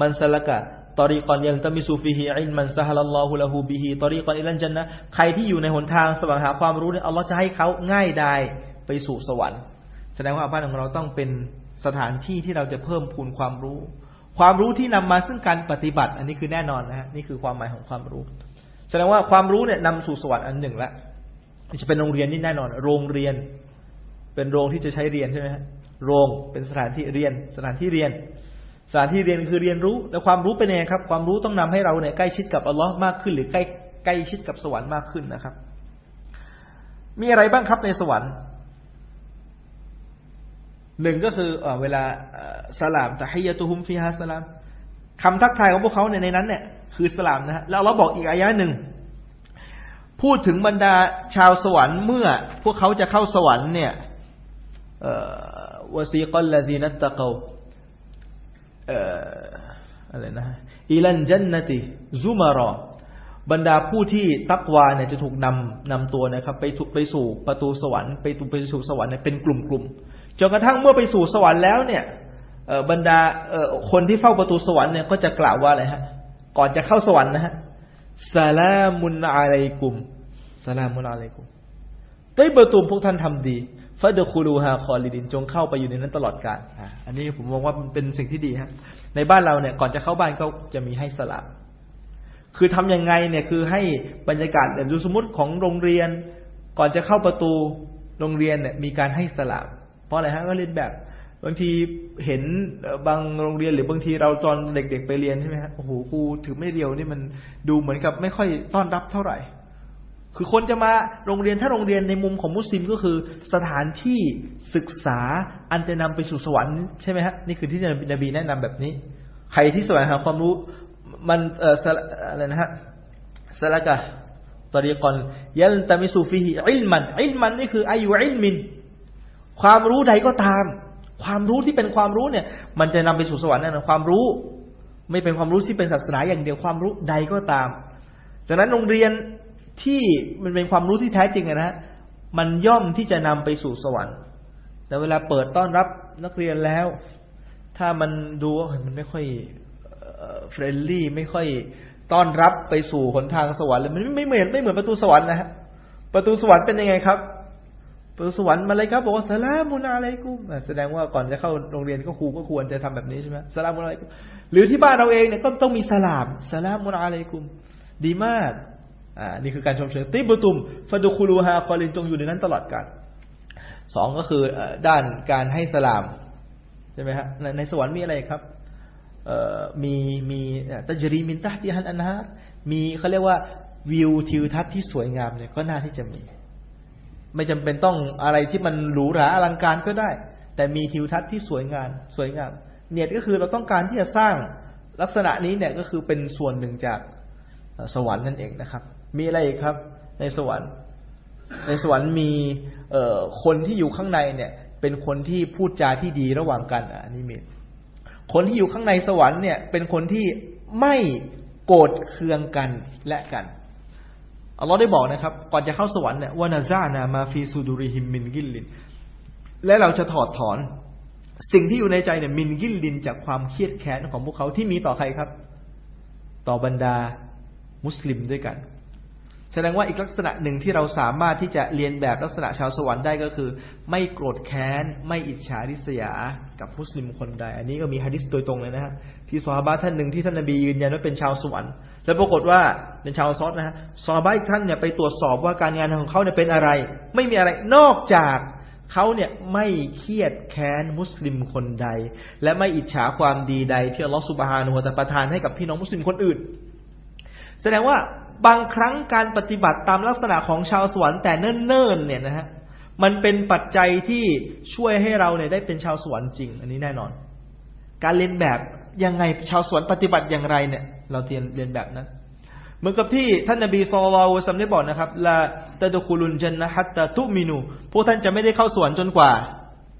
من سلك طريقا يلتمس فيه علما سهل الله له به طريقا إلى الجنةใครที่อยู่ในหนทางสว่างหาความรู้เนี่ยอัลลอฮ์จะให้เขาง่ายดายไปสู่สวรรค์ แสดงว่าบ้านของเราต้องเป็นสถานที่ที่เราจะเพิ่มพูนความรู้ ความรู้ที่นำมาซึ่งการปฏิบัติ อันนี้คือแน่นอนนะฮะนี่คือความหมายของความรู้ แสดงว่าความรู้เนี่ยนำสู่สวรรค์อันหนึ่งละจะเป็นโรงเรียนนี่แน่นอน โรงเรียน เป็นโรงที่จะใช้เรียนใช่ไหมฮะโรงเป็นสถานที่เรียน สถานที่เรียน สถานที่เรียนคือเรียนรู้ แล้วความรู้เป็นยังไงครับ ความรู้ต้องนำให้เราเนี่ยใกล้ชิดกับอัลลอฮ์มากขึ้น หรือใกล้ใกล้ชิดกับสวรรค์มากขึ้นนะครับ มีอะไรบ้างครับในสวรรค์หนึ่งก็คือเวลาสลามแตะฮิยะตุฮุมฟิฮาสลามคำทักทายของพวกเขาในในนั้นเนี่ยคือสลามนะฮะแล้วเราบอกอีกอายะหนึ่ง พูดถึงบรรดาชาวสวรรค์เมื่อพวกเขาจะเข้าสวรรค์เนี่ย วซีกัลลดีนัตตะกวอะไรนะอิลันจันนติซุมารอบรรดาผู้ที่ตักวาเนี่ยจะถูกนำนำตัวนะครับ ไปถูกไปสู่ประตูสวรรค์ไปไปสู่สวรรค์เนี่ยเป็นกลุ่มๆจนกระทั่งเมื่อไปสู่สวรรค์แล้วเนี่ยบรรดาคนที่เฝ้าประตูสวรรค์เนี่ยก็จะกล่าวว่าอะไรฮะ ก่อนจะเข้าสวรรค์นะฮะสลามุนอะลัยกุมสลามุนอะลัยกุมต้บตุมพวกท่านทำดี ฟาเดคูรูฮาคอลิดินจงเข้าไปอยู่ในนั้นตลอดกาลอันนี้ผมมองว่าเป็นสิ่งที่ดีฮะ ในบ้านเราเนี่ยก่อนจะเข้าบ้านก็จะมีให้สลามคือทํำยังไงเนี่ยคือให้บรรยากาศแบบดูสมมติของโรงเรียน ก่อนจะเข้าประตูโรงเรียนเนี่ยมีการให้สลามเพราะอะไรฮะก็เรียนแบบบางทีเห็นบางโรงเรียนหรือบางทีเราตอนเด็กๆไปเรียนใช่ไหมฮะโอ้โหครูถือไม่เดียวนี่มันดูเหมือนกับไม่ค่อยต้อนรับเท่าไหร่ คือคนจะมาโรงเรียนถ้าโรงเรียนในมุมของมุสลิมก็คือ สถานที่ศึกษาอันจะนำไปสู่สวรรค์ใช่ไหมฮะนี่คือที่นบีแนะนำแบบนี้ ใครที่สวงหาความรู้มันเอ่ออะไรนะฮะสละกะตรีกอนยัลตามิสูฟิฮิอิลมันอิลมันนี่คืออายุอิลมิน ความรู้ใดก็ตาม ความรู้ที่เป็นความรู้เนี่ย มันจะนำไปสู่สวรรค์แน่นอนความรู้ ไม่เป็นความรู้ที่เป็นศาสนาอย่างเดียวความรู้ใดก็ตามจากนั้นโรงเรียน ที่มันเป็นความรู้ที่แท้จริงนะฮะมันย่อมที่จะนำไปสู่สวรรค์ แต่เวลาเปิดต้อนรับนักเรียนแล้ว ถ้ามันดูว่ามันไม่ค่อยเฟรนลี่ไม่ค่อยต้อนรับไปสู่หนทางสวรรค์เลยมันไม่เหมือนไม่เหมือนประตูสวรรค์นะฮะประตูสวรรค์เป็นยังไงครับ ประตูสวรรค์มาเลยครับบอกว่าสลามุนอะไรกุมแสดงว่าก่อนจะเข้าโรงเรียนก็ครูก็ควรจะทำแบบนี้ใช่ไหมสลามุนอะไรกุมหรือที่บ้านเราเองเนี่ยก็ต้องมีสลามสลามุนอะไรกุม ดีมาก อ่านี่คือการชมเชยطبتم فادخلوها خالدينจงอยู่ในนั้นตลอดกาลสองก็คือด้านการให้สลามใช่ไหมฮะในสวรรค์มีอะไรครับมีมีتجري من تحتها الأنهار มีเขาเรียกว่าวิวทิวทัศน์ที่สวยงามเนี่ยก็น่าที่จะมี ไม่จำเป็นต้องอะไรที่มันหรูหราอลังการก็ได้ แต่มีทิวทัศน์ที่สวยงามสวยงาม เนี่ยก็คือเราต้องการที่จะสร้างลักษณะนี้เนี่ยก็คือเป็นส่วนหนึ่งจากสวรรค์นั่นเองนะครับ มีอะไรอีกครับ ในสวรรค์ ในสวรรค์มีเอ่อคนที่อยู่ข้างในเนี่ย เป็นคนที่พูดจาที่ดีระหว่างกันอันนี้มีคนที่อยู่ข้างในสวรรค์เนี่ย เป็นคนที่ไม่โกรธเคืองกันและกันอัลลอฮ์ได้บอกนะครับ ก่อนจะเข้าสวรรค์เนี่ยونزعنا ما في صدورهم من غل และเราจะถอดถอน สิ่งที่อยู่ในใจเนี่ยมินกิลลินจากความเครียดแค้นของพวกเขาที่มีต่อใครครับ ต่อบรรดามุสลิมด้วยกัน แสดงว่าอีกลักษณะหนึ่งที่เราสามารถที่จะเรียนแบบลักษณะชาวสวรรค์ได้ก็คือ ไม่โกรธแค้น ไม่อิจฉาริษยา กับมุสลิมคนใด อันนี้ก็มีฮะดิษโดยตรงเลยนะฮะที่ซอฮาบะท่านหนึ่งที่ท่านนบียืนยันว่าเป็นชาวสวรรค์แล้วปรากฏว่าเป็นชาวซอสนะฮะซอฮาบะอีกท่านเนี่ยไปตรวจสอบว่าการงานของเขาเนี่ยเป็นอะไร ไม่มีอะไรนอกจากเขาเนี่ยไม่เครียดแค้นมุสลิมคนใด และไม่อิจฉาความดีใดที่อัลลอฮฺสุบฮานุวะตะประทานให้กับพี่น้องมุสลิมคนอื่น แสดงว่า บางครั้งการปฏิบัติตามลักษณะของชาวสวรรค์แต่เนิ่นๆเนี่ยนะฮะมันเป็นปัจจัยที่ช่วยให้เราเนี่ยได้เป็นชาวสวรรค์จริง อันนี้แน่นอน การเรียนแบบยังไงชาวสวรรค์ปฏิบัติอย่างไรเนี่ย เราเรียนเรียนแบบนั้นเหมือนกับที่ท่านนบีสุลต่านได้บอกนะครับละตะดุคุลุนจันนะฮัตตะตุมินูพวกท่านจะไม่ได้เข้าสวรรค์จนกว่า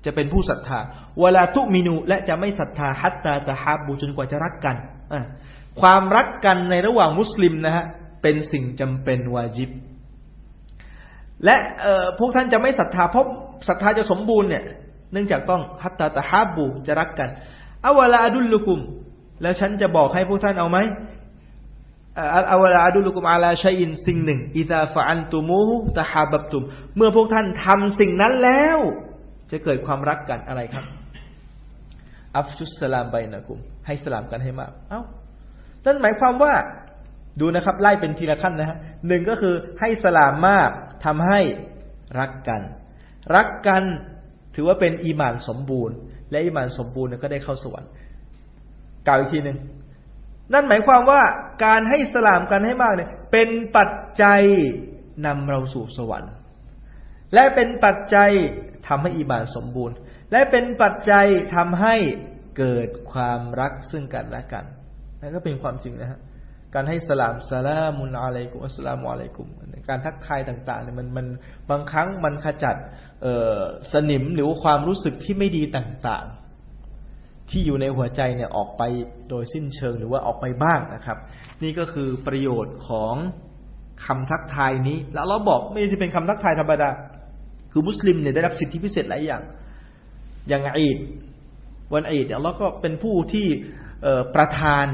จะเป็นผู้ศรัทธาเวลาตุมินูและจะไม่ศรัทธาฮัตตาตะฮับบูจนกว่าจะรักกันความรักกันในระหว่างมุสลิมนะฮะ เป็นสิ่งจำเป็นวาจิบ และพวกท่านจะไม่ศรัทธาเพราะศรัทธาจะสมบูรณ์เนี่ยเนื่องจากต้องฮัตตาตะฮับบูจะรักกันอาวลาอดุลลุกุม แล้วฉันจะบอกให้พวกท่านเอาไหมอาวลาอดุลลุกุมอาลาชัยอินสิ่งหนึ่งอิซาฟะอันตุมูตะฮาบับตุม เมื่อพวกท่านทำสิ่งนั้นแล้ว จะเกิดความรักกันอะไรครับ อัฟชุสสลามไปนะกุม ให้สลามกันให้มาก เอา้านั่นหมายความว่า ดูนะครับ ไล่เป็นทีละขั้นนะฮะหนึ่งก็คือให้สลามมากทำให้รักกัน รักกันถือว่าเป็นอีมานสมบูรณ์ และอีมานสมบูรณ์ก็ได้เข้าสวรรค์กล่าวอีกทีหนึ่งนั่นหมายความว่าการให้สลามกันให้มากเนี่ยเป็นปัจจัยนำเราสู่สวรรค์ และเป็นปัจจัยทำให้อีมานสมบูรณ์ และเป็นปัจจัยทำให้เกิดความรักซึ่งกันและกันนั่นก็เป็นความจริงนะฮะ การให้สลามสลามุนอะลัยกุมอัสลามุอะลัยกุมการทักทายต่างๆเนี่ยมันมันบางครั้งมันขจัดสนิมหรือความรู้สึกที่ไม่ดีต่างๆ ที่อยู่ในหัวใจเนี่ยออกไปโดยสิ้นเชิงหรือว่าออกไปบ้างนะครับ นี่ก็คือประโยชน์ของคำทักทายนี้ แล้วเราบอกไม่ใช่เป็นคำทักทายธรรมดา คือมุสลิมเนี่ยได้รับสิทธิพิเศษหลายอย่าง อย่างอีดวันอีดเนี่ยเราก็เป็นผู้ที่ประทาน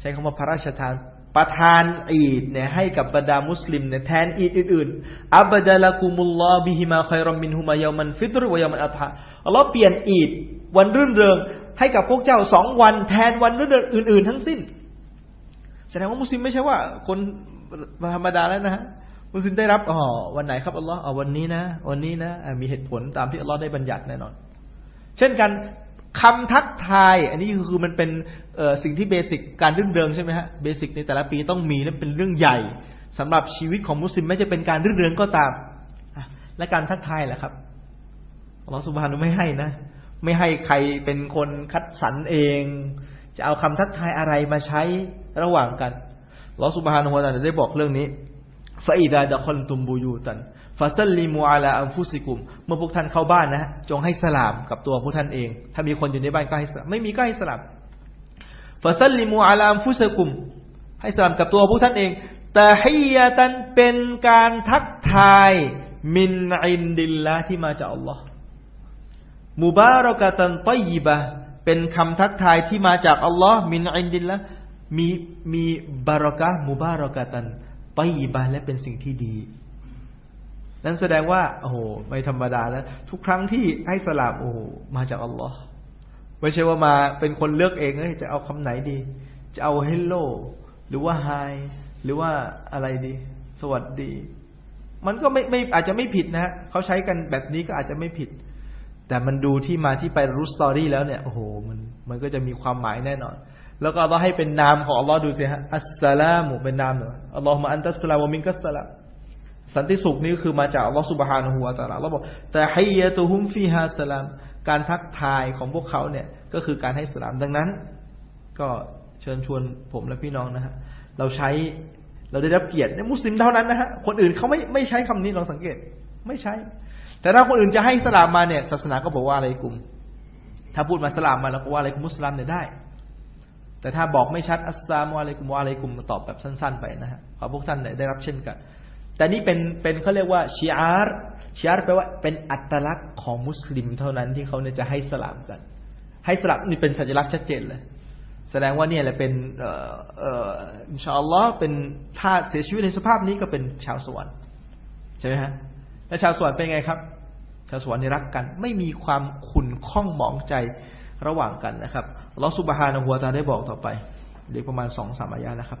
ใช้คำว่าพระราชทาน ประทานอีดเนี่ยให้กับบรรดามุสลิมเนี่ยแทนอีดอื่นๆأبدلكم الله بهما خيرا منهما يوم الفطر ويوم الأضحىอัลลอฮ์เปลี่ยนอีดวันรื่นเริง ให้กับพวกเจ้าสองวันแทนวันรื่นเริงอื่น ๆ ทั้งสิ้น แสดงว่ามุสลิมไม่ใช่ว่า คนธรรมดาแล้วนะฮะมุสลิมได้รับอ๋อวันไหนครับอัลลอฮ์อ๋อวันนี้นะวันนี้นะมีเหตุผลตามที่อัลลอฮ์ได้บัญญัติแน่นอน เช่นกัน คำทักทาย อันนี้คือมันเป็นสิ่งที่เบสิกการรื่นเริงใช่ไหมฮะเบสิกในแต่ละปีต้องมีนั่นเป็นเรื่องใหญ่สำหรับชีวิตของมุสลิมไม่จะเป็นการรื่นเริงก็ตามและการทักทายแหละครับเราสุบฮานุไม่ให้นะ ไม่ให้ใครเป็นคนคัดสรรเอง จะเอาคำทักทายอะไรมาใช้ระหว่างกันเราสุบฮานุวะตาได้บอกเรื่องนี้ฟาอิดาดะคอนตุมบูยูตัน فسلموا على أنفسكم เมื่อพวกท่านเข้าบ้านนะ จงให้สลามกับตัวพวกท่านเอง ถ้ามีคนอยู่ในบ้านก็ให้สลามไม่มีก็ให้สลามفسلموا على أنفسكم ให้สลามกับตัวพวกท่านเอง تحيةเป็นการทักทายمن عند اللهที่มาจากอัลลอฮ์مباركة طيبةเป็นคำทักทายที่มาจากอัลลอฮ์من عند اللهมีมีบารอกะมุบารอกะตันตยิบะและเป็นสิ่งที่ดี นั่นแสดงว่า โอ้โหไม่ธรรมดาแล้วทุกครั้งที่ให้สลามโอ้โหมาจากอัลลอฮ์ไม่ใช่ว่ามาเป็นคนเลือกเองเอ้ยจะเอาคำไหนดี จะเอาเฮลโลหรือว่าไฮหรือว่าอะไรดี สวัสดี มันก็ไม่ไม่อาจจะไม่ผิดนะเขาใช้กันแบบนี้ก็อาจจะไม่ผิด แต่มันดูที่มาที่ไปรู้สตอรี่แล้วเนี่ยโอ้โหมันมันก็จะมีความหมายแน่นอนแล้วก็เราให้เป็นนามของอัลลอฮ์ดูสิฮะอัสสลามุเป็นนามเหรออัลลอฮ์มาอันตัสสลามมินกัสสลาม สันติสุขนี้คือมาจากอัลลอฮฺสุบฮานะฮูวาตาลาเราบอกแต่ให้ยตุฮุมฟีฮาสลาม การทักทายของพวกเขาเนี่ยก็คือการให้สลาม ดังนั้น ก็เชิญชวนผมและพี่น้องนะฮะเราใช้เราได้รับเกียรติในมุสลิมเท่านั้นนะฮะคนอื่นเขาไม่ไม่ใช้คำนี้ลองสังเกต ไม่ใช้ แต่ถ้าคนอื่นจะให้สลามมาเนี่ย ศาสนาก็บอกوعليكم ถ้าพูดมาสลามมาแล้วก็وعليكمมุสลิมเนี่ยได้ แต่ถ้าบอกไม่ชัดالسلام عليكم وعليكمตอบแบบสั้น ๆ ไปนะฮะขอพวกท่านได้รับเช่นกัน แต่นี่เป็นเป็นเขาเรียกว่าشعار شعارแปลว่าเป็นอัตลักษณ์ของมุสลิมเท่านั้นที่เขาเนี่ยจะให้สลามกัน ให้สลามนี่เป็นสัญลักษณ์ชัดเจนเลย แสดงว่าเนี่ยแหละเป็นเอ่อเอ่อإن شاء اللهเป็นถ้าเสียชีวิตในสภาพนี้ก็เป็นชาวสวรรค์ใช่ไหมฮะแล้วชาวสวรรค์เป็นไงครับ ชาวสวรรค์นี่รักกัน ไม่มีความขุ่นข้องหมองใจระหว่างกันนะครับลอสุบฮานะฮัวตาได้บอกต่อไปเรียกประมาณสองสามอายะนะครับ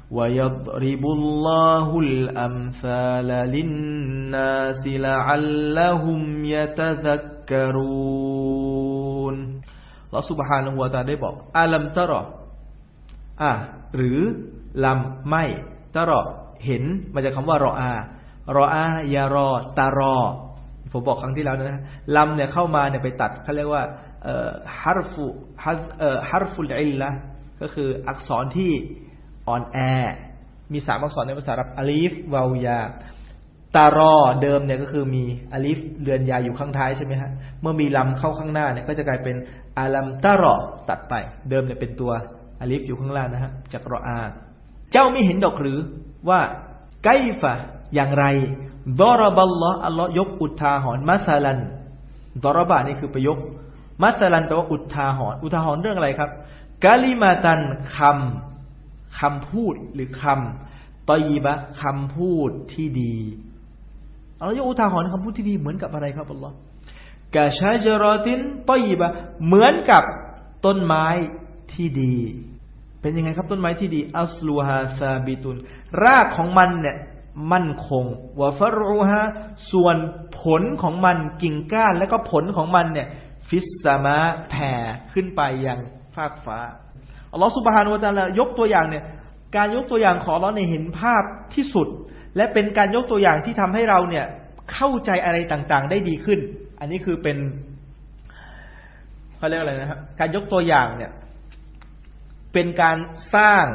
ويضرب الله الأمثال للناس لعلهم يتذكرون เราสุบฮานะฮัวตาได้บอกอาลัมตรออ่ะหรือลำไม่ตรอเห็นมาจากคำว่ารออารออายารอตารอ ผมบอกครั้งที่แล้วนะลำเนี่ยเข้ามาเนี่ยไปตัดเขาเรียกว่าฮาร์ฟูฮาร์ฟุลอิลละก็คืออักษรที่ อ่อนแอ มีสามอักษรในภาษาอับอลิฟวาวยาตารอเดิมเนี่ยก็คือมีอลิฟเรือนยาอยู่ข้างท้ายใช่ไหมฮะเมื่อมีลำเข้าข้างหน้าเนี่ยก็จะกลายเป็นألم ترตัดไป เดิมเนี่ยเป็นตัวอลิฟอยู่ข้างล่างนะฮะจาก رأىเจ้าไม่เห็นดอกหรือว่าكيفอย่างไรضرب اللهอัลลอฮ์ยกอุทาหรณ์مثلا ضربนี่คือประยกمثلاแปลว่าอุทาหรณ์อุทาหรณ์เรื่องอะไรครับكلمةคำ คำพูดหรือคำطيبةคำพูดที่ดีเรายกอุทาหรณ์คำพูดที่ดีเหมือนกับอะไรครับอัลลอฮ์กาชาจรอตินตอยีบะเหมือนกับต้นไม้ที่ดี เป็นยังไงครับต้นไม้ที่ดี อัสลูฮาซาบิตุน รากของมันเนี่ยมั่นคงวะฟรูฮะส่วนผลของมันกิ่งก้าน และก็ผลของมันเนี่ย ฟิสซามะแผ่ขึ้นไปยังฟากฟ้า อัลลอฮฺสุบฮานุวะตาลายกตัวอย่างเนี่ยการยกตัวอย่างของเราในเห็นภาพที่สุด และเป็นการยกตัวอย่างที่ทำให้เราเนี่ยเข้าใจอะไรต่างๆ ได้ดีขึ้น อันนี้คือเป็นเขาเรียกอะไรนะครับการยกตัวอย่างเนี่ยเป็นการสร้าง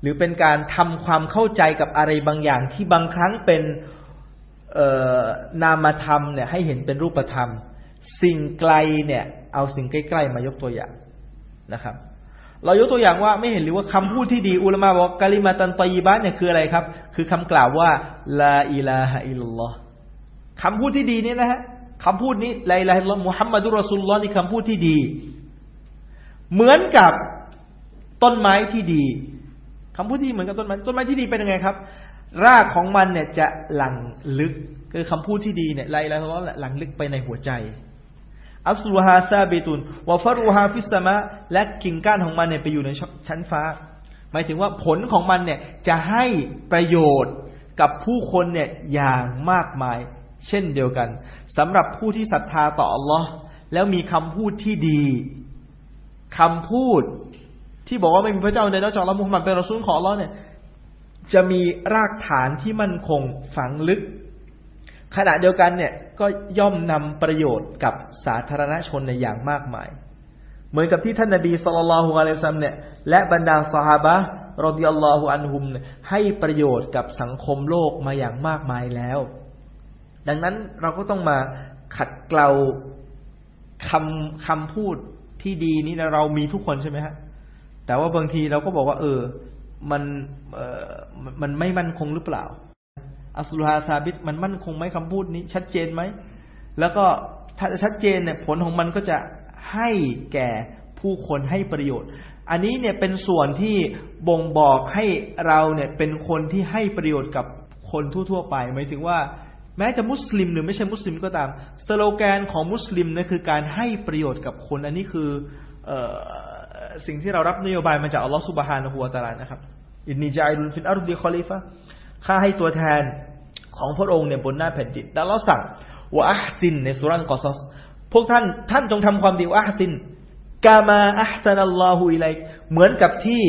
หรือเป็นการทำความเข้าใจกับอะไรบางอย่างที่บางครั้งเป็นนามธรรมเนี่ยให้เห็นเป็นรูปธรรม สิ่งไกลเนี่ย เอาสิ่งใกล้ ๆ มายกตัวอย่างนะครับ เรายกตัวอย่างว่าไม่เห็นหรือว่าคำพูดที่ดีอุลามะบอกกาลิมาตันตยีบะเนี่ยคืออะไรครับ คือคำกล่าวว่าلا إله إلا اللهคำพูดที่ดีนี่นะฮะคำพูดนี้لا إله إلا الله محمد رسول اللهนี่คำพูดที่ดี เหมือนกับต้นไม้ที่ดีคำพูดที่เหมือนกับต้นไม้ต้นไม้ที่ดีเป็นยังไงครับ รากของมันเนี่ยจะหยั่งลึก คือคำพูดที่ดีเนี่ยไล่แล้วก็หยั่งลึกไปในหัวใจ أصلها ثابت وفرعها في السماءและกิ่งก้านของมันเนี่ยไปอยู่ในชั้นฟ้า หมายถึงว่าผลของมันเนี่ยจะให้ประโยชน์กับผู้คนเนี่ยอย่างมากมาย เช่นเดียวกันสำหรับผู้ที่ศรัทธาต่ออัลลอฮ์แล้วมีคำพูดที่ดีคำพูดที่บอกว่าไม่มีพระเจ้าในนอกจากละมุฮัมมัดเป็นรอซูลของเราเนี่ยจะมีรากฐานที่มั่นคงฝังลึก ขณะเดียวกันเนี่ยก็ย่อมนำประโยชน์กับสาธารณชนในอย่างมากมาย เหมือนกับที่ท่านนบีสุลต่านละฮุอะลัยซัมเนี่ยและบรรดาสหาบะรดิยัลลอฮุอันฮุมให้ประโยชน์กับสังคมโลกมาอย่างมากมายแล้ว ดังนั้นเราก็ต้องมาขัดเกลาคำคำพูดที่ดีนี้เรามีทุกคนใช่ไหมฮะแต่ว่าบางทีเราก็บอกว่า เออ มันเออมันไม่มั่นคงหรือเปล่า อัสลูฮาซาบิตมันมั่นคงไหมคำพูดนี้ ชัดเจนไหม แล้วก็ถ้าชัดเจนเนี่ยผลของมันก็จะให้แก่ผู้คนให้ประโยชน์ อันนี้เนี่ยเป็นส่วนที่บ่งบอกให้เราเนี่ยเป็นคนที่ให้ประโยชน์กับคนทั่ว ๆ ไปหมายถึงว่า แม้จะมุสลิมหรือไม่ใช่มุสลิมก็ตาม สโลแกนของมุสลิมเนี่ยคือการให้ประโยชน์กับคน อันนี้คือสิ่งที่เรารับนโยบายมาจากอัลลอฮฺسبحانه وتعالىนะครับإني جاعل في الأرض خليفة ข้าให้ตัวแทนของพระองค์เนี่ยบนหน้าแผ่นดินแต่เราสั่งوأحسن ในซูเราะฮ์กอซอสพวกท่านท่านจงทำความดีوأحسن كما أحسن الله إليكเหมือนกับที่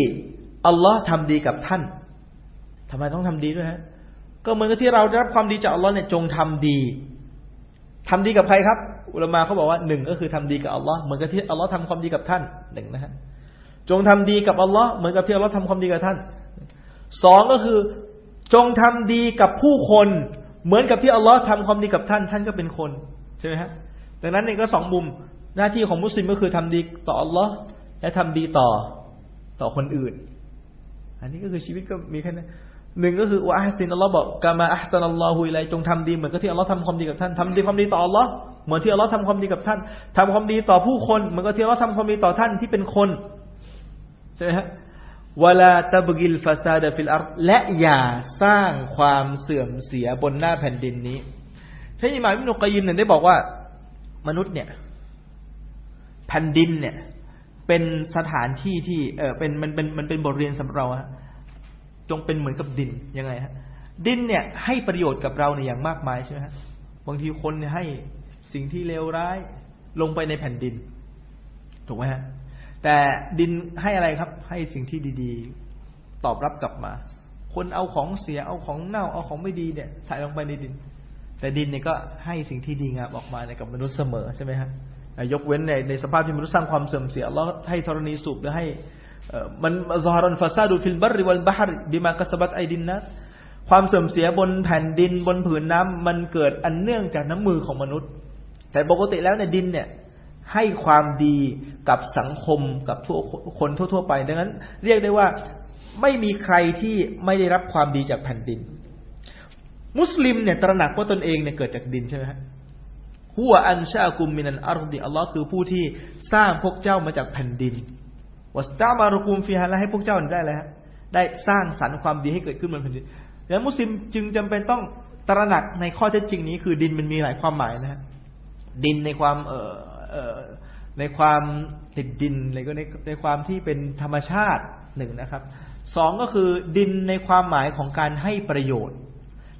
อัลลอฮ์ทำดีกับท่านทำไมต้องทำดีด้วยฮะก็เหมือนกับที่เราได้รับความดีจากอัลลอฮ์เนี่ยจงทำดีทำดีกับใครครับ อุลามาเขาบอกว่าหนึ่งก็คือทำดีกับอัลลอฮ์เหมือนกับที่อัลลอฮ์ทำความดีกับท่านหนึ่งนะฮะจงทำดีกับอัลลอฮ์เหมือนกับที่อัลลอฮ์ทำความดีกับท่านสองก็คือ จงทำดีกับผู้คน เหมือนกับที่อัลลอฮ์ทำความดีกับท่าน ท่านก็เป็นคนใช่ไหมฮะดังนั้นเนี่ยก็สองมุมหน้าที่ของมุสลิมก็คือทำดีต่ออัลลอฮ์และทำดีต่อต่อคนอื่น อันนี้ก็คือชีวิตก็มีแค่นั้นหนึ่งก็คือوأحسن อัลลอฮ์บอก كما أحسن الله إليكจงทำดีเหมือนกับที่อัลลอฮ์ทำความดีกับท่านทำดีความดีต่ออัลลอฮ์เหมือนที่อัลลอฮ์ทำความดีกับท่านทำความดีต่อผู้คนเหมือนกับที่อัลลอฮ์ทำความดีต่อท่านที่เป็นคนใช่ไหมฮะ ولا تبغ الفساد في الأرضและอย่าสร้างความเสื่อมเสียบนหน้าแผ่นดินนี้ท่านอิหม่ามอิบนุก็อยยิมเนี่ยได้บอกว่า มนุษย์เนี่ย แผ่นดินเนี่ย เป็นสถานที่ที่เออเป็นมันเป็นมันเป็นบทเรียนสำหรับเราฮะจงเป็นเหมือนกับดินยังไงฮะดินเนี่ย ให้ประโยชน์กับเราเนี่ยอย่างมากมายใช่ไหมฮะบางทีคนเนี่ยให้สิ่งที่เลวร้ายลงไปในแผ่นดินถูกไหมฮะ แต่ดินให้อะไรครับ ให้สิ่งที่ดีๆ ตอบรับกลับมา คนเอาของเสียเอาของเน่าเอาของไม่ดีเนี่ยใส่ลงไปในดิน แต่ดินเนี่ยก็ให้สิ่งที่ดีงามออกมาในกับมนุษย์เสมอใช่ไหมฮะยกเว้นในในสภาพที่มนุษย์สร้างความเสื่อมเสียแล้วให้ธรณีสูบหรือให้มันซารันฟาซาดูฟิลบริวัลบาฮริบิมากสบัตไอดินนัสความเสื่อมเสียบนแผ่นดินบนผืนน้ำมันเกิดอันเนื่องจากน้ำมือของมนุษย์ แต่ปกติแล้วในดินเนี่ย ให้ความดีกับสังคมกับทั่วคนทั่ว ๆ ไป ดังนั้น เรียกได้ว่าไม่มีใครที่ไม่ได้รับความดีจากแผ่นดิน มุสลิมเนี่ยตระหนักว่าตนเองเนี่ยเกิดจากดินใช่ไหมฮะหัวอันชากุมมินันอารดีอัลลอฮ์คือผู้ที่สร้างพวกเจ้ามาจากแผ่นดินวัสตามารุกุมฟิฮะและให้พวกเจ้าได้แล้วได้สร้างสรรค์ความดีให้เกิดขึ้นบนแผ่นดินดังนั้นมุสลิมจึงจำเป็นต้องตระหนักในข้อเท็จจริงนี้ คือดินมันมีหลายความหมายนะฮะดินในความเอ่อ ในความติดดินอะไรก็ในในความที่เป็นธรรมชาติหนึ่งนะครับสองก็คือดินในความหมายของการให้ประโยชน์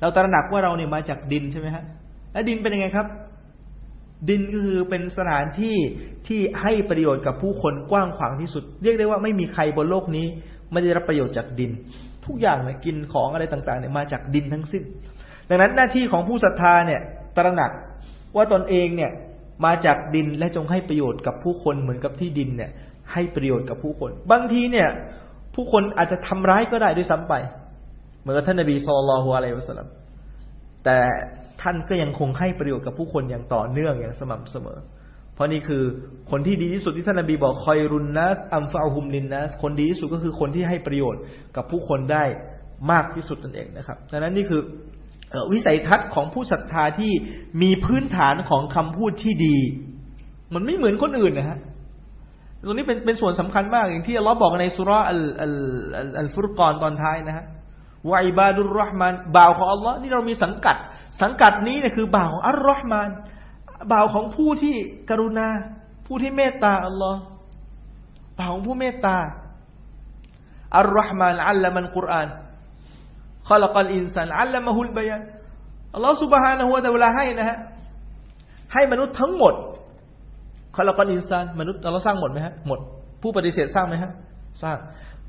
เราตระหนักว่าเราเนี่ยมาจากดินใช่ไหมฮะและดินเป็นยังไงครับ ดินก็คือเป็นสถานที่ที่ให้ประโยชน์กับผู้คนกว้างขวางที่สุด เรียกได้ว่าไม่มีใครบนโลกนี้ ไม่ได้รับประโยชน์จากดิน ทุกอย่างเนี่ยกินของอะไรต่างๆเนี่ยมาจากดินทั้งสิ้น ดังนั้นหน้าที่ของผู้ศรัทธาเนี่ยตระหนักว่าตนเองเนี่ย มาจากดินและจงให้ประโยชน์กับผู้คนเหมือนกับที่ดินเนี่ย ให้ประโยชน์กับผู้คน บางทีเนี่ย ผู้คนอาจจะทำร้ายก็ได้ด้วยซ้ำไป เหมือนท่านนบีสุลต่านอะลัยวะสัลลัมแต่ท่านก็ยังคงให้ประโยชน์กับผู้คนอย่างต่อเนื่องอย่างสม่ำเสมอ เพราะนี่คือคนที่ดีที่สุดที่ท่านนบีบอกคอยรุนนัสอัมฟาฮุมลินนัสคนดีที่สุดก็คือคนที่ให้ประโยชน์กับผู้คนได้มากที่สุดนั่นเองนะครับดังนั้นนี่คือ วิสัยทัศน์ของผู้ศรัทธาที่มีพื้นฐานของคำพูดที่ดี มันไม่เหมือนคนอื่นนะฮะตรงนี้เป็นเป็นส่วนสำคัญมากอย่างที่อัลลอฮ์บอกในสุราอัลอัลอัลฟุรกอนตอนท้ายนะฮะวาอิบาดุลรอฮ์มานบ่าวของอัลลอฮ์นี่เรามีสังกัด สังกัดนี้เนี่ยคือบ่าวของอัลลอฮ์มานบ่าวของผู้ที่กรุณา ผู้ที่เมตตาอัลลอฮ์บ่าวของผู้เมตตาอัลลอฮ์มานอัลละมันกุรอาน ขลักลอินสันอัลลมะฮุลบยานอัลลอฮฺสุบฮานะฮูวะตะวลาให้นะฮะให้มนุษย์ทั้งหมดขลักลอินสันมนุษย์เราสร้างหมดไหมฮะหมด ผู้ปฏิเสธสร้างไหมฮะสร้าง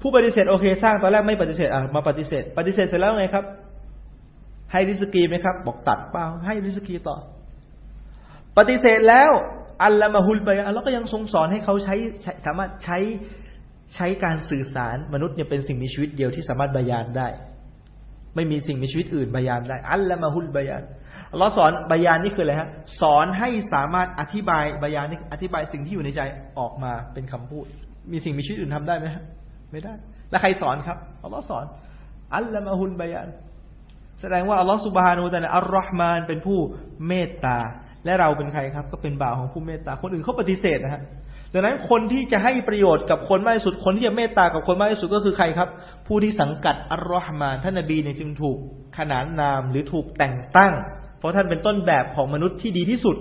ผู้ปฏิเสธโอเค สร้างตอนแรกไม่ปฏิเสธอะมาปฏิเสธ ปฏิเสธเสร็จแล้วไงครับ ให้ริสกีไหมครับ บอกตัดเปล่าให้ริสกีต่อ ปฏิเสธแล้วอัลลมะฮุลบยานเราก็ยังทรงสอนให้เขาใช้สามารถใช้ใช้การสื่อสารมนุษย์เนี่ยเป็นสิ่งมีชีวิตเดียวที่สามารถบายานได้ ไม่มีสิ่งมีชีวิตอื่นบายานได้ อัลละมาฮุลบายานเราสอนบายานนี่คืออะไรฮะ สอนให้สามารถอธิบายบายานนี่อธิบายสิ่งที่อยู่ในใจออกมาเป็นคำพูด มีสิ่งมีชีวิตอื่นทำได้ไหมฮะ ไม่ได้ แล้วใครสอนครับอัลลอฮ์สอน อัลละมาฮุลบายาน แสดงว่าอัลลอฮ์สุบฮานูแต่อัลลอฮ์มานเป็นผู้เมตตา และเราเป็นใครครับ ก็เป็นบ่าวของผู้เมตตา คนอื่นเขาปฏิเสธนะฮะ ดังนั้นคนที่จะให้ประโยชน์กับคนมากที่สุด คนที่จะเมตตากับคนมากที่สุดก็คือใครครับ ผู้ที่สังกัดอัลลอฮ์มาท่านนบีเนี่ยจึงถูกขนานนามหรือถูกแต่งตั้ง เพราะท่านเป็นต้นแบบของมนุษย์ที่ดีที่สุด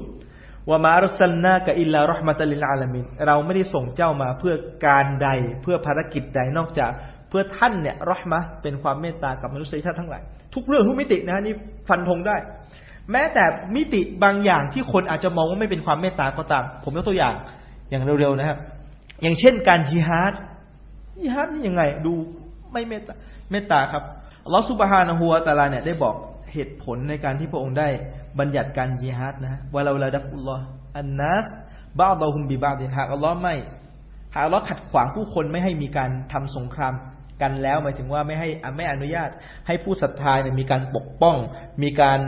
ว่ามารุสัลนากะอิลลารห์มะตัลิลอาลามินเราไม่ได้ส่งเจ้ามาเพื่อการใดเพื่อภารกิจใดนอกจากเพื่อท่านเนี่ยรอห์มะเป็นความเมตตากับมนุษยชาติทั้งหลายทุกเรื่องทุกมิตินะนี่ฟันธงได้ แม้แต่มิติบางอย่างที่คนอาจจะมองว่าไม่เป็นความเมตตาก็ตาม ผมยกตัวอย่าง อย่างเร็วๆนะครับ อย่างเช่นการจิฮาดจิฮาดนี่ยังไง ดูไม่เมตตาเมตตาครับอัลลอฮฺสุบฮานะฮูวาตาลาเนี่ยได้บอกเหตุผลในการที่พระองค์ได้บัญญัติการจิฮาดนะว่าเราละดัฟุลลอฮอันนัสบาดะฮุมบิบาดิหากอัลลอฮ์ไม่หากอัลลอฮ์ขัดขวางผู้คนไม่ให้มีการทำสงครามกันแล้วหมายถึงว่าไม่ให้ไม่อนุญาตให้ผู้ศรัทธาเนี่ยมีการปกป้อง มีการ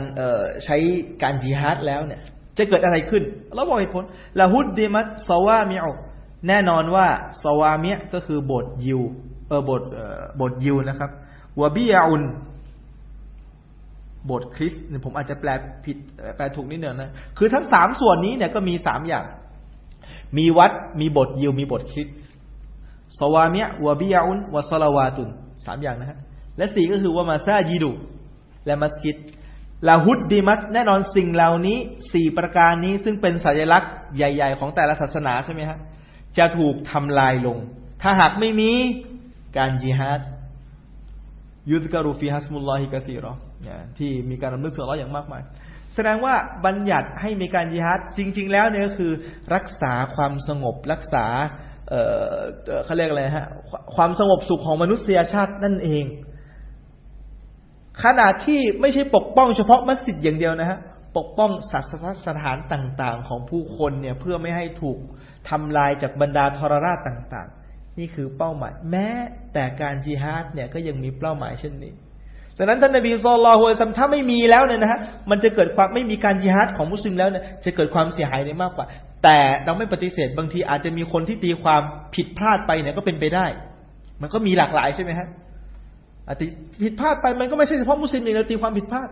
ใช้การจิฮาดแล้วเนี่ย จะเกิดอะไรขึ้นเราบอกเหตุผลละฮุดดิมัตสวามิอแน่นอนว่าสวามิก็คือโบสยิวเออโบสโบสยิวนะครับวบียอุนบทคริสเนี่ยผมอาจจะแปลผิดแปลถูกนิดหนึ่งนะ คือทั้งสามส่วนนี้เนี่ยก็มีสามอย่าง มีวัด มีบทยิว มีบทคริสสวามียวะบิยาอุนวะซลาวาตุนสามอย่างนะฮะ และสี่ก็คือว่ามาซาจีดุ และมัสยิด ลาฮุดดีมัตแน่นอนสิ่งเหล่านี้สี่ประการนี้ซึ่งเป็นสัญลักษณ์ใหญ่ ๆ ของแต่ละศาสนาใช่ไหมฮะจะถูกทำลายลง ถ้าหากไม่มีการจิฮาดยุดการูฟีฮัสมุลลอฮิกะซีรอที่มีการรำลึกถึงอัลลอฮ์อย่างมากมาย แสดงว่าบัญญัติให้มีการยิฮัดจริง ๆ แล้วเนี่ยก็คือรักษาความสงบรักษาเขาเรียกอะไรฮะความสงบสุขของมนุษยชาตินั่นเอง ขนาดที่ไม่ใช่ปกป้องเฉพาะมัสยิดอย่างเดียวนะฮะปกป้องศาสนสถานต่าง ๆ ของผู้คนเนี่ยเพื่อไม่ให้ถูกทำลายจากบรรดาทรราชต่าง ๆ นี่คือเป้าหมาย แม้แต่การจิฮาดเนี่ยก็ยังมีเป้าหมายเช่นนี้ดังนั้นท่านนบีสุลต่านถ้าไม่มีแล้วเนี่ยนะฮะมันจะเกิดความไม่มีการจิฮาดของมุสลิมแล้วเนี่ยจะเกิดความเสียหายในมากกว่า แต่เราไม่ปฏิเสธบางทีอาจจะมีคนที่ตีความผิดพลาดไปเนี่ยก็เป็นไปได้ มันก็มีหลากหลายใช่ไหมฮะ อาจจะผิดพลาดไปมันก็ไม่ใช่เฉพาะมุสลิมเองเราตีความผิดพลาด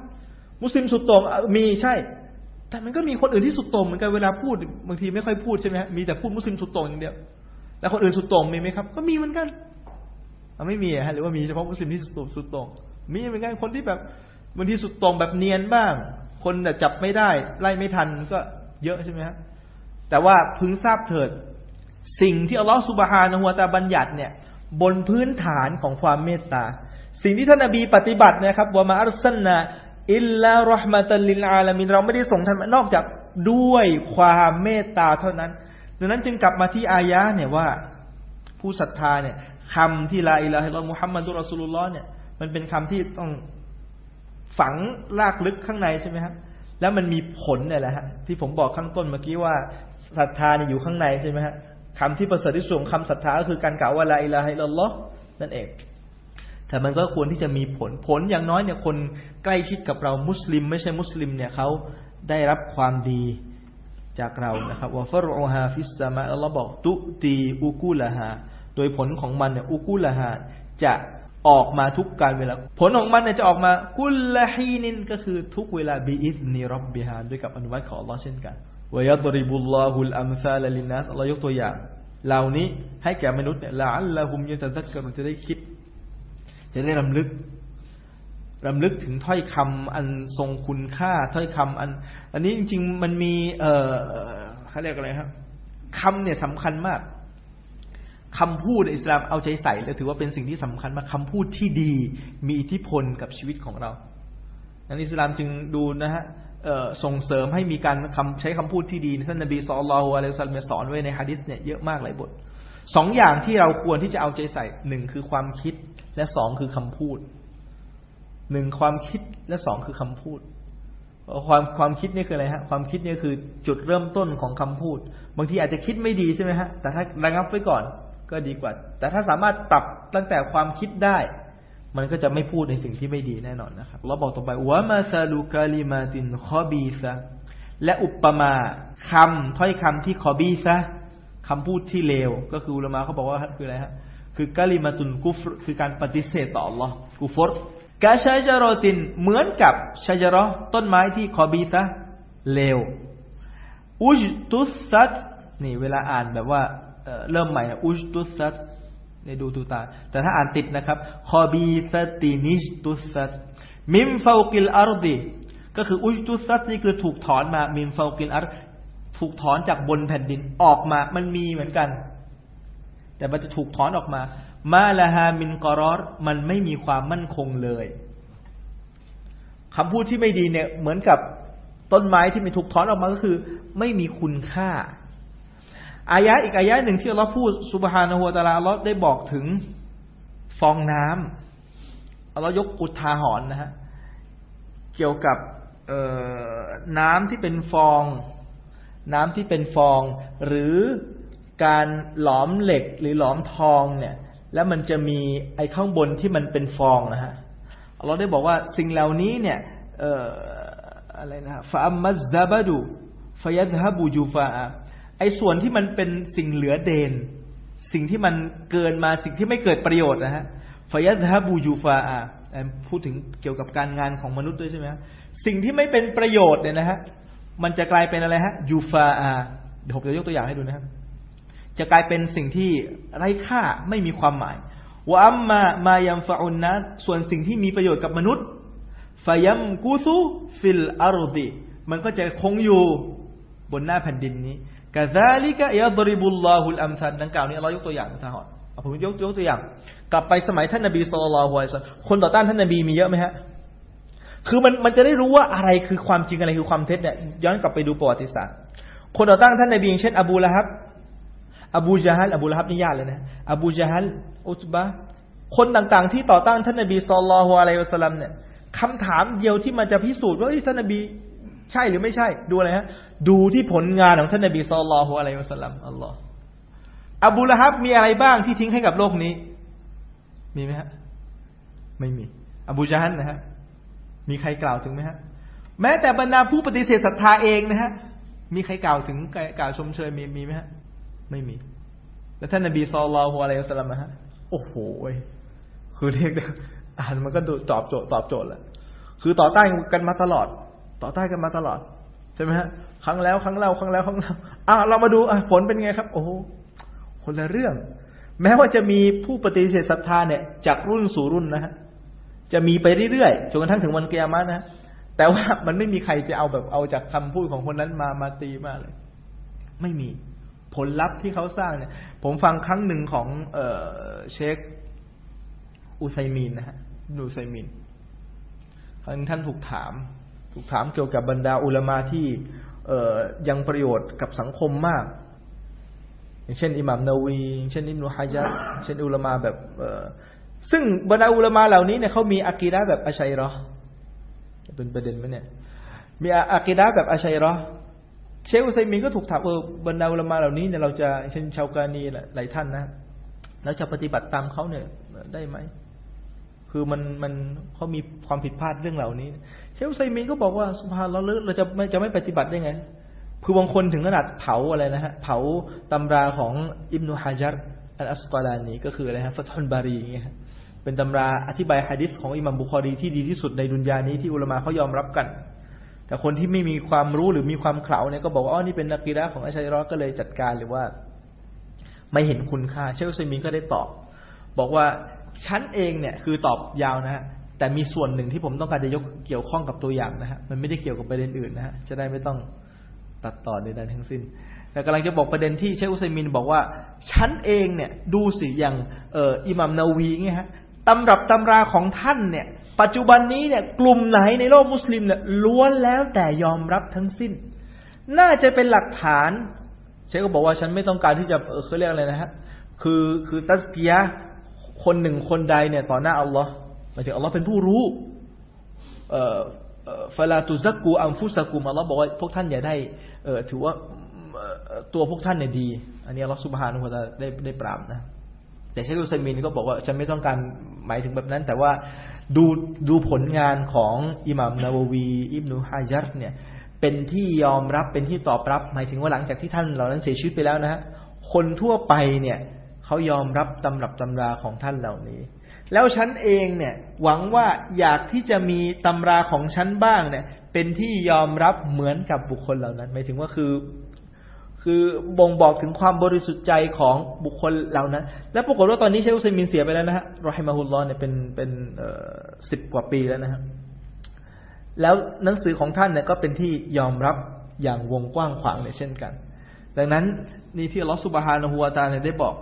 มุสลิมสุดโต่งมีใช่ แต่มันก็มีคนอื่นที่สุดโต่งเหมือนกันเวลาพูดบางทีไม่ค่อยพูดใช่ไหมฮะมีแต่พูดมุสลิมสุดโต่งอย่างเดียว แล้วคนอื่นสุดโต่งมีไหมครับ ก็มีเหมือนกันไม่มีฮะหรือว่ามีเฉพาะมุสลิมที่สุดโต่งมีเหมือนกันคนที่แบบบางทีสุดตรงแบบเนียนบ้าง คนจับไม่ได้ ไล่ไม่ทันก็เยอะใช่ไหมฮะแต่ว่าพึงทราบเถิด สิ่งที่อัลลอฮฺสุบฮานะฮัวตาบัญญัติเนี่ย บนพื้นฐานของความเมตตา สิ่งที่ท่านนบีปฏิบัตินะครับوما أرسلناك إلا رحمة للعالمينเราไม่ได้ส่งท่านนอกจากด้วยความเมตตาเท่านั้น ดังนั้นจึงกลับมาที่อายะเนี่ยว่า ผู้ศรัทธาเนี่ยคำที่لا إله إلا الله محمد رسول اللهเนี่ยมันเป็นคำที่ต้องฝังรากลึกข้างในใช่ไหมครับแล้วมันมีผลเนี่ยแหละฮะที่ผมบอกข้างต้นเมื่อกี้ว่าศรัทธาเนี่ยอยู่ข้างในใช่ไหมฮะคำที่ประเสริฐที่สุดคำศรัทธาก็คือการกล่าวว่า لا إله إلا اللهนั่นเอง แต่มันก็ควรที่จะมีผลผลอย่างน้อยเนี่ยคนใกล้ชิดกับเรามุสลิม ไม่ใช่มุสลิมเนี่ยเขาได้รับความดีจากเรานะครับوفرعها في السماءอัลลอฮ์บอกتؤتي أكلهاโดยผลของมันเนี่ยأكلهاจะออกมาทุกกาลเวลา ผลของมันเนี่ยจะออกมาكل حينก็คือทุกเวลาبإذن ربهاด้วยกับอนุมัติของอัลลอฮ์เช่นกันويضرب الله الأمثال للناسอัลลอฮ์ยกตัวอย่าง เหล่านี้ให้แก่มนุษย์เนี่ยละอัลละฮุมยัตซักกันจะได้คิด จะได้รำลึกรำลึกถึงถ้อยคำอันทรงคุณค่าถ้อยคำอัน อันนี้จริง ๆ มันมี เอ่อเขาเรียกอะไรครับคำเนี่ยสำคัญมากคำพูดอิสลามเอาใจใส่และถือว่าเป็นสิ่งที่สำคัญมากคำพูดที่ดี มีอิทธิพลกับชีวิตของเรานั้นอิสลามจึงดูนะฮะส่งเสริมให้มีการคำใช้คำพูดที่ดีท่านนบีสุลต่านอะลัยซัลมสอนไว้ในฮะดิษเนี่ยเยอะมากหลายบทสองอย่างที่เราควรที่จะเอาใจใส่หนึ่งคือความคิด และสองคือคำพูดหนึ่งความคิดและสองคือคำพูดความความคิดนี่คืออะไรฮะ ความคิดนี่คือจุดเริ่มต้นของคำพูด บางทีอาจจะคิดไม่ดีใช่ไหมฮะ แต่ถ้าระงับไว้ก่อนก็ดีกว่า แต่ถ้าสามารถปรับตั้งแต่ความคิดได้ มันก็จะไม่พูดในสิ่งที่ไม่ดีแน่นอนนะครับเราบอกต่อไปว่ามาซาลูกาลิมาตินคอบีซะและอุปมาคำถ้อยคำที่خبيثةคำพูดที่เลวก็คืออุลมาเขาบอกว่าคืออะไรฮะ คือكلمة كفرคือการปฏิเสธต่อ Allah กุฟรกาชาจารตินเหมือนกับشجرةต้นไม้ที่خبيثةเลวاجتثتนี่เวลาอ่านแบบว่าเริ่มใหม่اجتثتในดูตูตา แต่ถ้าอ่านติดนะครับخبيثة اجتثت من فوق الأرضก็คืออุชตุสัตนี่คือถูกถอนมามิมฟากิลอารถูกถอนจากบนแผ่นดินออกมามันมีเหมือนกัน แต่มันจะถูกถอนออกมา มาละฮามินกอรอรมันไม่มีความมั่นคงเลยคำพูดที่ไม่ดีเนี่ยเหมือนกับต้นไม้ที่มีถูกถอนออกมาก็คือ ไม่มีคุณค่า อายะอีกอายะหนึ่งที่เราพูดสุบฮานะฮัวตาลาเราได้บอกถึงฟองน้ำเรายกอุทาหรณ์นะฮะเกี่ยวกับน้ำที่เป็นฟอง น้ำที่เป็นฟอง หรือ การหลอมเหล็กหรือหลอมทองเนี่ย แล้วมันจะมีไอ้ข้างบนที่มันเป็นฟองนะฮะเราได้บอกว่าสิ่งเหล่านี้เนี่ยเอ่ออะไรนะฟาอัมมัซซาบดูฟยัซฮับูจูฟาไอ้ส่วนที่มันเป็นสิ่งเหลือเดน สิ่งที่มันเกินมาสิ่งที่ไม่เกิดประโยชน์นะฮะฟยัซฮับูจูฟาพูดถึงเกี่ยวกับการงานของมนุษย์ด้วยใช่ไหมสิ่งที่ไม่เป็นประโยชน์เนี่ยนะฮะมันจะกลายเป็นอะไรฮะยูฟาอาเดี๋ยวผมจะยกตัวอย่างให้ดูนะครับ จะกลายเป็นสิ่งที่ไร้ค่าไม่มีความหมายว่าอัมมามายัมฟาอุนนะส่วนสิ่งที่มีประโยชน์กับมนุษย์ฟายัมกูซูฟิลอารดีมันก็จะคงอยู่บนหน้าแผ่นดินนี้كذلك يضرب الله الأمثالดังกล่าวนี้เรายกตัวอย่างทหารผมยกยกตัวอย่าง กลับไปสมัยท่านนบีصلى اللهคนต่อต้านท่านนบีมีเยอะไหมฮะคือมันมันจะได้รู้ว่าอะไรคือความจริงอะไรคือความเท็จเนี่ยย้อนกลับไปดูประวัติศาสตร์ คนต่อต้านท่านนบีเช่น อบูละฮับ อบูจาฮัลอบูละฮับนี่ญาติเลยนะ อบูจาฮัลอุตบะคนต่างๆ ที่ต่อต้านท่านนบีصلى الله عليه وسلمเนี่ยคำถามเดียวที่มันจะพิสูจน์ว่าท่านนบีใช่หรือไม่ใช่ ดูอะไรฮะ ดูที่ผลงานของท่านนบีสุลต่านละอะลัยสลัมอัลลอฮ์อบูละฮับมีอะไรบ้างที่ทิ้งให้กับโลกนี้ มีไหมฮะ ไม่มี อบูจาฮัลนะฮะ มีใครกล่าวถึงไหมฮะ แม้แต่บรรดาผู้ปฏิเสธศรัทธาเองนะฮะ มีใครกล่าวถึงกล่าวชมเชยมีมีไหมฮะ ไม่มี แล้วท่านนบีซอลลอฮุอะลัยฮิสลามฮะโอ้โหคือเรียกอ่านมันก็ตอบโจทย์ตอบโจทย์แหละคือต่อต้านกันมาตลอด ต่อต้านกันมาตลอดใช่ไหมฮะครั้งแล้วครั้งเล่าครั้งแล้วครั้งเล่าอะเรามาดูอะผลเป็นไงครับ โอ้โหคนละเรื่อง แม้ว่าจะมีผู้ปฏิเสธศรัทธาเนี่ย จากรุ่นสู่รุ่นนะฮะจะมีไปเรื่อยๆจนกระทั่งถึงวันเกียรตินะแต่ว่ามันไม่มีใครจะเอาแบบเอาจากคำพูดของคนนั้นมามาตีมาเลย ไม่มี ผลลัพธ์ที่เขาสร้างเนี่ย ผมฟังครั้งหนึ่งของเออเชค อุไซมีนนะฮะอุไซมีนครั้งท่านถูกถาม ถูกถามเกี่ยวกับบรรดาอุลามาที่เออยังประโยชน์กับสังคมมาก อย่างเช่น อิหมัมนาวีเช่นอินุฮะจัดเช่นอุลามาแบบเซึ่งบรรดาอุลามาเหล่านี้เนี่ยเขามีอากีดะแบบอาชัยรอเป็นประเด็นไหมเนี่ย มีอากีดะแบบอาชัยรอ เชคอุซัยมินก็ถูกถามเออบรรดาอุลามาเหล่านี้เนี่ยเราจะเช่นชาวกานีหลายท่านนะเราจะปฏิบัติตามเขาเนี่ยได้ไหมคือมันมันเขามีความผิดพลาดเรื่องเหล่านี้ เชคอุซัยมินก็บอกว่าสุภาเราเลิกเราจะไม่จะไม่ปฏิบัติได้ไง คือบางคนถึงขนาดเผาอะไรนะฮะเผาตำราของอิบนุฮะจัรอัลอัสกอลานีก็คืออะไรฮะฟัตฮุนบารีอย่างเงี้ยเป็นตำราอธิบายฮะดิษของอิหมัมบุคอรีที่ดีที่สุดในดุนยานี้ที่อุลามะเขายอมรับกัน แต่คนที่ไม่มีความรู้หรือมีความเข่าเนี่ยก็บอกว่าอ๋อนี่เป็นนักกีฬาของอัชัยรอก็เลยจัดการหรือว่า ไม่เห็นคุณค่า เชคอุซัยมินก็ได้ตอบ บอกว่าฉันเองเนี่ยคือตอบยาวนะฮะแต่มีส่วนหนึ่งที่ผมต้องการจะยกเกี่ยวข้องกับตัวอย่างนะฮะมันไม่ได้เกี่ยวกับประเด็นอื่นนะฮะจะได้ไม่ต้องตัดต่อในใดทั้งสิ้น แต่กำลังจะบอกประเด็นที่เชคอุซัยมินบอกว่า ฉันเองเนี่ยดูสิอย่างเอ่ออิหมัมนาวีเงี้ยฮะตำรับตำราของท่านเนี่ย ปัจจุบันนี้เนี่ยกลุ่มไหนในโลกมุสลิมเนี่ยล้วนแล้วแต่ยอมรับทั้งสิ้น น่าจะเป็นหลักฐาน เชคก็บอกว่าฉันไม่ต้องการที่จะเออเขาเรียกอะไรนะฮะคือคือตัสกียะคนหนึ่งคนใดเนี่ยต่อหน้าอัลลอฮ์หมายถึงอัลลอฮ์เป็นผู้รู้เอ่อฟาลาตุซักกูอัมฟุสกุมอัลลอฮ์บอกว่าพวกท่านอย่าได้เออถือว่าตัวพวกท่านเนี่ยดี อันนี้อัลลอฮ์สุบฮานุฮะได้ได้ปรามนะแต่เชคอุซัยมินก็บอกว่าฉันไม่ต้องการหมายถึงแบบนั้น แต่ว่า ดูดูผลงานของอิหมัมนาววี อิบนุฮะจัดเนี่ย เป็นที่ยอมรับเป็นที่ตอบรับ หมายถึงว่าหลังจากที่ท่านเหล่านั้นเสียชีวิตไปแล้วนะฮะคนทั่วไปเนี่ยเขายอมรับตำรับตำราของท่านเหล่านี้ แล้วฉันเองเนี่ย หวังว่าอยากที่จะมีตำราของฉันบ้างเนี่ย เป็นที่ยอมรับเหมือนกับบุคคลเหล่านั้น หมายถึงว่าคือ คือบ่งบอกถึงความบริสุทธิ์ใจของบุคคลเหล่านั้น และปรากฏว่าตอนนี้เชคอุซัยมินเสียไปแล้วนะฮะرحمه اللهเนี่ยเป็นเป็นสิบกว่าปีแล้วนะฮะแล้วหนังสือของท่านเนี่ยก็เป็นที่ยอมรับอย่างวงกว้างขวางเนี่ยเช่นกัน ดังนั้นนี่ที่อัลลอฮ์ سبحانه وتعالىเนี่ยได้บอก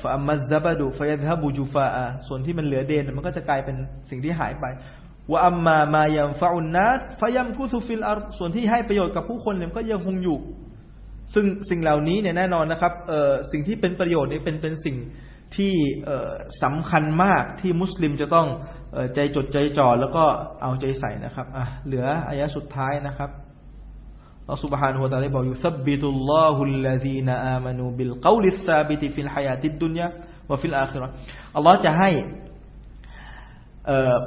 فأما الزبد فيذهب جفاءส่วนที่มันเหลือเดนมันก็จะกลายเป็นสิ่งที่หายไป وأما ما ينفع الناس فيمكث في الأرضส่วนที่ให้ประโยชน์กับผู้คนเนี่ยก็ยังคงอยู่ ซึ่งสิ่งเหล่านี้เนี่ยแน่นอนนะครับเออสิ่งที่เป็นประโยชน์เนี่ยเป็นเป็นสิ่งที่สำคัญมากที่มุสลิมจะต้องใจจดใจจ่อแล้วก็เอาใจใส่นะครับอะเหลืออายะสุดท้ายนะครับอัลลอฮ์ سبحانه وتعالى ได้บอก يثبت الله الذين آمنوا بالقول الثابت في الحياة الدنيا وفي الآخرة อัลลอฮ์จะให้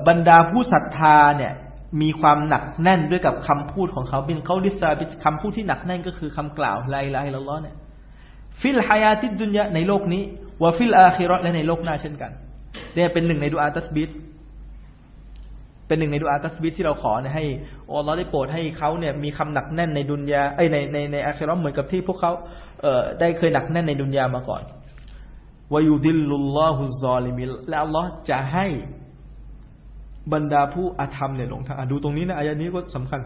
บรรดาผู้ศรัทธาเนี่ยมีความหนักแน่นด้วยกับคำพูดของเขาبالقول الثابتคำพูดที่หนักแน่นก็คือคำกล่าวلا إله إلا اللهเนี่ยفي الحياة الدنياในโลกนี้وفي الآخرةและในโลกหน้าเช่นกันเนี่ยเป็นหนึ่งในดูอา تثبيتเป็นหนึ่งในดูอา تثبيتที่เราขอเนี่ยให้อัลลอฮ์ได้โปรดให้เขาเนี่ยมีคำหนักแน่นในدنياไอในในในآخرةเหมือนกับที่พวกเขาเอ่อได้เคยหนักแน่นในدنياมาก่อนويضل الله الظالمينและอัลลอฮ์จะให้ บรรดาผู้อาธรรมเนี่ยหลงทางดูตรงนี้นะอายะนี้ก็สำคัญ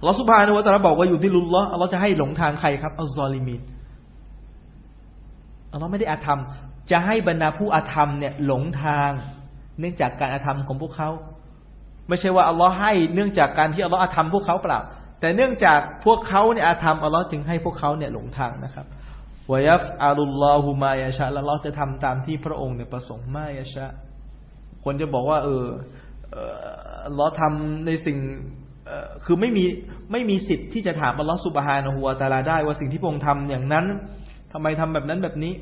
อัลอสุบฮานะวะตะลาบอกว่าอยู่ที่ลุลลอฮ์อัลลอฮ์จะให้หลงทางใครครับอัลซอลิมินอัลลอฮ์ไม่ได้อาธรรม จะให้บรรดาผู้อาธรรมเนี่ยหลงทาง เนื่องจากการอาธรรมของพวกเขาไม่ใช่ว่าอัลลอฮ์ให้เนื่องจากการที่อัลลอฮ์อาธรรมพวกเขาเปล่าแต่เนื่องจากพวกเขาเนี่ยอาธรรมอัลลอฮ์จึงให้พวกเขาเนี่ยหลงทางนะครับวายัฟอาลุลลอฮุมายาชะแล้วเราจะทำตามที่พระองค์เนี่ยประสงค์มายาชะคนจะบอกว่า เออ อัลลอทำในสิ่งคือไม่มีไม่มีสิทธิ์ที่จะถามอัลลอฮ์สุบฮานะฮูวาตาลาได้ว่าสิ่งที่พระองค์ทำอย่างนั้นทำไมทำแบบนั้นแบบนี้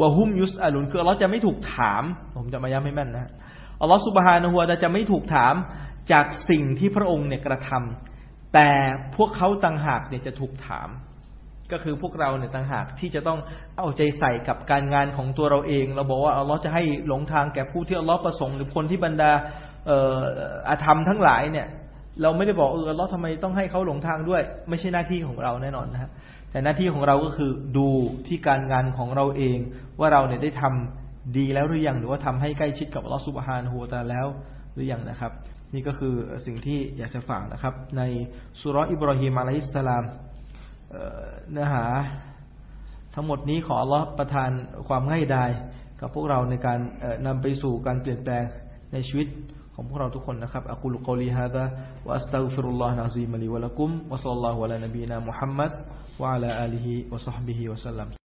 วะฮุมยุสอาลุนคืออัลลอฮ์จะไม่ถูกถาม ผมจะมาย้ำให้แม่นนะอัลลอฮ์สุบฮานะฮูวาตาจะไม่ถูกถามจากสิ่งที่พระองค์เนี่ยกระทำแต่พวกเขาต่างหากเนี่ยจะถูกถาม ก็คือพวกเราเนี่ยต่างหากที่จะต้องเอาใจใส่กับการงานของตัวเราเอง เราบอกว่าอัลลอฮ์จะให้หลงทางแก่ผู้ที่อัลลอฮ์ประสงค์หรือคนที่บรรดา อาธรรมทั้งหลายเนี่ย เราไม่ได้บอกเอออัลลอทำไมต้องให้เขาหลงทางด้วย ไม่ใช่หน้าที่ของเราแน่นอนนะฮะแต่หน้าที่ของเราก็คือดูที่การงานของเราเอง ว่าเราเนี่ยได้ทำดีแล้วหรือยังหรือว่าทำให้ใกล้ชิดกับลอสุบฮานฮูตาแล้วหรือยังนะครับ นี่ก็คือสิ่งที่อยากจะฝากนะครับ ในสุรอิบรอฮีมอะลัยฮิสสลามเนื้อหา ทั้งหมดนี้ขออัลลอประทานความง่ายดายกับพวกเราในการนำไปสู่การเปลี่ยนแปลงในชีวิต ของพวกเราทุกคนนะครับอักุลุกอลีฮะดะวะอัสตัฆฟิรุลลอฮ์นะซีมะลีวะลักุมวะซัลลัลลอฮุอะลานบีนามุฮัมมัดวะอะลาอาลีฮิวะซอฮบิฮิวะสัลลัม